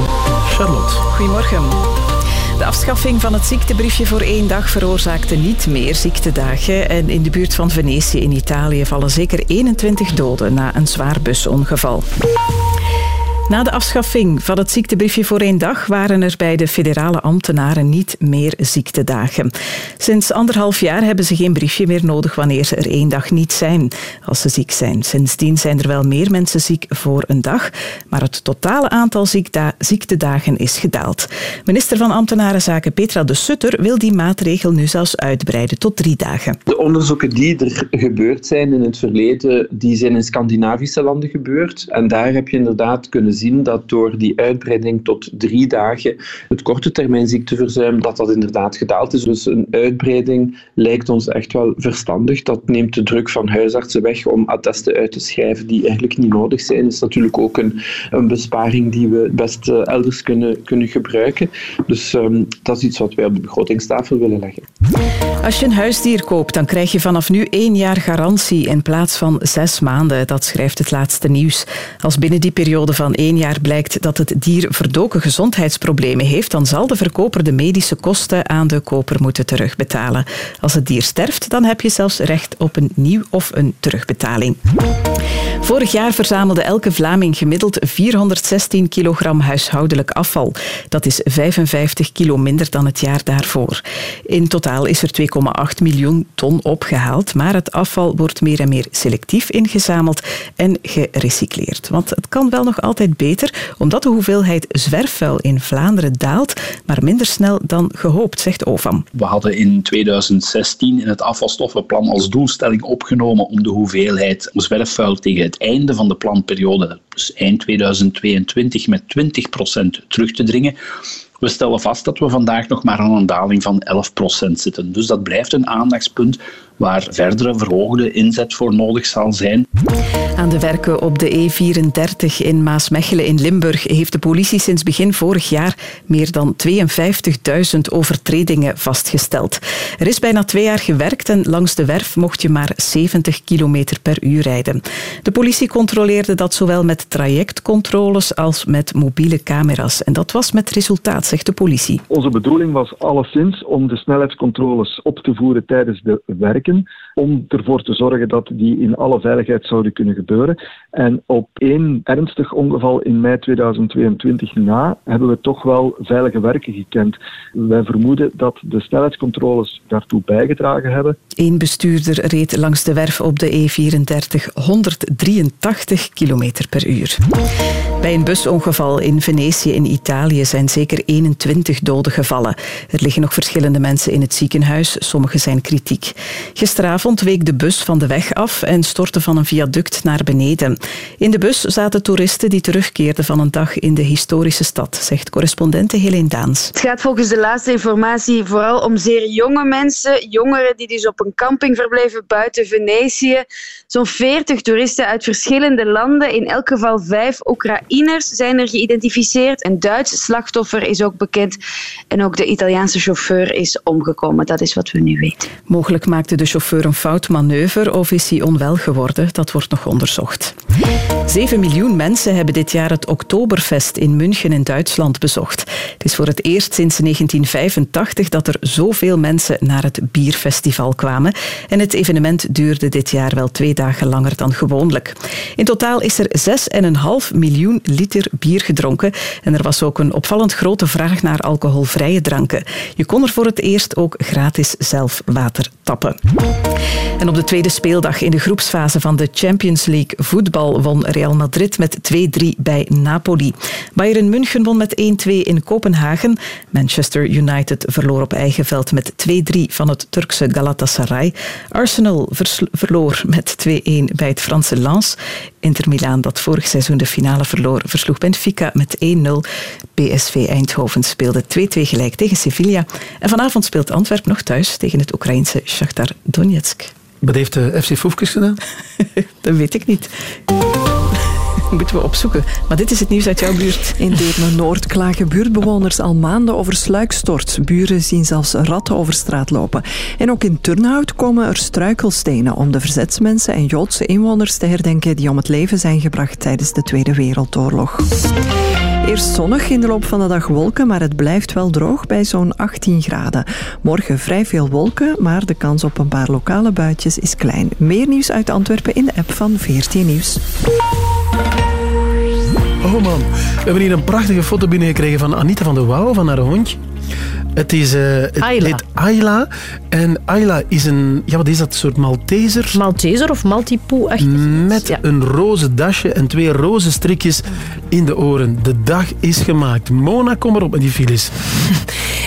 S1: Charlotte.
S5: Goedemorgen. De afschaffing van het ziektebriefje voor één dag veroorzaakte niet meer ziektedagen. En in de buurt van Venetië in Italië vallen zeker 21 doden na een zwaar busongeval. Na de afschaffing van het ziektebriefje voor één dag waren er bij de federale ambtenaren niet meer ziektedagen. Sinds anderhalf jaar hebben ze geen briefje meer nodig wanneer ze er één dag niet zijn als ze ziek zijn. Sindsdien zijn er wel meer mensen ziek voor een dag, maar het totale aantal ziektedagen is gedaald. Minister van Ambtenarenzaken Petra de Sutter wil die maatregel nu zelfs uitbreiden tot drie dagen.
S39: De onderzoeken die er gebeurd zijn in het verleden, die zijn in Scandinavische landen gebeurd. En daar heb je inderdaad kunnen zien dat door die uitbreiding tot drie dagen het korte termijn ziekteverzuim, dat dat inderdaad gedaald is. Dus een uitbreiding lijkt ons echt wel verstandig. Dat neemt de druk van huisartsen weg om attesten uit te schrijven die eigenlijk niet nodig zijn. Dat is natuurlijk ook een, een besparing die we best eh, elders kunnen, kunnen gebruiken. Dus ehm, dat is iets wat wij op de begrotingstafel willen leggen.
S5: Als je een huisdier koopt, dan krijg je vanaf nu één jaar garantie in plaats van zes maanden. Dat schrijft het laatste nieuws. Als binnen die periode van één jaar blijkt dat het dier verdoken gezondheidsproblemen heeft, dan zal de verkoper de medische kosten aan de koper moeten terugbetalen. Als het dier sterft, dan heb je zelfs recht op een nieuw of een terugbetaling. Vorig jaar verzamelde elke Vlaming gemiddeld 416 kilogram huishoudelijk afval. Dat is 55 kilo minder dan het jaar daarvoor. In totaal is er 2,8 miljoen ton opgehaald, maar het afval wordt meer en meer selectief ingezameld en gerecycleerd. Want het kan wel nog altijd beter, omdat de hoeveelheid zwerfvuil in Vlaanderen daalt, maar minder snel dan gehoopt, zegt OVAM.
S65: We hadden in 2016 in het afvalstoffenplan als doelstelling opgenomen om de hoeveelheid zwerfvuil tegen het einde van de planperiode, dus eind 2022, met 20% terug te dringen. We stellen vast dat we vandaag nog maar aan een daling van 11% zitten. Dus dat blijft een aandachtspunt waar verdere verhoogde inzet voor nodig zal zijn.
S5: Aan de werken op de E34 in Maasmechelen in Limburg heeft de politie sinds begin vorig jaar meer dan 52.000 overtredingen vastgesteld. Er is bijna twee jaar gewerkt en langs de werf mocht je maar 70 km per uur rijden. De politie controleerde dat zowel met trajectcontroles als met mobiele camera's. En dat was met resultaat, zegt de politie.
S66: Onze bedoeling was alleszins om de snelheidscontroles op te voeren tijdens de werken, om ervoor te zorgen dat die in alle veiligheid zouden kunnen gebeuren. En op één ernstig ongeval in mei 2022 na hebben we toch wel veilige werken gekend. Wij vermoeden dat de snelheidscontroles daartoe bijgedragen hebben.
S5: Eén bestuurder reed langs de werf op de E34 183 km per uur. Bij een busongeval in Venetië in Italië zijn zeker 21 doden gevallen. Er liggen nog verschillende mensen in het ziekenhuis, sommigen zijn kritiek. Gisteravond week de bus van de weg af en stortte van een viaduct naar beneden. In de bus zaten toeristen die terugkeerden van een dag in de historische stad, zegt correspondente Helene Daans.
S31: Het gaat volgens de laatste informatie vooral om zeer jonge mensen, jongeren die dus op een camping verbleven buiten Venetië. Zo'n 40 toeristen uit verschillende landen, in elk geval vijf Oekraïners zijn er geïdentificeerd. Een Duits slachtoffer is ook bekend en ook de Italiaanse chauffeur is omgekomen. Dat is wat we nu weten.
S5: Mogelijk maakte de chauffeur een fout manoeuvre of is hij onwel geworden. Dat wordt nog onderzocht. 7 miljoen mensen hebben dit jaar het Oktoberfest in München in Duitsland bezocht. Het is voor het eerst sinds 1985 dat er zoveel mensen naar het bierfestival kwamen. En het evenement duurde dit jaar wel twee dagen langer dan gewoonlijk. In totaal is er 6,5 miljoen liter bier gedronken. En er was ook een opvallend grote vraag naar alcoholvrije dranken. Je kon er voor het eerst ook gratis zelf water tappen. En op de tweede speeldag in de groepsfase van de Champions League voetbal won Real Madrid met 2-3 bij Napoli. Bayern München won met 1-2 in Kopenhagen. Manchester United verloor op eigen veld met 2-3 van het Turkse Galatasaray. Arsenal verloor met 2-1 bij het Franse Lens. Inter Milaan, dat vorig seizoen de finale verloor, versloeg Benfica met 1-0. PSV Eindhoven speelde 2-2 gelijk tegen Sevilla. En vanavond speelt Antwerpen nog thuis tegen het Oekraïense Shakhtar Donetsk.
S1: Wat heeft de FC Foefkes gedaan?
S5: Dat weet ik niet. Moeten we opzoeken. Maar dit is het nieuws uit jouw buurt.
S19: In Deurne-Noord klagen buurtbewoners al maanden over sluikstort. Buren zien zelfs ratten over straat lopen. En ook in Turnhout komen er struikelstenen om de verzetsmensen en Joodse inwoners te herdenken die om het leven zijn gebracht tijdens de Tweede Wereldoorlog. Eerst zonnig, in de loop van de dag wolken, maar het blijft wel droog bij zo'n 18 graden. Morgen vrij veel wolken, maar de kans op een paar lokale buitjes is klein. Meer nieuws uit Antwerpen in de app van 14 Nieuws.
S1: Oh man, we hebben hier een prachtige foto binnengekregen van Anita van der Wouw, van haar hondje. Het is... eh het
S2: Ayla.
S1: heet Ayla. En Ayla is een... Ja, wat is dat? Een soort Malteser?
S2: Malteser of Maltipoe? Echt.
S1: Met een roze dasje en twee roze strikjes in de oren. De dag is gemaakt. Mona, kom erop met die files.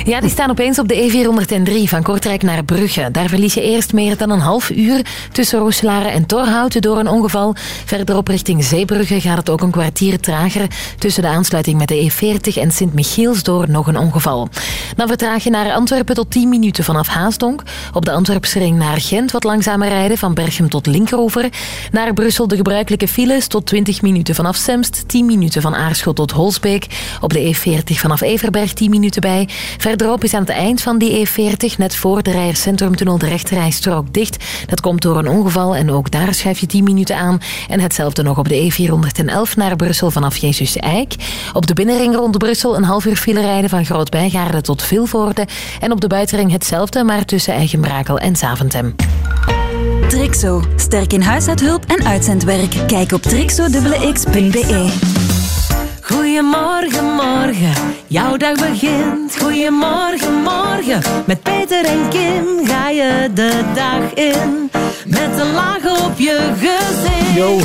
S18: Ja, die staan opeens op de E403 van Kortrijk naar Brugge. Daar verlies je eerst meer dan een half uur tussen Rooselare en Torhouten door een ongeval. Verderop richting Zeebrugge gaat het ook een kwartier trager tussen de aansluiting met de E40 en Sint-Michiels door nog een ongeval. Dan vertraag je naar Antwerpen tot 10 minuten vanaf Haasdonk. Op de Antwerpse ring naar Gent wat langzamer rijden van Berchem tot Linkeroever. Naar Brussel de gebruikelijke files tot 20 minuten vanaf Semst, 10 minuten van Aarschot tot Holsbeek. Op de E40 vanaf Everberg 10 minuten bij. Verderop is aan het eind van die E40, net voor de Rijers Centrumtunnel, de rechterrijstrook dicht. Dat komt door een ongeval en ook daar schuif je 10 minuten aan. En hetzelfde nog op de E411 naar Brussel vanaf Jezus Eik. Op de binnenring rond Brussel een half uur file rijden van Tot Vilvoorde. En op de buitenring hetzelfde, maar tussen Eigenbrakel en Zaventem.
S16: Trixo. Sterk in huishoudhulp en uitzendwerk. Kijk op trixo.x.be.
S25: Goedemorgen, morgen, jouw dag begint. Goedemorgen, morgen, met Peter en Kim ga je de dag in. Met een laag op je gezicht.
S1: Yo.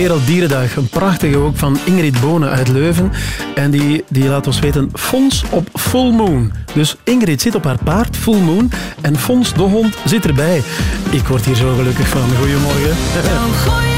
S1: Werelddierendag. Een prachtige ook van Ingrid Bonen uit Leuven. En die, die laat ons weten, Fons op full moon. Dus Ingrid zit op haar paard, full moon. En Fons, de hond, zit erbij. Ik word hier zo gelukkig van. Goedemorgen.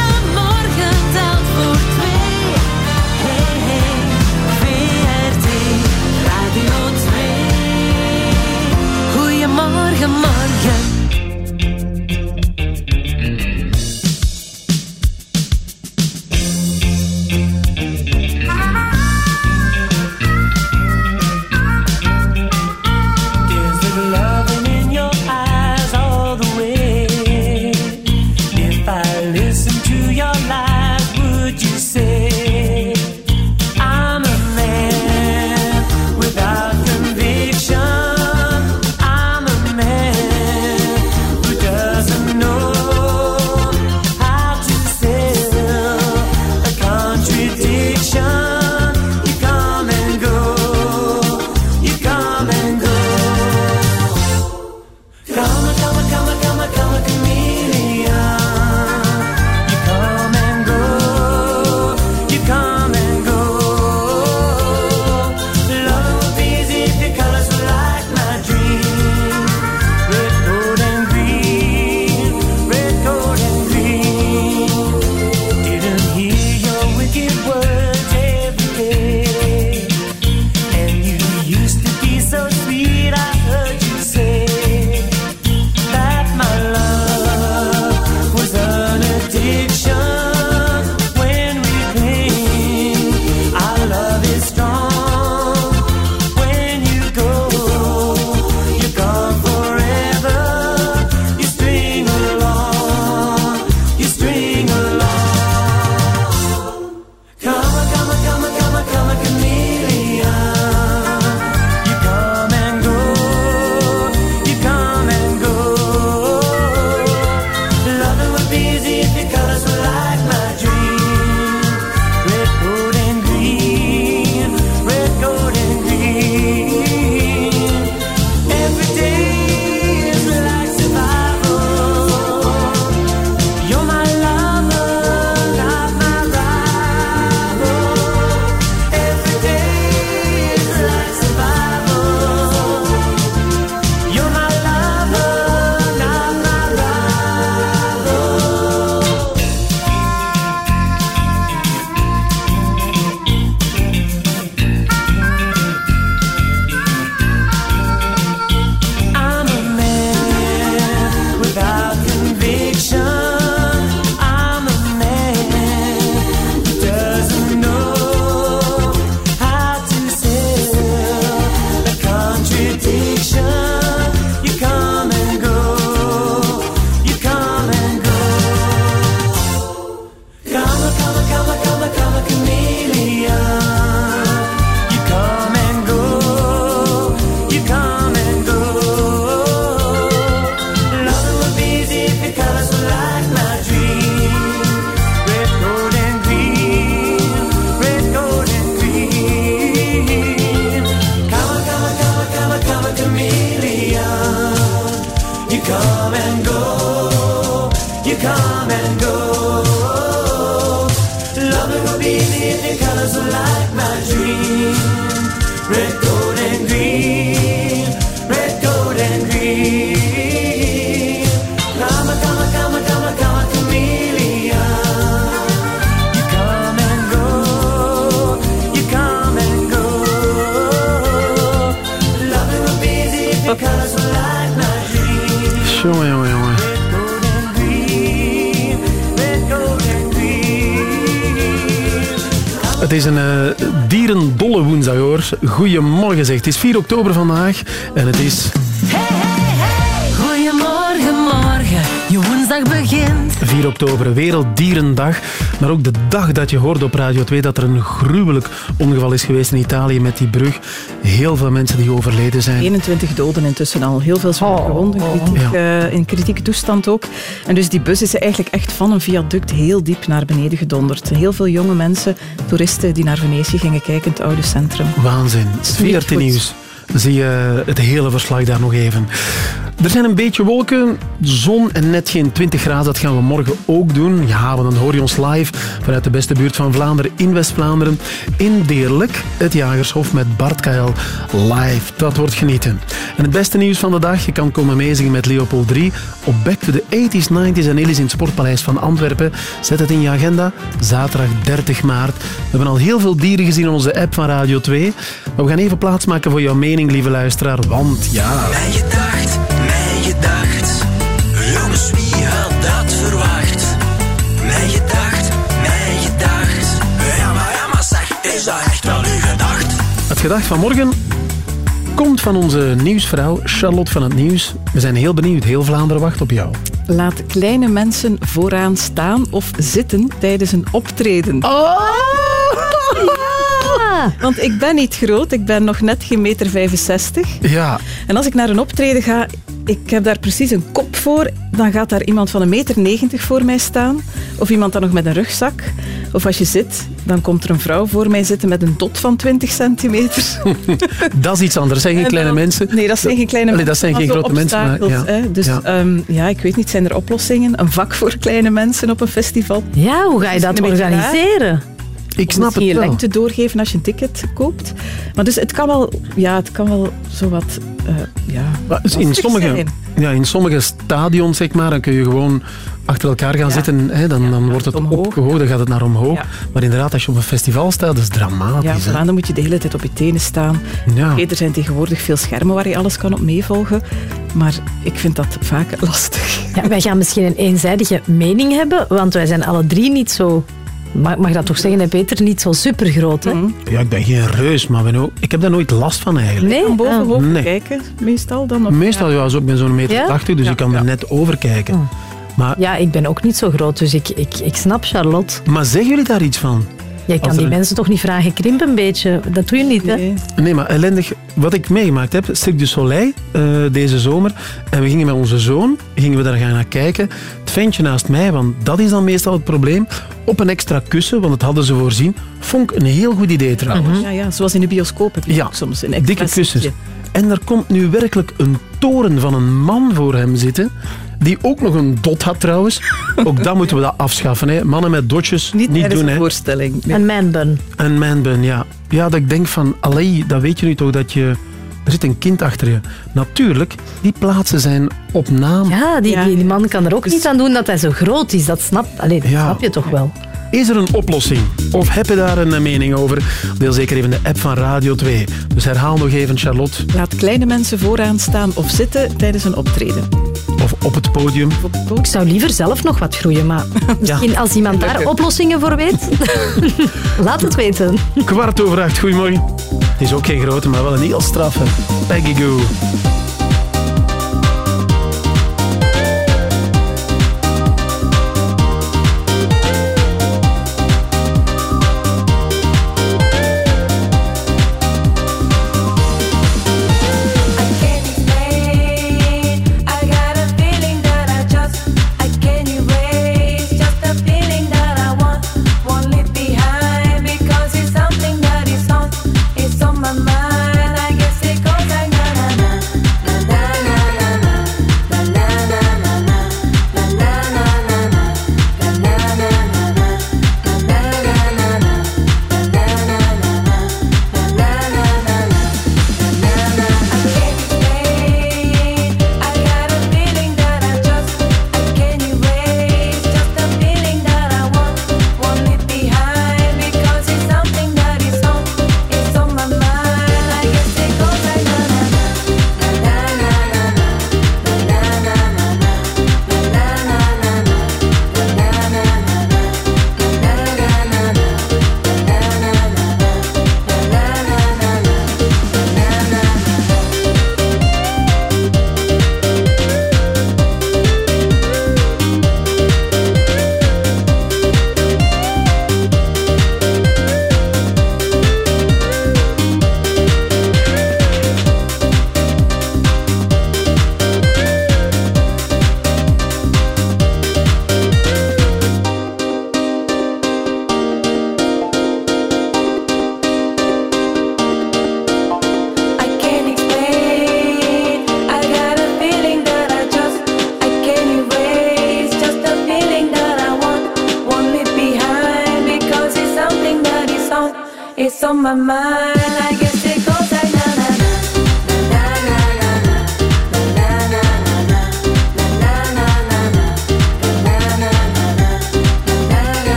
S25: Goedemorgen
S1: zeg. Het is 4 oktober vandaag en het is
S25: Goedemorgen, morgen. Je woensdag begint.
S1: 4 oktober, Werelddierendag. Maar ook de dag dat je hoorde op Radio 2 dat er een gruwelijk ongeval is geweest in Italië met die brug. Heel veel mensen die overleden zijn.
S5: 21 doden intussen al. Heel veel zware gewonden. Kritiek, eh, in kritieke toestand ook. En dus die bus is eigenlijk echt van een viaduct heel diep naar beneden gedonderd. Heel veel jonge mensen, toeristen die naar Venetië gingen kijken, het oude centrum.
S1: Waanzin.
S5: Niet
S1: 14
S5: goed.
S1: nieuws. Zie je het hele verslag daar nog even. Er zijn een beetje wolken, zon en net geen 20 graden. Dat gaan we morgen ook doen. Ja, want dan hoor je ons live vanuit de beste buurt van Vlaanderen in West-Vlaanderen. In Deerlijk, het Jagershof met Bart Kael live. Dat wordt genieten. En het beste nieuws van de dag, je kan komen meezingen met Leopold 3 op Back to the 80s, 90s en Illis in het Sportpaleis van Antwerpen. Zet het in je agenda. Zaterdag 30 maart. We hebben al heel veel dieren gezien in onze app van Radio 2. Maar we gaan even plaatsmaken voor jouw mening, lieve luisteraar. Want ja...
S67: gedacht?
S1: Het gedacht van morgen komt van onze nieuwsvrouw Charlotte van het Nieuws. We zijn heel benieuwd. Heel Vlaanderen wacht op jou.
S5: Laat kleine mensen vooraan staan of zitten tijdens een optreden.
S2: Oh!
S5: Want ik ben niet groot, ik ben nog net geen meter 65.
S1: Ja.
S5: En als ik naar een optreden ga, ik heb daar precies een kop voor, dan gaat daar iemand van een meter 90 voor mij staan. Of iemand dan nog met een rugzak. Of als je zit, dan komt er een vrouw voor mij zitten met een dot van 20 centimeter.
S1: Dat is iets anders. Dat zijn geen
S5: En
S1: kleine
S5: dan-
S1: mensen.
S5: Nee, dat zijn geen kleine
S1: Allee,
S5: mensen.
S1: dat zijn geen grote mensen. Maar, ja.
S5: hè. Dus
S1: Ja.
S5: ehm, ja, ik weet niet, zijn er oplossingen? Een vak voor kleine mensen op een festival?
S2: Ja, hoe ga je dat organiseren?
S1: Ik snap
S5: misschien
S1: het
S5: je
S1: wel.
S5: lengte doorgeven als je een ticket koopt. Maar dus het kan wel, ja, het kan wel zo wat, eh, ja,
S1: Maar dus in, sommige,
S5: zijn.
S1: ja, in sommige stadions, zeg maar, dan kun je gewoon achter elkaar gaan
S5: Ja.
S1: zitten. Hè, dan, dan wordt het
S5: omhoog.
S1: opgehoogd, dan gaat het naar omhoog.
S5: Ja.
S1: Maar inderdaad, als je op een festival staat, dat is
S5: Ja,
S1: dramatisch. hè.
S5: voilà, dan moet je de hele tijd op je tenen staan.
S1: Ja.
S5: Oké, er zijn tegenwoordig veel schermen waar je alles kan op meevolgen. Maar ik vind dat vaak lastig.
S2: Ja, wij gaan misschien een eenzijdige mening hebben, want wij zijn alle drie niet zo... Mag, mag dat toch zeggen, hè, Peter? Niet zo supergroot, hè?
S1: Ja, ik ben geen reus, maar ben ook, ik heb daar nooit last van eigenlijk.
S2: Nee?
S5: Van boven
S2: Ah.
S5: hoog
S1: Nee.
S5: kijken, meestal dan? Of,
S1: Meestal, ja, zo, ik ben zo'n meter
S2: Ja?
S1: 80, dus ik kan er net over kijken. Maar,
S2: Ja, ik ben ook niet zo groot, dus ik, ik, ik snap Charlotte.
S1: maar zeggen jullie daar iets van?
S2: Jij kan die
S1: een-
S2: mensen toch niet vragen, krimp een beetje. Dat doe je niet, hè?
S5: Nee.
S1: Nee, maar ellendig. Wat ik meegemaakt heb, Cirque du Soleil eh, deze zomer. En we gingen met onze zoon gingen we daar gaan naar kijken. Ventje naast mij, want dat is dan meestal het probleem. Op een extra kussen, want dat hadden ze voorzien. Vond ik een heel goed idee trouwens.
S5: Ja, ja, zoals in de bioscoop heb je
S1: Ja,
S5: soms een extra
S1: Dikke kussens. En er komt nu werkelijk een toren van een man voor hem zitten. Die ook nog een dot had trouwens. Ook dan moeten we dat afschaffen. Hè. Mannen met dotjes niet,
S5: Niet,
S1: doen.
S5: een
S1: Hè.
S5: voorstelling. Nee.
S2: Een man-bun.
S1: Een man-bun, ja. Ja, dat ik denk van, allee, dat weet je nu toch dat je... Er zit een kind achter je. Natuurlijk, die plaatsen zijn op naam.
S2: Ja, die,
S5: Ja.
S2: Die, die man kan er ook niet aan doen dat hij zo groot is. Dat snap, allee, dat
S1: Ja.
S2: snap je toch wel.
S1: Is er een oplossing? Of heb je daar een mening over? Deel zeker even de app van Radio 2. Dus herhaal nog even, Charlotte.
S5: Laat kleine mensen vooraan staan of zitten tijdens een optreden.
S1: Op het podium.
S2: Ik zou liever zelf nog wat groeien, maar misschien als iemand daar oplossingen voor weet, laat het weten.
S1: Kwart over acht, goedemorgen. Het is ook geen grote, maar wel een heel straffe. Peggy Goo.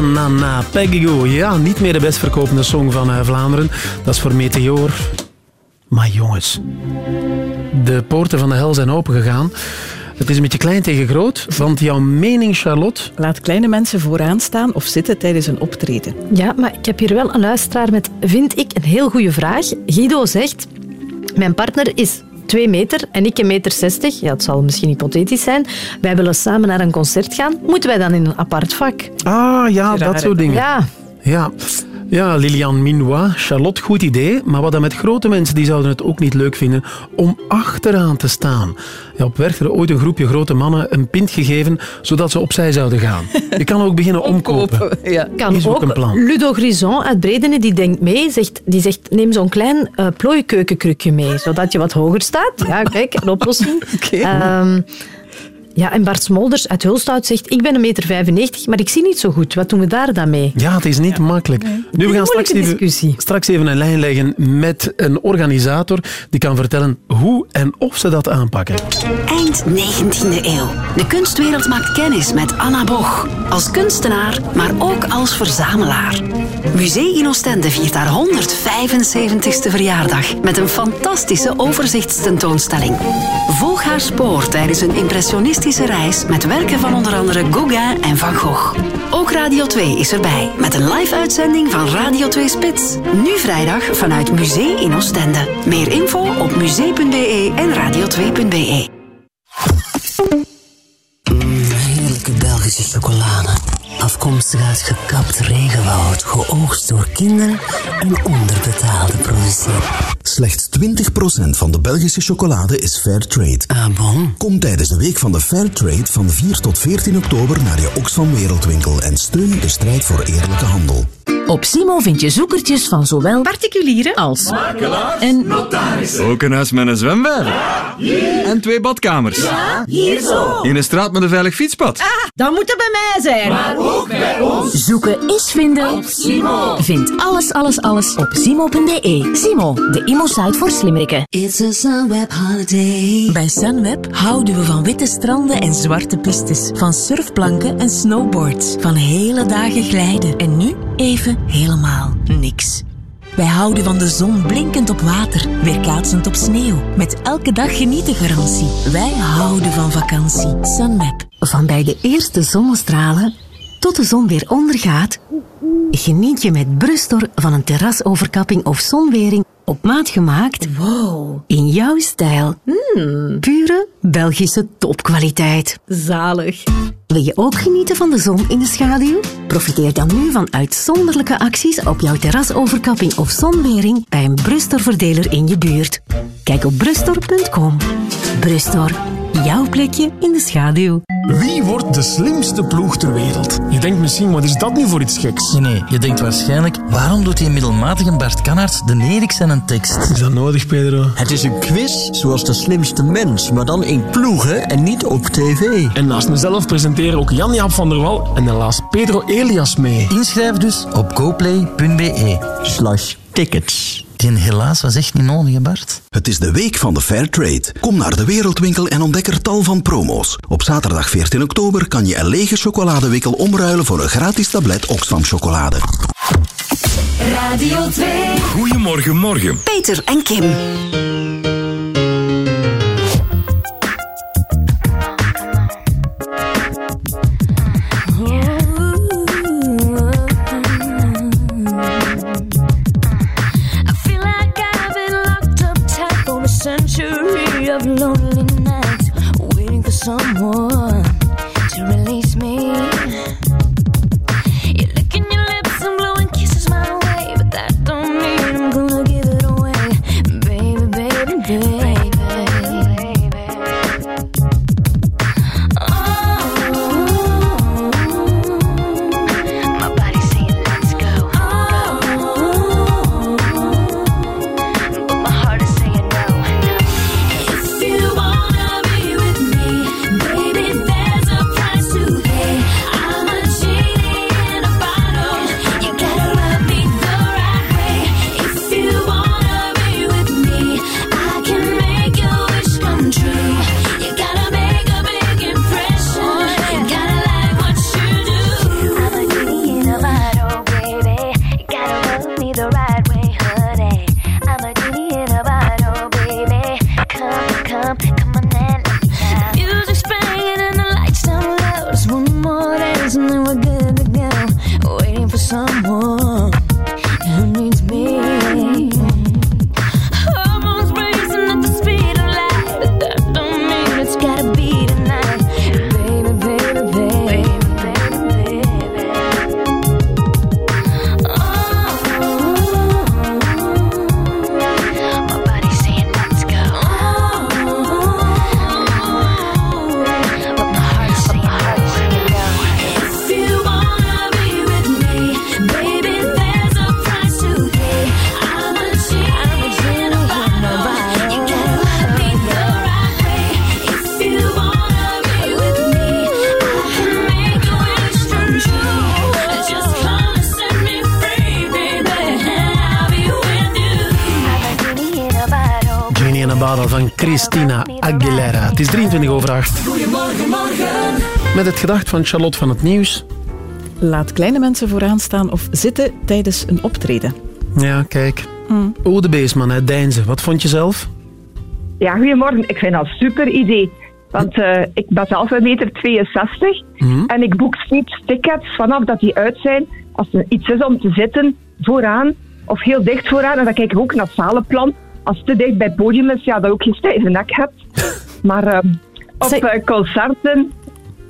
S1: Na Na Na Peggy Goo. Ja, niet meer de best verkopende song van eh, Vlaanderen. Dat is voor Meteor. Maar jongens, de poorten van de hel zijn opengegaan. Het is een beetje klein tegen groot, want jouw mening, Charlotte...
S5: Laat kleine mensen vooraan staan of zitten tijdens een optreden.
S2: Ja, maar ik heb hier wel een luisteraar met, vind ik, een heel goede vraag. Guido zegt, mijn partner is 2 meter en ik een meter 60. Ja, het zal misschien hypothetisch zijn. Wij willen samen naar een concert gaan. Moeten wij dan in een apart vak?
S1: Ah, ja, dat soort dingen.
S2: Ja.
S1: Ja. Ja, Lilian Minois, Charlotte, goed idee. Maar wat dan met grote mensen, die zouden het ook niet leuk vinden om achteraan te staan. Ja, op er ooit een groepje grote mannen een pint gegeven, zodat ze opzij zouden gaan. Je kan ook beginnen omkopen.
S5: Ja.
S2: Kan
S1: Is ook een plan.
S2: Ludo Grison uit Bredene, die denkt mee, zegt, die zegt neem zo'n klein eh plooikeukenkrukje mee, zodat je wat hoger staat. Ja, kijk, een oplossing. Ehm, ja, en Bart Smolders uit Hulstout zegt, ik ben een meter 95, maar ik zie niet zo goed. Wat doen we daar dan mee?
S1: Ja, het is niet makkelijk. Nu, we gaan straks even, straks even een lijn leggen met een organisator die kan vertellen hoe en of ze dat aanpakken.
S68: Eind 19e eeuw. De kunstwereld maakt kennis met Anna Boch. Als kunstenaar, maar ook als verzamelaar. Museum in Oostende viert haar 175ste verjaardag met een fantastische overzichtstentoonstelling. Volg haar spoor tijdens een impressionistische reis met werken van onder andere Gauguin en Van Gogh. Ook Radio 2 is erbij met een live-uitzending van Radio 2 Spits. Nu vrijdag vanuit Museum in Oostende. Meer info op musee.be en radio2.be.
S16: Heerlijke Belgische chocolade. Afkomstig uit gekapt regenwoud, geoogst door kinderen en onderbetaalde producenten.
S32: Slechts 20% van de Belgische chocolade is fair trade.
S16: Ah bon?
S32: Kom tijdens de week van de fair trade van 4 tot 14 oktober naar je Oxfam Wereldwinkel en steun de strijd voor eerlijke handel.
S69: Op Simo vind je zoekertjes van zowel particulieren als en
S70: Ook een huis met een zwembad. En twee badkamers.
S69: hier zo.
S70: In een straat met een veilig fietspad.
S69: Dan moet het bij mij zijn. Maar ook bij ons. Zoeken is vinden. Op Simo. Vind alles, alles, alles op simo.be. Simo, de imo-site voor slimmerikken.
S16: It's a Sunweb holiday.
S69: Bij Sunweb houden we van witte stranden en zwarte pistes. Van surfplanken en snowboards. Van hele dagen glijden. En nu even helemaal niks. Wij houden van de zon blinkend op water, weerkaatsend op sneeuw. Met elke dag genieten garantie. Wij houden van vakantie. Sunweb.
S16: Van bij de eerste zonnestralen tot de zon weer ondergaat, geniet je met Brustor van een terrasoverkapping of zonwering op maat gemaakt. Wow. In jouw stijl. Pure Belgische topkwaliteit.
S2: Zalig.
S16: Wil je ook genieten van de zon in de schaduw? Profiteer dan nu van uitzonderlijke acties op jouw terrasoverkapping of zonwering bij een Brustor-verdeler in je buurt. Kijk op brustor.com. Brustor, jouw plekje in de schaduw.
S71: Wie wordt de slimste ploeg ter wereld? Je denkt misschien, wat is dat nu voor iets geks?
S72: Nee, nee, je denkt waarschijnlijk, waarom doet die middelmatige Bart Kannaerts de Eriksen een tekst?
S1: Is dat nodig, Pedro?
S15: Het is een quiz zoals de slimste mens, maar dan in ploegen en niet op tv.
S71: En naast mezelf presenteren ook Jan-Jaap van der Wal en helaas Pedro Elias mee.
S72: Inschrijf dus op goplay.be.
S15: Slash tickets.
S72: Die helaas was echt niet nodig, Bart.
S32: Het is de week van de Fair Trade. Kom naar de Wereldwinkel en ontdek er tal van promo's. Op zaterdag 14 oktober kan je een lege chocoladewikkel omruilen voor een gratis tablet Oxfam chocolade.
S73: Radio 2.
S30: Goedemorgen, morgen.
S68: Peter en Kim.
S24: of
S1: lonely nights, waiting for someone. Christina Aguilera. Het is 23 over 8.
S24: Goedemorgen, morgen.
S1: Met het gedacht van Charlotte van het Nieuws.
S61: Laat kleine mensen vooraan staan of zitten tijdens een optreden.
S1: Ja, kijk.
S61: Mm.
S1: Ode Beesman uit Deinzen. Wat vond je zelf?
S69: Ja, goedemorgen. Ik vind dat een super idee. Want eh, ik ben zelf een meter 62
S1: Mhm.
S69: en ik boek steeds tickets vanaf dat die uit zijn. Als er iets is om te zitten, vooraan of heel dicht vooraan. En dan kijk ik ook naar het zalenplan. Als het te dicht bij het podium is, ja, dat ook geen stijve nek hebt. Maar eh, op eh, concerten,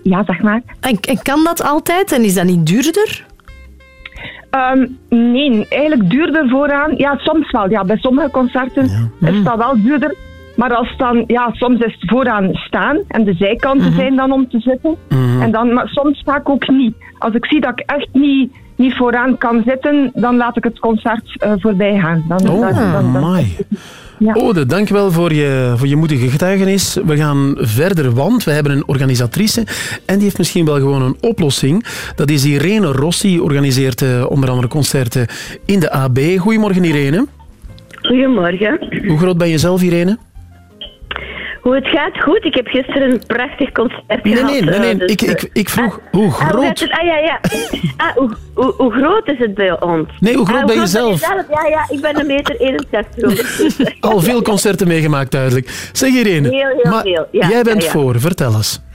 S69: ja, zeg maar.
S2: En, en kan dat altijd? En is dat niet duurder?
S69: Ehm, nee, eigenlijk duurder vooraan. Ja, soms wel. Ja, bij sommige concerten is dat wel duurder. Maar als dan, ja, soms is het vooraan staan en de zijkanten zijn dan om te zitten. En dan, maar soms sta ik ook niet. Als ik zie dat ik echt niet, niet vooraan kan zitten, dan laat ik het concert eh, voorbij gaan. Dan,
S1: Oh,
S69: dan, dan, dan-.
S1: Ode, dankjewel voor je, voor je moedige getuigenis. We gaan verder, want we hebben een organisatrice en die heeft misschien wel gewoon een oplossing. Dat is Irene Rossi, die organiseert eh, onder andere concerten in de AB. Goedemorgen Irene.
S74: Goedemorgen.
S1: Hoe groot ben je zelf, Irene?
S74: Hoe het gaat? Goed. Ik heb gisteren een prachtig concert
S1: Nee,
S74: gehad.
S1: nee, nee,
S74: eh,
S1: nee.
S74: dus,
S1: Ik,
S74: eh,
S1: ik, ik vroeg, hoe
S74: ah, hoe
S1: groot?
S74: gaat het? Ah, ja, ja. Ah, hoe, hoe, hoe groot is het bij ons?
S1: Nee, hoe groot
S74: Ah,
S1: ben je
S74: je
S1: zelf?
S74: Ja, ja, ik ben een meter 61 ondertussen.
S1: Al veel concerten meegemaakt, duidelijk. Zeg Irene,
S74: Heel, heel
S1: maar
S74: veel. Ja,
S1: jij bent
S74: ja, ja.
S1: voor. Vertel eens.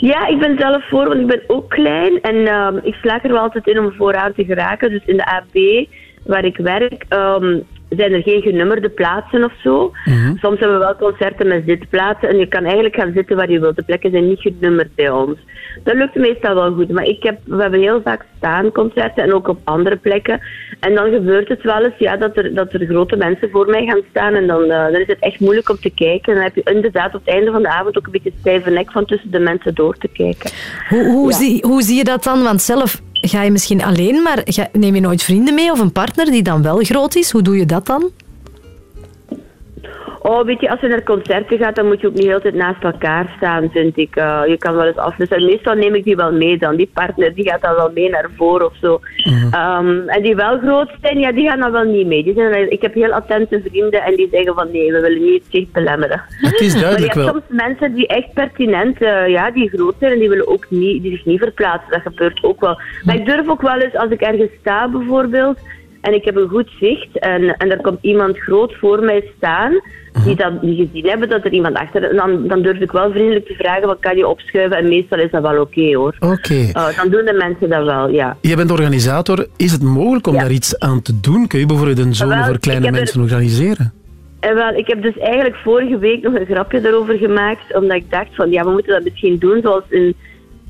S74: Ja, ik ben zelf voor, want ik ben ook klein. En ehm, ik slaag er wel altijd in om vooraan te geraken. Dus in de AB, waar ik werk, ehm, zijn er geen genummerde plaatsen of zo. Soms hebben we wel concerten met zitplaatsen. En je kan eigenlijk gaan zitten waar je wilt. De plekken zijn niet genummerd bij ons. Dat lukt meestal wel goed. Maar ik heb, we hebben heel vaak staanconcerten en ook op andere plekken. En dan gebeurt het wel eens ja, dat, er, dat er grote mensen voor mij gaan staan. En dan, eh, dan is het echt moeilijk om te kijken. En dan heb je inderdaad op het einde van de avond ook een beetje stijve nek van tussen de mensen door te kijken.
S2: Hoe, hoe, zie, hoe zie je dat dan? Want zelf ga je misschien alleen, maar neem je nooit vrienden mee of een partner die dan wel groot is? Hoe doe je dat dan?
S74: Oh, weet je, als je naar concerten gaat, dan moet je ook niet heel tijd naast elkaar staan, vind ik. Eh, je kan wel eens afwisselen. Meestal neem ik die wel mee dan. Die partner, die gaat dan wel mee naar voren of zo. Ehm, en die wel groot zijn, ja, die gaan dan wel niet mee. Die zijn, ik heb heel attente vrienden en die zeggen van nee, we willen niet het zicht belemmeren.
S1: Het is duidelijk
S74: maar je hebt soms mensen die echt pertinent, eh, ja, die groot zijn en die willen ook niet, die zich niet verplaatsen. Dat gebeurt ook wel. Maar ik durf ook wel eens, als ik ergens sta bijvoorbeeld, en ik heb een goed zicht en, en er komt iemand groot voor mij staan, die dat die gezien hebben dat er iemand achter dan, dan durf ik wel vriendelijk te vragen, wat kan je opschuiven? En meestal is dat wel oké hoor.
S1: Oké.
S74: Eh, dan doen de mensen dat wel, ja.
S1: Je bent organisator. Is het mogelijk om daar iets aan te doen? Kun je bijvoorbeeld een zone
S74: Wel,
S1: voor kleine
S74: er-
S1: mensen organiseren?
S74: En wel, ik heb dus eigenlijk vorige week nog een grapje daarover gemaakt, omdat ik dacht van, ja, we moeten dat misschien doen zoals in,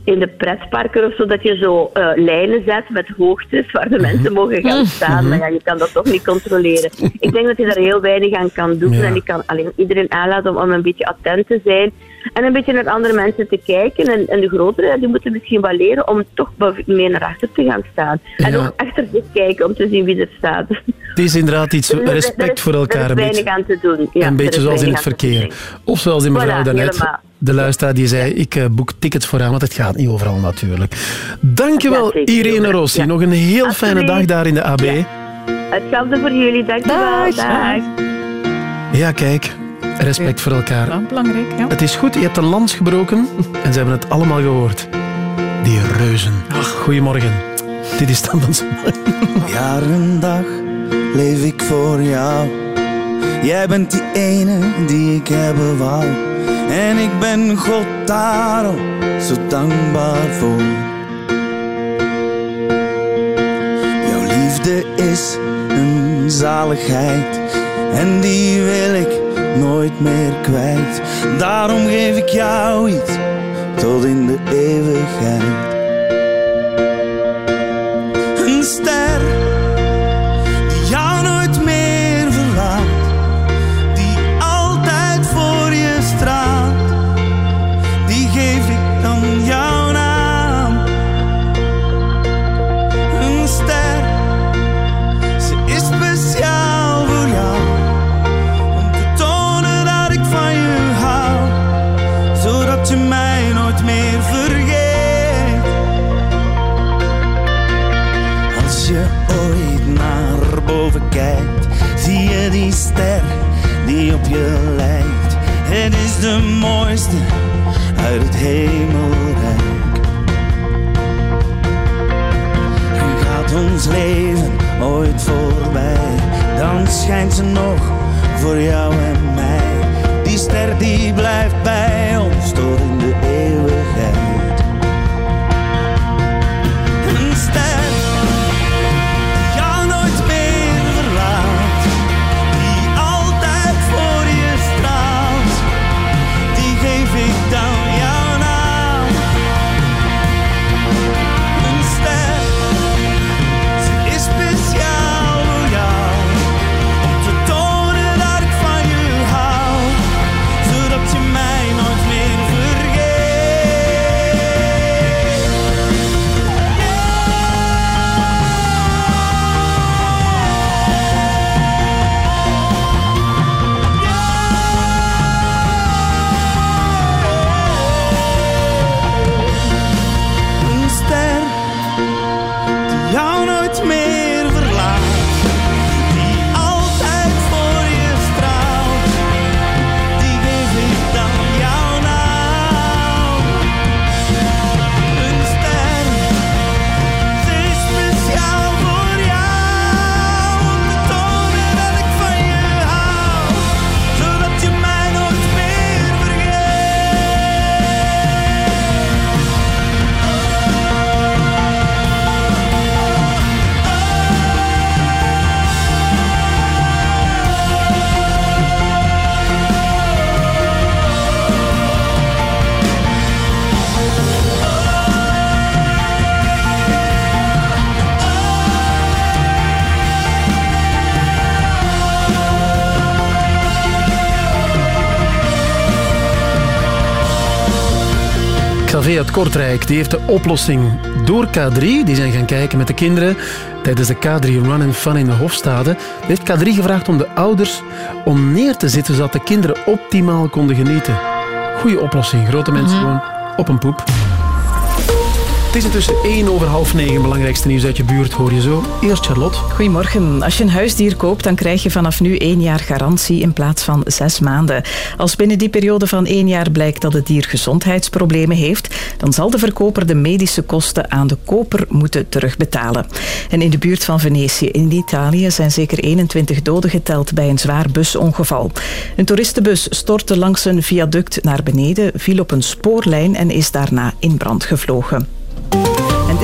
S74: in de pretparken of zo, dat je zo eh, lijnen zet met hoogtes waar de mensen mogen gaan staan. Maar ja, je kan dat toch niet controleren. Ik denk dat je daar heel weinig aan kan doen en ik kan alleen iedereen aanlaten om, om een beetje attent te zijn en een beetje naar andere mensen te kijken. En, en de grotere, die moeten misschien wel leren om toch meer naar achter te gaan staan. En
S1: Ja.
S74: ook achter zich kijken om te zien wie er staat.
S1: Het is inderdaad iets respect
S74: is-
S1: voor elkaar.
S74: Er
S1: een
S74: is
S1: beetje.
S74: weinig aan te doen. Ja,
S1: een beetje zoals in het verkeer. Of zoals die mevrouw
S74: Voilà,
S1: daarnet,
S74: helemaal.
S1: de luisteraar die zei, ik eh, boek tickets vooraan, want het gaat niet overal natuurlijk. Dankjewel,
S74: Ja,
S1: Irene. Rossi.
S74: Ja.
S1: Nog een heel fijne dag daar in de AB. Ja,
S74: Hetzelfde voor jullie, dankjewel. Dag.
S1: kijk. Respect voor elkaar.
S61: Ja, belangrijk, ja.
S1: Het is goed, je hebt een lans gebroken en ze hebben het allemaal gehoord. Die reuzen. Goedemorgen. Dit is dan dan
S27: Jaar en dag leef ik voor jou. Jij bent die ene die ik hebben wou. En ik ben God daarom zo dankbaar voor.
S75: liefde is een zaligheid en die wil ik nooit meer kwijt. Daarom geef ik jou iets tot in de eeuwigheid. Een ster de mooiste uit het hemelrijk. En gaat ons leven ooit voorbij, dan schijnt ze nog voor jou en mij. Die ster die blijft bij ons tot die
S1: heeft de oplossing door K3. Die zijn gaan kijken met de kinderen tijdens de K3 Run and Fun in de Hofstade. Heeft K3 gevraagd om de ouders om neer te zitten zodat de kinderen optimaal konden genieten. Goeie oplossing. Grote mensen gewoon op een poep. Het is intussen 1 over half 9. Belangrijkste nieuws uit je buurt hoor je zo. Eerst Charlotte.
S5: Goedemorgen. Als je een huisdier koopt, dan krijg je vanaf nu één jaar garantie in plaats van zes maanden. Als binnen die periode van één jaar blijkt dat het dier gezondheidsproblemen heeft, dan zal de verkoper de medische kosten aan de koper moeten terugbetalen. En in de buurt van Venetië in Italië zijn zeker 21 doden geteld bij een zwaar busongeval. Een toeristenbus stortte langs een viaduct naar beneden, viel op een spoorlijn en is daarna in brand gevlogen.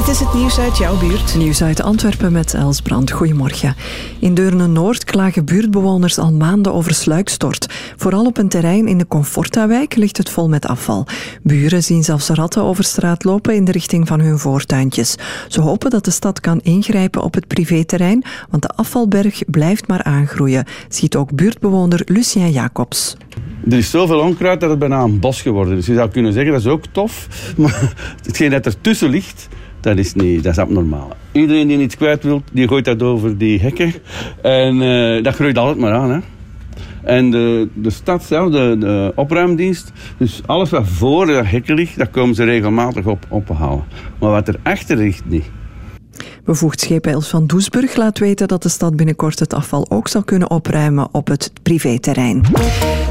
S5: Dit is het nieuws uit jouw buurt.
S19: Nieuws uit Antwerpen met Els Brand. Goedemorgen. In Deurne-Noord klagen buurtbewoners al maanden over sluikstort. Vooral op een terrein in de Comfortawijk ligt het vol met afval. Buren zien zelfs ratten over straat lopen in de richting van hun voortuintjes. Ze hopen dat de stad kan ingrijpen op het privéterrein, want de afvalberg blijft maar aangroeien, ziet ook buurtbewoner Lucien Jacobs.
S76: Er is zoveel onkruid dat het bijna een bos geworden is. Je zou kunnen zeggen, dat is ook tof. Maar hetgeen dat ertussen ligt, dat is, niet, dat is abnormaal. Iedereen die iets kwijt wil, die gooit dat over die hekken. En eh, dat groeit altijd maar aan. Hè. En de, de stad zelf, de, de opruimdienst, dus alles wat voor dat hekken ligt, dat komen ze regelmatig op, ophalen. Maar wat er achter ligt, niet.
S19: Bevoegd schepen Els van Doesburg laat weten dat de stad binnenkort het afval ook zal kunnen opruimen op het privéterrein.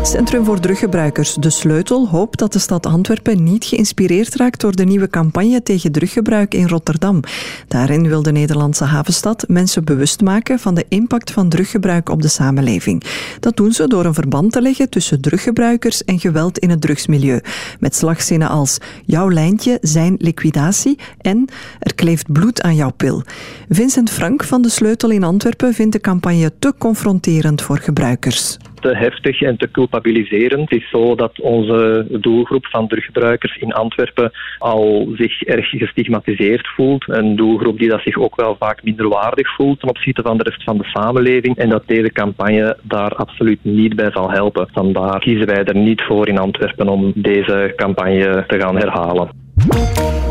S19: Centrum voor Druggebruikers De Sleutel hoopt dat de stad Antwerpen niet geïnspireerd raakt door de nieuwe campagne tegen druggebruik in Rotterdam. Daarin wil de Nederlandse havenstad mensen bewust maken van de impact van druggebruik op de samenleving. Dat doen ze door een verband te leggen tussen druggebruikers en geweld in het drugsmilieu. Met slagzinnen als jouw lijntje, zijn liquidatie en er kleeft bloed aan jouw pil. Vincent Frank van De Sleutel in Antwerpen vindt de campagne te confronterend voor gebruikers
S77: te heftig en te culpabiliserend. Het is zo dat onze doelgroep van druggebruikers in Antwerpen al zich erg gestigmatiseerd voelt. Een doelgroep die dat zich ook wel vaak minderwaardig voelt ten opzichte van de rest van de samenleving. En dat deze campagne daar absoluut niet bij zal helpen. Vandaar kiezen wij er niet voor in Antwerpen om deze campagne te gaan herhalen.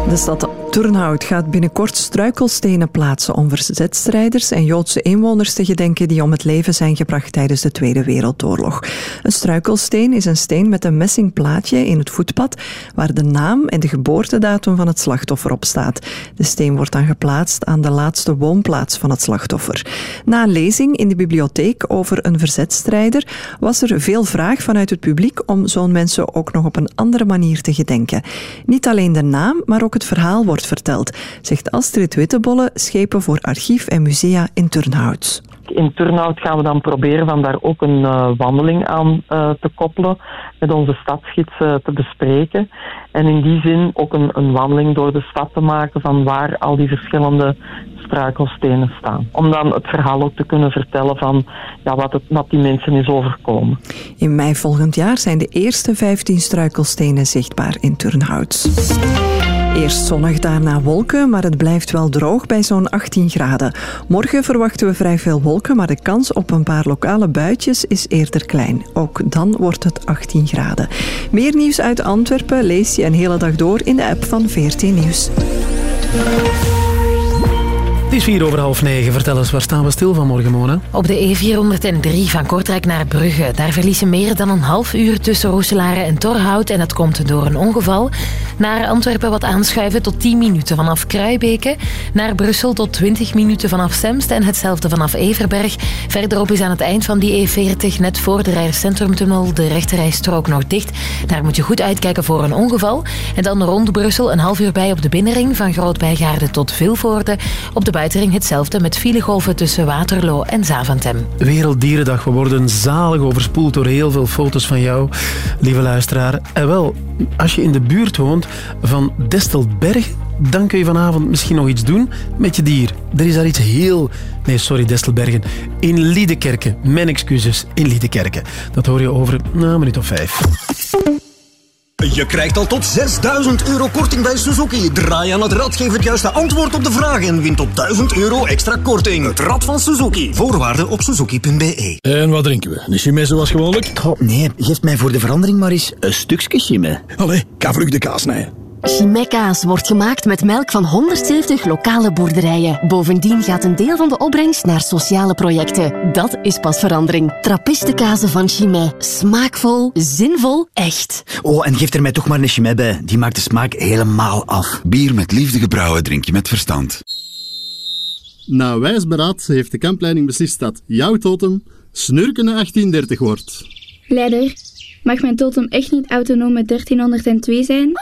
S19: De stad Turnhout gaat binnenkort struikelstenen plaatsen om verzetstrijders en Joodse inwoners te gedenken die om het leven zijn gebracht tijdens de Tweede Wereldoorlog. Een struikelsteen is een steen met een messing plaatje in het voetpad waar de naam en de geboortedatum van het slachtoffer op staat. De steen wordt dan geplaatst aan de laatste woonplaats van het slachtoffer. Na een lezing in de bibliotheek over een verzetstrijder was er veel vraag vanuit het publiek om zo'n mensen ook nog op een andere manier te gedenken. Niet alleen de naam, maar ook het verhaal wordt verteld, zegt Astrid Wittebolle, schepen voor archief en musea in Turnhout.
S78: In Turnhout gaan we dan proberen van daar ook een uh, wandeling aan uh, te koppelen, met onze stadsgids uh, te bespreken. En in die zin ook een, een wandeling door de stad te maken van waar al die verschillende struikelstenen staan. Om dan het verhaal ook te kunnen vertellen van ja, wat, het, wat die mensen is overkomen.
S19: In mei volgend jaar zijn de eerste 15 struikelstenen zichtbaar in Turnhout. Eerst zonnig, daarna wolken, maar het blijft wel droog bij zo'n 18 graden. Morgen verwachten we vrij veel wolken, maar de kans op een paar lokale buitjes is eerder klein. Ook dan wordt het 18 graden. Meer nieuws uit Antwerpen lees je een hele dag door in de app van VRT Nieuws.
S1: Is vier over half negen. Vertel eens, waar staan we stil vanmorgen, Mona?
S18: Op de E403 van Kortrijk naar Brugge. Daar verliezen meer dan een half uur tussen Rooselare en Torhout. En dat komt door een ongeval. Naar Antwerpen wat aanschuiven tot 10 minuten vanaf Kruibeke. Naar Brussel tot 20 minuten vanaf Semst. En hetzelfde vanaf Everberg. Verderop is aan het eind van die E40, net voor de Rijkscentrumtunnel, de rechterrijstrook nog dicht. Daar moet je goed uitkijken voor een ongeval. En dan rond Brussel een half uur bij op de binnenring van Groot-Bijgaarde tot Vilvoorde. Op de hetzelfde met filegolven tussen Waterloo en Zaventem.
S1: Werelddierendag. We worden zalig overspoeld door heel veel foto's van jou, lieve luisteraar. En wel, als je in de buurt woont van Destelberg, dan kun je vanavond misschien nog iets doen met je dier. Er is daar iets heel... Nee, sorry, Destelbergen. In Liedekerke. Mijn excuses, in Liedekerke. Dat hoor je over nou, een minuut of vijf.
S15: Je krijgt al tot 6000 euro korting bij Suzuki. Draai aan het rad, geef het juiste antwoord op de vraag en win tot 1000 euro extra korting. Het rad van Suzuki. Voorwaarden op suzuki.be.
S79: En wat drinken we? Een chimay zoals gewoonlijk?
S15: Oh, nee, geef mij voor de verandering maar eens een stukje chimay.
S79: Allee, ga vlug de kaas snijden.
S16: Chimay-kaas wordt gemaakt met melk van 170 lokale boerderijen. Bovendien gaat een deel van de opbrengst naar sociale projecten. Dat is pas verandering. Trappistenkazen van Chimay. Smaakvol, zinvol, echt.
S15: Oh, en geef er mij toch maar een chimay bij. Die maakt de smaak helemaal af.
S80: Bier met liefde gebrouwen drink je met verstand.
S81: Na wijs beraad heeft de kampleiding beslist dat jouw totem snurken 1830 wordt.
S82: Leider, mag mijn totem echt niet autonoom met 1302 zijn?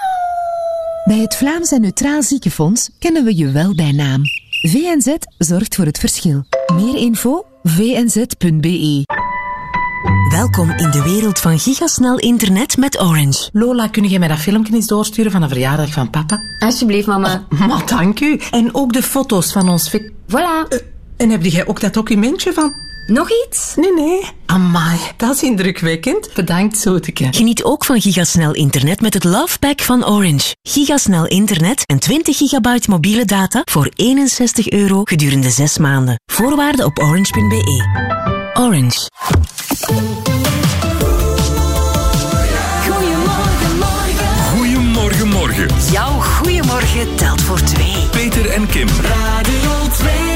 S83: Bij het Vlaams en Neutraal Ziekenfonds kennen we je wel bij naam. VNZ zorgt voor het verschil. Meer info? vnz.be
S16: Welkom in de wereld van gigasnel internet met Orange.
S84: Lola, kun je mij dat filmpje eens doorsturen van de verjaardag van papa?
S82: Alsjeblieft, mama.
S84: Oh, maar dank u. En ook de foto's van ons...
S82: Voilà.
S84: Eh, en heb jij ook dat documentje van...
S82: Nog iets?
S84: Nee, nee. Amai, dat is indrukwekkend. Bedankt, Zoeteke.
S16: Geniet ook van gigasnel internet met het Love Pack van Orange. Gigasnel internet en 20 gigabyte mobiele data voor 61 euro gedurende 6 maanden. Voorwaarden op orange.be. Orange.
S85: Goedemorgen, morgen.
S30: Goedemorgen, morgen.
S86: Jouw goeiemorgen telt voor twee.
S30: Peter en Kim.
S85: Radio 2.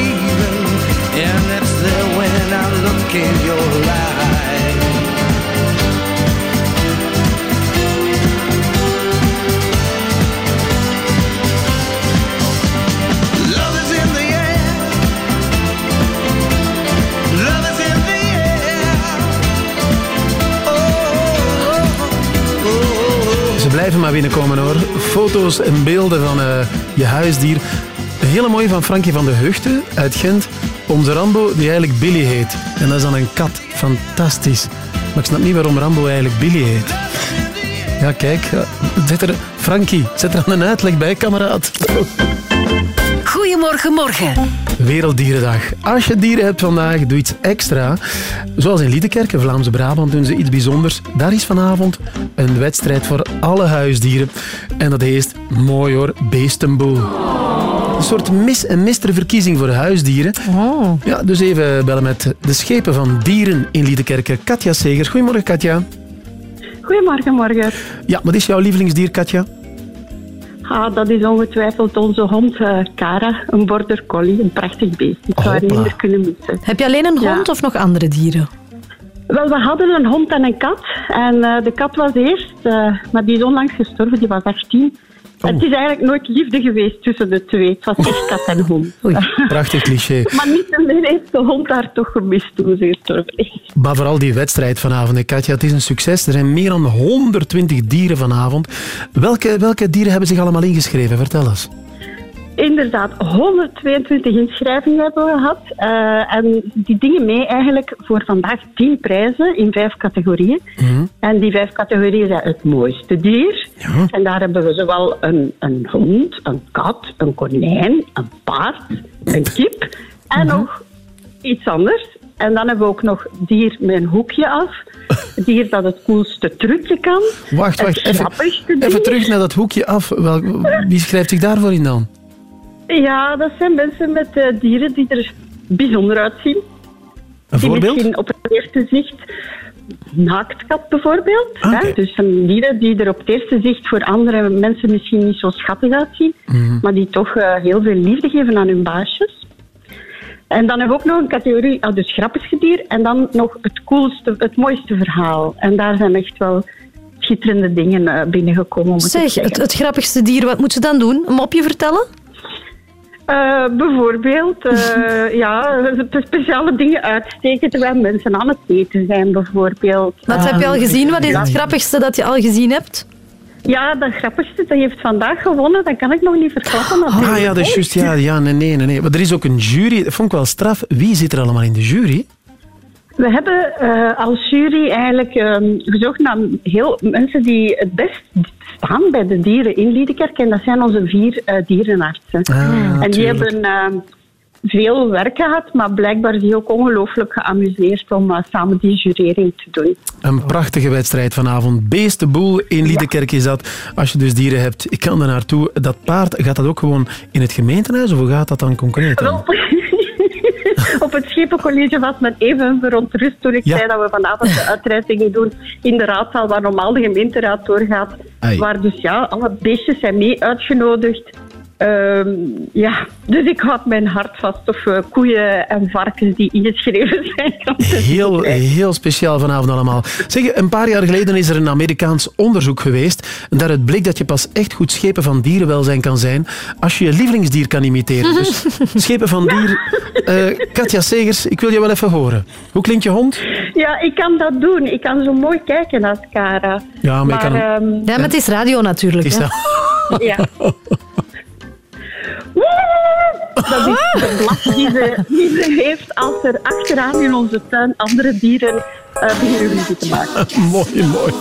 S27: I look in your eyes. In in.
S1: Ze blijven maar binnenkomen hoor. Foto's en beelden van eh, je huisdier. Een hele mooie van Frankie van de Heugten uit Gent. Onze Rambo, die eigenlijk Billy heet. En dat is dan een kat. Fantastisch. Maar ik snap niet waarom Rambo eigenlijk Billy heet. Ja, kijk. Zet er, Frankie, zet er aan een uitleg bij, kameraad.
S87: Goedemorgen, morgen.
S1: Werelddierendag. Als je dieren hebt vandaag, doe iets extra. Zoals in Liedekerke, Vlaamse Brabant, doen ze iets bijzonders. Daar is vanavond een wedstrijd voor alle huisdieren. En dat heet, mooi hoor, Beestenboel. Een soort mis- en misterverkiezing voor huisdieren. Ja, dus even bellen met de schepen van dieren in Liedekerke. Katja Segers. Goedemorgen, Katja.
S88: Goedemorgen, morgen.
S1: Ja, wat is jouw lievelingsdier, Katja?
S88: Ah, dat is ongetwijfeld onze hond eh, Cara, een border collie, een prachtig beest. Ik zou haar niet meer kunnen missen.
S2: Heb je alleen een hond of nog andere dieren?
S88: Wel, we hadden een hond en een kat. En eh, de kat was eerst, eh, maar die is onlangs gestorven, die was 18.
S1: Oh.
S88: Het is eigenlijk nooit liefde geweest tussen de twee. Het was echt kat en hond.
S1: Prachtig cliché.
S88: maar niet alleen heeft de hond haar toch gemist toen ze gestorven is.
S1: Maar vooral die wedstrijd vanavond, Katja, het is een succes. Er zijn meer dan 120 dieren vanavond. Welke, welke dieren hebben zich allemaal ingeschreven? Vertel eens.
S88: Inderdaad, 122 inschrijvingen hebben we gehad. Eh, en die dingen mee eigenlijk voor vandaag 10 prijzen in vijf categorieën. En die vijf categorieën zijn het mooiste dier. En daar hebben we zowel een, een hond, een kat, een konijn, een paard, een kip en nog iets anders. En dan hebben we ook nog dier met een hoekje af. Dier dat het coolste trucje kan.
S1: Wacht, wacht. Even, even terug naar dat hoekje af. Wel, wie schrijft zich daarvoor in dan?
S88: Ja, dat zijn mensen met eh, dieren die er bijzonder uitzien.
S1: Een
S88: die
S1: voorbeeld?
S88: misschien op het eerste zicht naaktkat bijvoorbeeld. Hè? Dus een dieren die er op het eerste zicht voor andere mensen misschien niet zo schattig uitzien,
S1: Mhm.
S88: maar die toch eh, heel veel liefde geven aan hun baasjes. En dan hebben we ook nog een categorie, ah, dus grappigste dier, en dan nog het coolste, het mooiste verhaal. En daar zijn echt wel schitterende dingen eh, binnengekomen.
S2: Zeg,
S88: zeggen.
S2: het, het grappigste dier, wat moet ze dan doen? Een mopje vertellen?
S88: Eh, bijvoorbeeld, eh, ja, spe- speciale dingen uitsteken terwijl mensen aan het eten zijn, bijvoorbeeld.
S2: Wat heb je al gezien? Wat is het grappigste dat je al gezien hebt?
S88: Ja, dat grappigste, dat heeft vandaag gewonnen. Dat kan ik nog niet verklappen.
S1: Ah ja, dat is juist. Ja, ja, nee, nee, nee. Maar er is ook een jury. Dat vond ik wel straf. Wie zit er allemaal in de jury?
S88: We hebben eh, als jury eigenlijk ehm, gezocht naar heel mensen die het best staan bij de dieren in Liedekerk. En dat zijn onze vier eh, dierenartsen.
S1: Ah,
S88: en die
S1: tuurlijk.
S88: hebben ehm, veel werk gehad, maar blijkbaar zich ook ongelooflijk geamuseerd om eh, samen die jurering te doen.
S1: Een prachtige wedstrijd vanavond. Beestenboel in Liedekerk is dat. Als je dus dieren hebt, ik kan er naartoe. Dat paard, gaat dat ook gewoon in het gemeentehuis? Of hoe gaat dat dan concreet? Dan?
S88: Wel, Op het Schepencollege was men even verontrust toen ik
S1: Ja.
S88: zei dat we vanavond de uitreis gingen doen in de raadzaal waar normaal de gemeenteraad doorgaat.
S1: Ai.
S88: Waar dus ja, alle beestjes zijn mee uitgenodigd. Ehm, ja, dus ik houd mijn hart vast of eh, koeien en varkens die ingeschreven zijn.
S1: Heel, heel speciaal vanavond allemaal. Zeg, een paar jaar geleden is er een Amerikaans onderzoek geweest. En daaruit bleek dat je pas echt goed schepen van dierenwelzijn kan zijn als je je lievelingsdier kan imiteren. Dus schepen van dier. Eh, Katja Segers, ik wil je wel even horen. Hoe klinkt je hond?
S88: Ja, ik kan dat doen. Ik kan zo mooi kijken naar Cara.
S1: Ja, maar kan
S88: ehm,
S2: Ja, maar het is radio natuurlijk.
S1: Is dat-
S88: Ja. Dat is de blaf die ze, die ze heeft als er achteraan in onze tuin andere dieren eh beginnen ruzie te maken.
S1: mooi, mooi.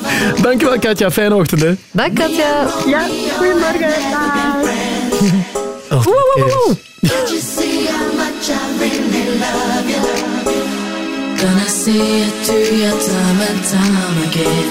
S1: Dankjewel, Katja. Fijne ochtend, hè.
S2: Dag, Katja.
S88: Ja, goedemorgen. Dag.
S1: Oh, oké.
S89: Gonna see it through your time and time again.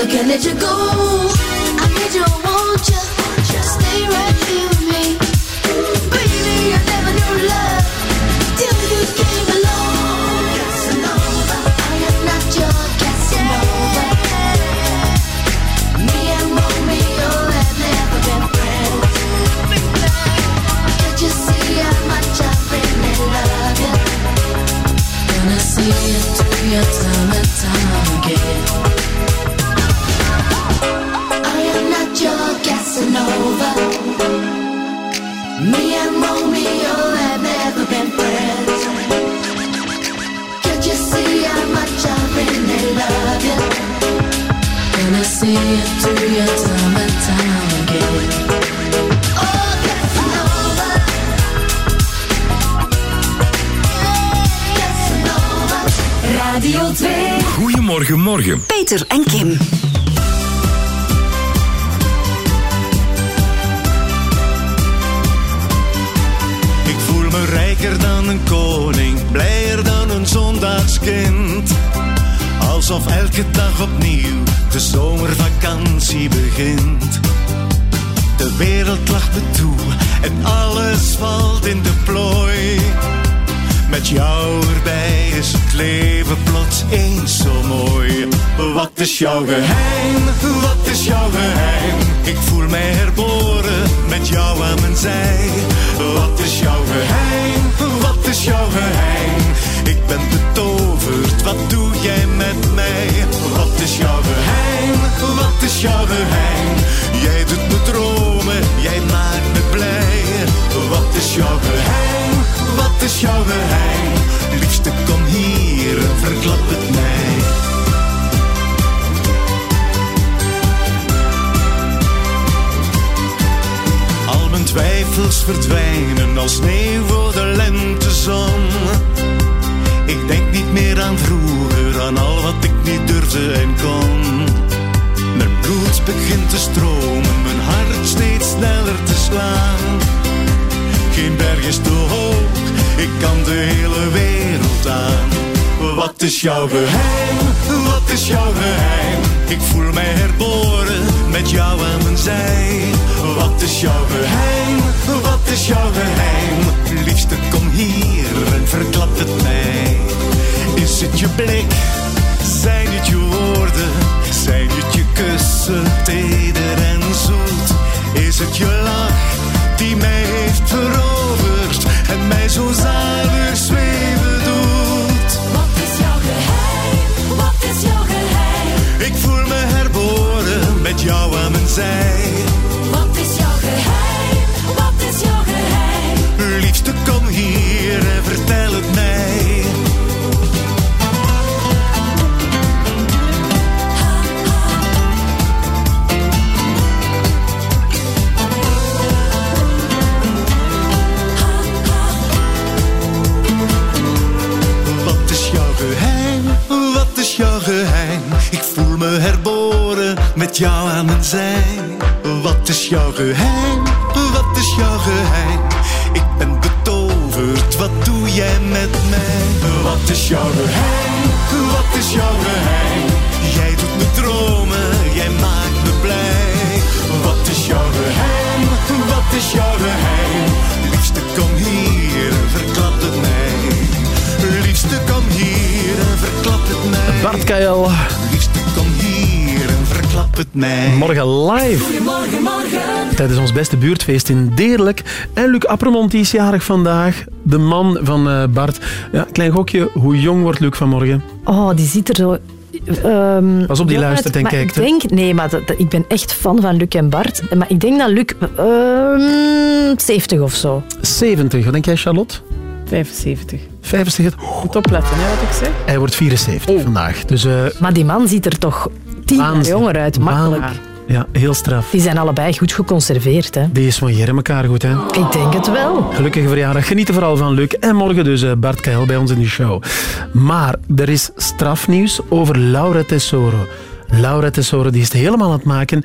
S89: I can't let you go.
S1: Beste buurtfeest in Deerlijk. En Luc Appermont die is jarig vandaag. De man van eh, Bart. Ja, klein gokje. Hoe jong wordt Luc vanmorgen?
S2: Oh, die ziet er zo... ehm,
S1: Pas op, die luistert en kijkt,
S2: Ik denk, nee, maar dat, dat- ik ben echt fan van Luc en Bart. Maar ik denk dat Luc ehm 70 of zo.
S1: 70. Wat denk jij, Charlotte?
S5: 75.
S1: 75.
S5: Moet opletten, hè, wat ik zeg.
S1: Hij wordt 74 vandaag. Dus, eh,
S2: Maar die man ziet er toch tien jaar jonger uit, makkelijk.
S1: Ja, heel straf.
S2: Die zijn allebei goed geconserveerd, hè.
S1: Die soigneren elkaar goed, hè?
S2: Ik denk het wel.
S1: Gelukkige verjaardag. Geniet er vooral van, Luc. En morgen dus eh, Bart Kael bij ons in de show. Maar er is strafnieuws over Laura Tesoro. Laura Tesoro die is het helemaal aan het maken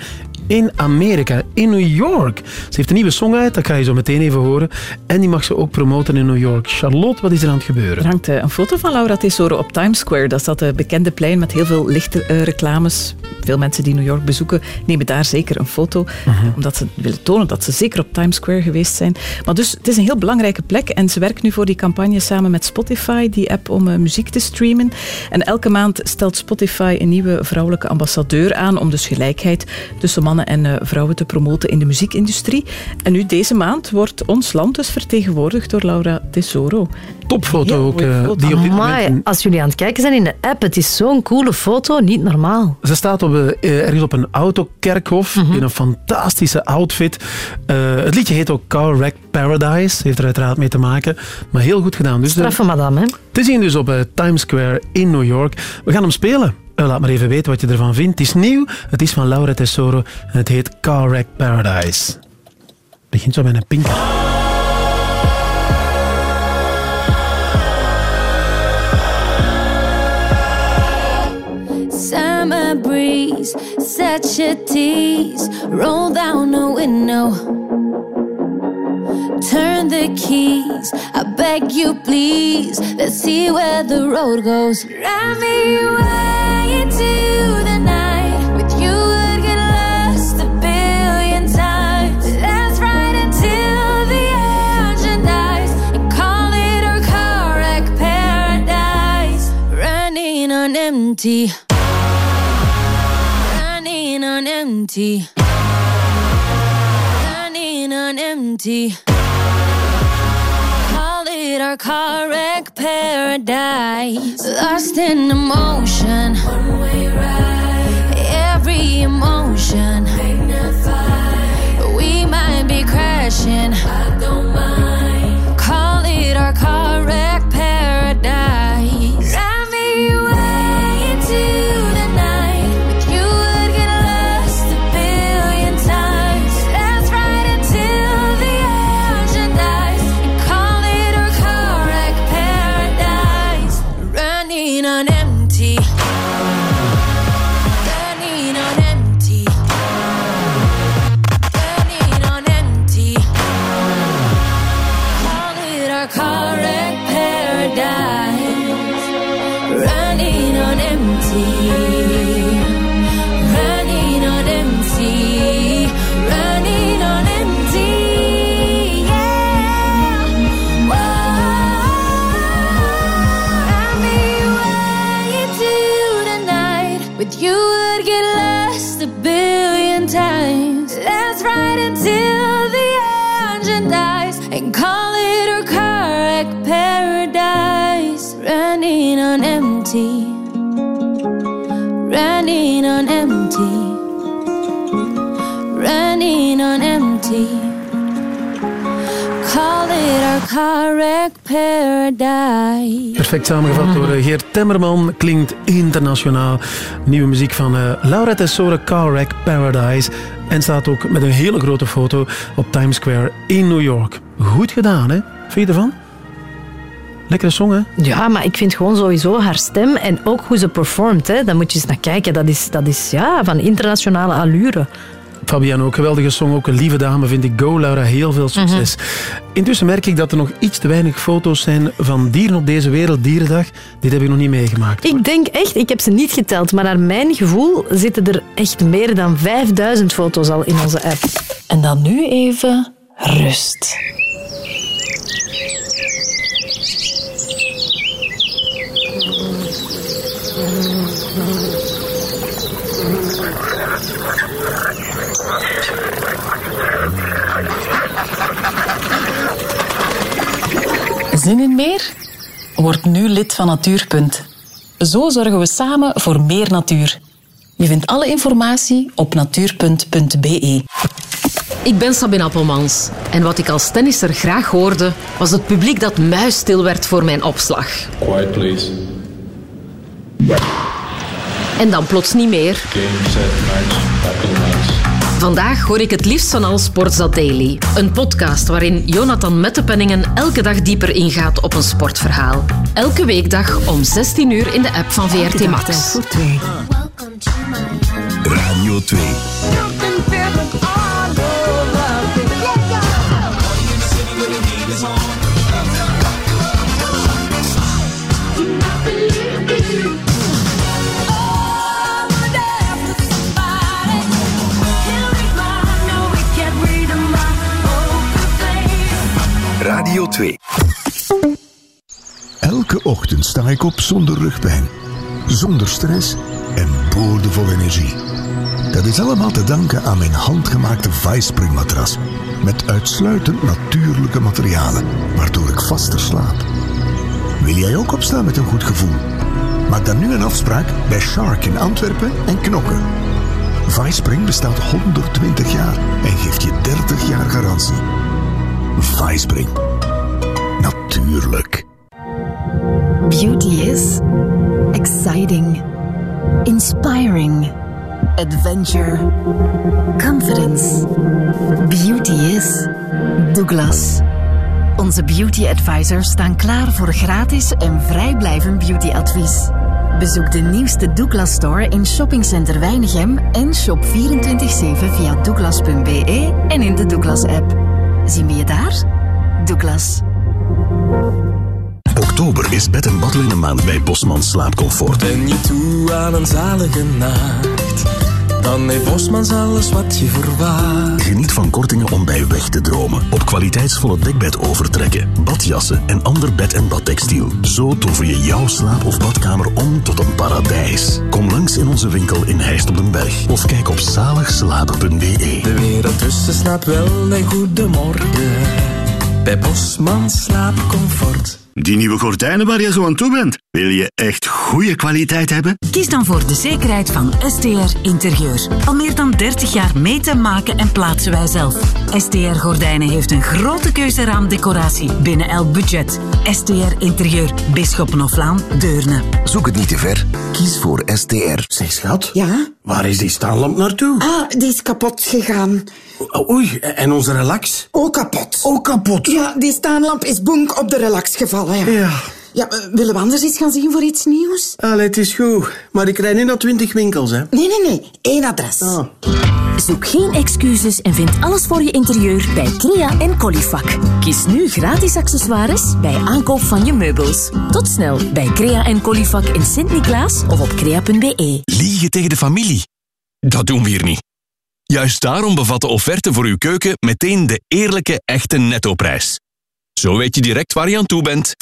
S1: in Amerika, in New York. Ze heeft een nieuwe song uit, dat ga je zo meteen even horen. En die mag ze ook promoten in New York. Charlotte, wat is er aan het gebeuren?
S5: Er hangt eh, een foto van Laura Tesoro op Times Square. Dat is dat eh, bekende plein met heel veel lichte eh, reclames. Veel mensen die New York bezoeken nemen daar zeker een foto. Omdat ze willen tonen dat ze zeker op Times Square geweest zijn. Maar dus het is een heel belangrijke plek. En ze werkt nu voor die campagne samen met Spotify, die app om muziek te streamen. En elke maand stelt Spotify een nieuwe vrouwelijke ambassadeur aan om dus gelijkheid tussen mannen en eh, vrouwen te promoten in de muziekindustrie. En nu deze maand wordt ons land dus vertegenwoordigd door Laura Tesoro.
S1: Topfoto ook, eh,
S5: foto.
S1: die op dit
S2: Amai,
S1: moment...
S2: als jullie aan het kijken zijn in de app, het is zo'n coole foto, niet normaal.
S1: Ze staat op, eh, ergens op een autokerkhof
S2: Mhm.
S1: in een fantastische outfit. Eh, het liedje heet ook Car Wreck Paradise. Heeft er uiteraard mee te maken. Maar heel goed gedaan. Dus,
S2: Straffe madame, hè.
S1: te zien dus op eh, Times Square in New York. We gaan hem spelen. Eh, laat maar even weten wat je ervan vindt. Het is nieuw. Het is van Laura Tesoro. En het heet Car Wreck Paradise. Begint zo met een pink.
S3: Summer breeze, set your tease, roll down the window. Turn the keys. I beg you, please. Let's see where the road goes. Drive me away into the night. With you, would get lost a billion times. Let's ride until the engine dies. And call it our car wreck paradise. Running on empty. Running on empty. On empty. Call it our car wreck paradise. Lost in emotion. One way ride. Every emotion. Magnify. We might be crashing. I don't Running on empty. Running on empty. Call it our car wreck paradise.
S1: Perfect samengevat door eh, Geert Temmerman. Klinkt internationaal. Nieuwe muziek van eh, Laura Tessore, Car Paradise. En staat ook met een hele grote foto op Times Square in New York. Goed gedaan, hè? Vind je ervan? Lekkere song, hè?
S2: Ja, maar ik vind gewoon sowieso haar stem en ook hoe ze performt. Hè. Daar moet je eens naar kijken. Dat is, dat is ja, van internationale allure.
S1: Fabian ook, geweldige song. Ook een lieve dame, vind ik. Go, Laura, heel veel succes. Intussen merk ik dat er nog iets te weinig foto's zijn van dieren op deze Werelddierendag. Dit heb ik nog niet meegemaakt.
S2: Ik denk echt, ik heb ze niet geteld, maar naar mijn gevoel zitten er echt meer dan 5000 foto's al in onze app. En dan nu even rust.
S5: Zin in meer? Word nu lid van Natuurpunt. Zo zorgen we samen voor meer natuur. Je vindt alle informatie op natuurpunt.be.
S25: Ik ben Sabine Appelmans. En wat ik als tennisser graag hoorde, was het publiek dat muisstil werd voor mijn opslag.
S90: Quiet, please.
S25: En dan plots niet meer. Vandaag hoor ik het liefst van al Sportza Daily. Een podcast waarin Jonathan Mettepenningen elke dag dieper ingaat op een sportverhaal. Elke weekdag om 16 uur in de app van VRT Max.
S24: Radio 2. Radio 2.
S32: Elke ochtend sta ik op zonder rugpijn, zonder stress en boordevol energie. Dat is allemaal te danken aan mijn handgemaakte Vicepring matras. Met uitsluitend natuurlijke materialen, waardoor ik vaster slaap. Wil jij ook opstaan met een goed gevoel? Maak dan nu een afspraak bij Shark in Antwerpen en Knokken. Vicepring bestaat 120 jaar en geeft je 30 jaar garantie. Vicepring. Natuurlijk.
S16: Beauty is exciting, inspiring, adventure, confidence. Beauty is Douglas. Onze beauty advisors staan klaar voor gratis en vrijblijvend beautyadvies. Bezoek de nieuwste Douglas Store in Shoppingcenter Weinigem en shop 24-7 via douglas.be en in de Douglas app. Zien we je daar?
S91: Douglas.
S32: Oktober is bed- en badlinnenmaand bij Bosman Slaapcomfort.
S15: Ben je toe aan een zalige nacht? Dan heeft Bosmans alles wat je verwacht.
S32: Geniet van kortingen om bij weg te dromen. Op kwaliteitsvolle dekbed overtrekken, badjassen en ander bed- en badtextiel. Zo tover je jouw slaap- of badkamer om tot een paradijs. Kom langs in onze winkel in Heist op den Berg. Of kijk op zaligslapen.be.
S15: De wereld tussen slaapt wel een goede morgen. Bij Bosmans slaapcomfort.
S92: Die nieuwe gordijnen waar je zo aan toe bent. Wil je echt goede kwaliteit hebben?
S16: Kies dan voor de zekerheid van STR Interieur. Al meer dan 30 jaar meten, maken en plaatsen wij zelf. STR Gordijnen heeft een grote keuze raamdecoratie binnen elk budget. STR Interieur, Bisschoppenhoflaan, Deurne.
S93: Zoek het niet te ver. Kies voor STR.
S94: Zeg schat. Ja? Waar is die staanlamp naartoe?
S27: Ah, die is kapot gegaan.
S94: Oei, en onze relax?
S27: Ook kapot.
S94: Ook kapot?
S27: Ja, die staanlamp is bonk op de relax gevallen. Ja.
S94: Ja.
S27: Ja, eh, willen we anders eens gaan zien voor iets nieuws?
S94: Allee, het is goed. Maar ik rijd niet naar twintig winkels, hè.
S27: Nee, nee, nee. Eén adres.
S94: Ah.
S95: Zoek geen excuses en vind alles voor je interieur bij Crea en Colifac. Kies nu gratis accessoires bij aankoop van je meubels. Tot snel bij Crea en Colifac in Sint-Niklaas of op crea.be.
S30: Liegen tegen de familie? Dat doen we hier niet. Juist daarom bevat de offerte voor uw keuken meteen de eerlijke, echte nettoprijs. Zo weet je direct waar je aan toe bent.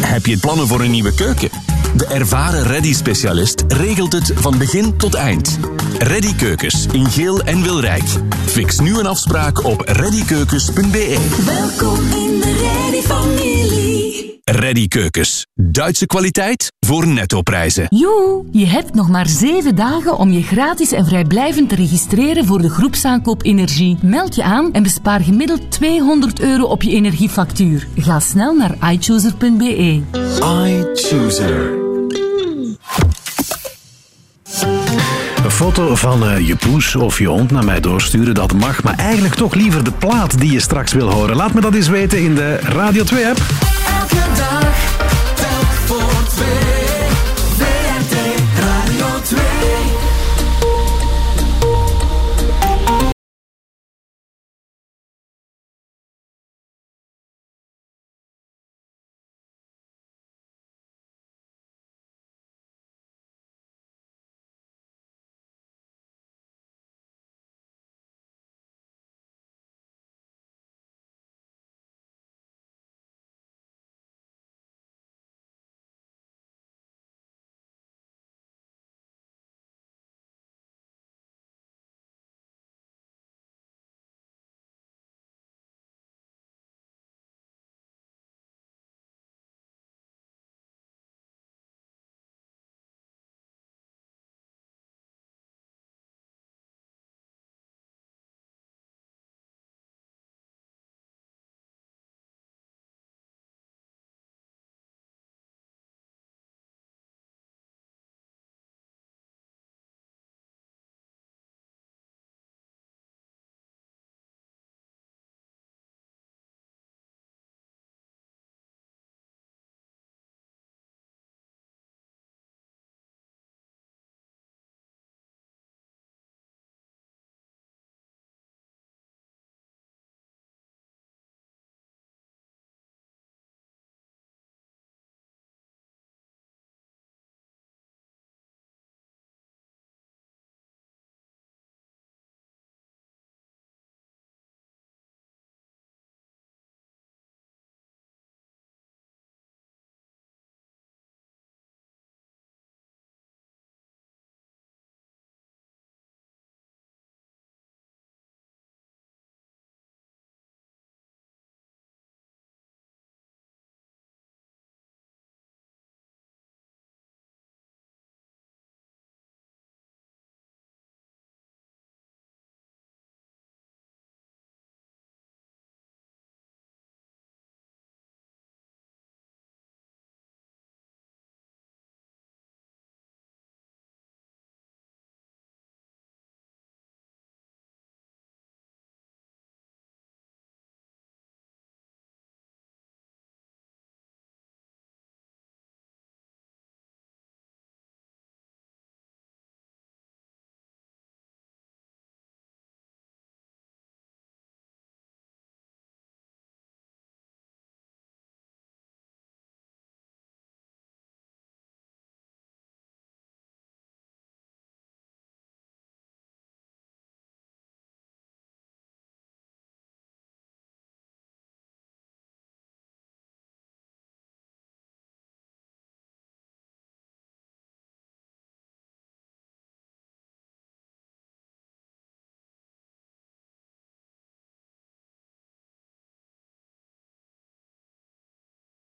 S30: Heb je plannen voor een nieuwe keuken? De ervaren Ready-specialist regelt het van begin tot eind. Ready Keukens in geel en Wilrijk. Fix nu een afspraak op readykeukens.be.
S96: Welkom in de Reddy-familie.
S30: Ready Keukens. Duitse kwaliteit voor nettoprijzen.
S97: Joe, je hebt nog maar zeven dagen om je gratis en vrijblijvend te registreren voor de groepsaankoop energie. Meld je aan en bespaar gemiddeld 200 euro op je energiefactuur. Ga snel naar iChooser.be.
S94: iChooser.
S98: Foto van eh, je poes of je hond naar mij doorsturen, dat mag. Maar eigenlijk toch liever de plaat die je straks wil horen. Laat me dat eens weten in de Radio 2-app.
S96: Elke dag, voor twee.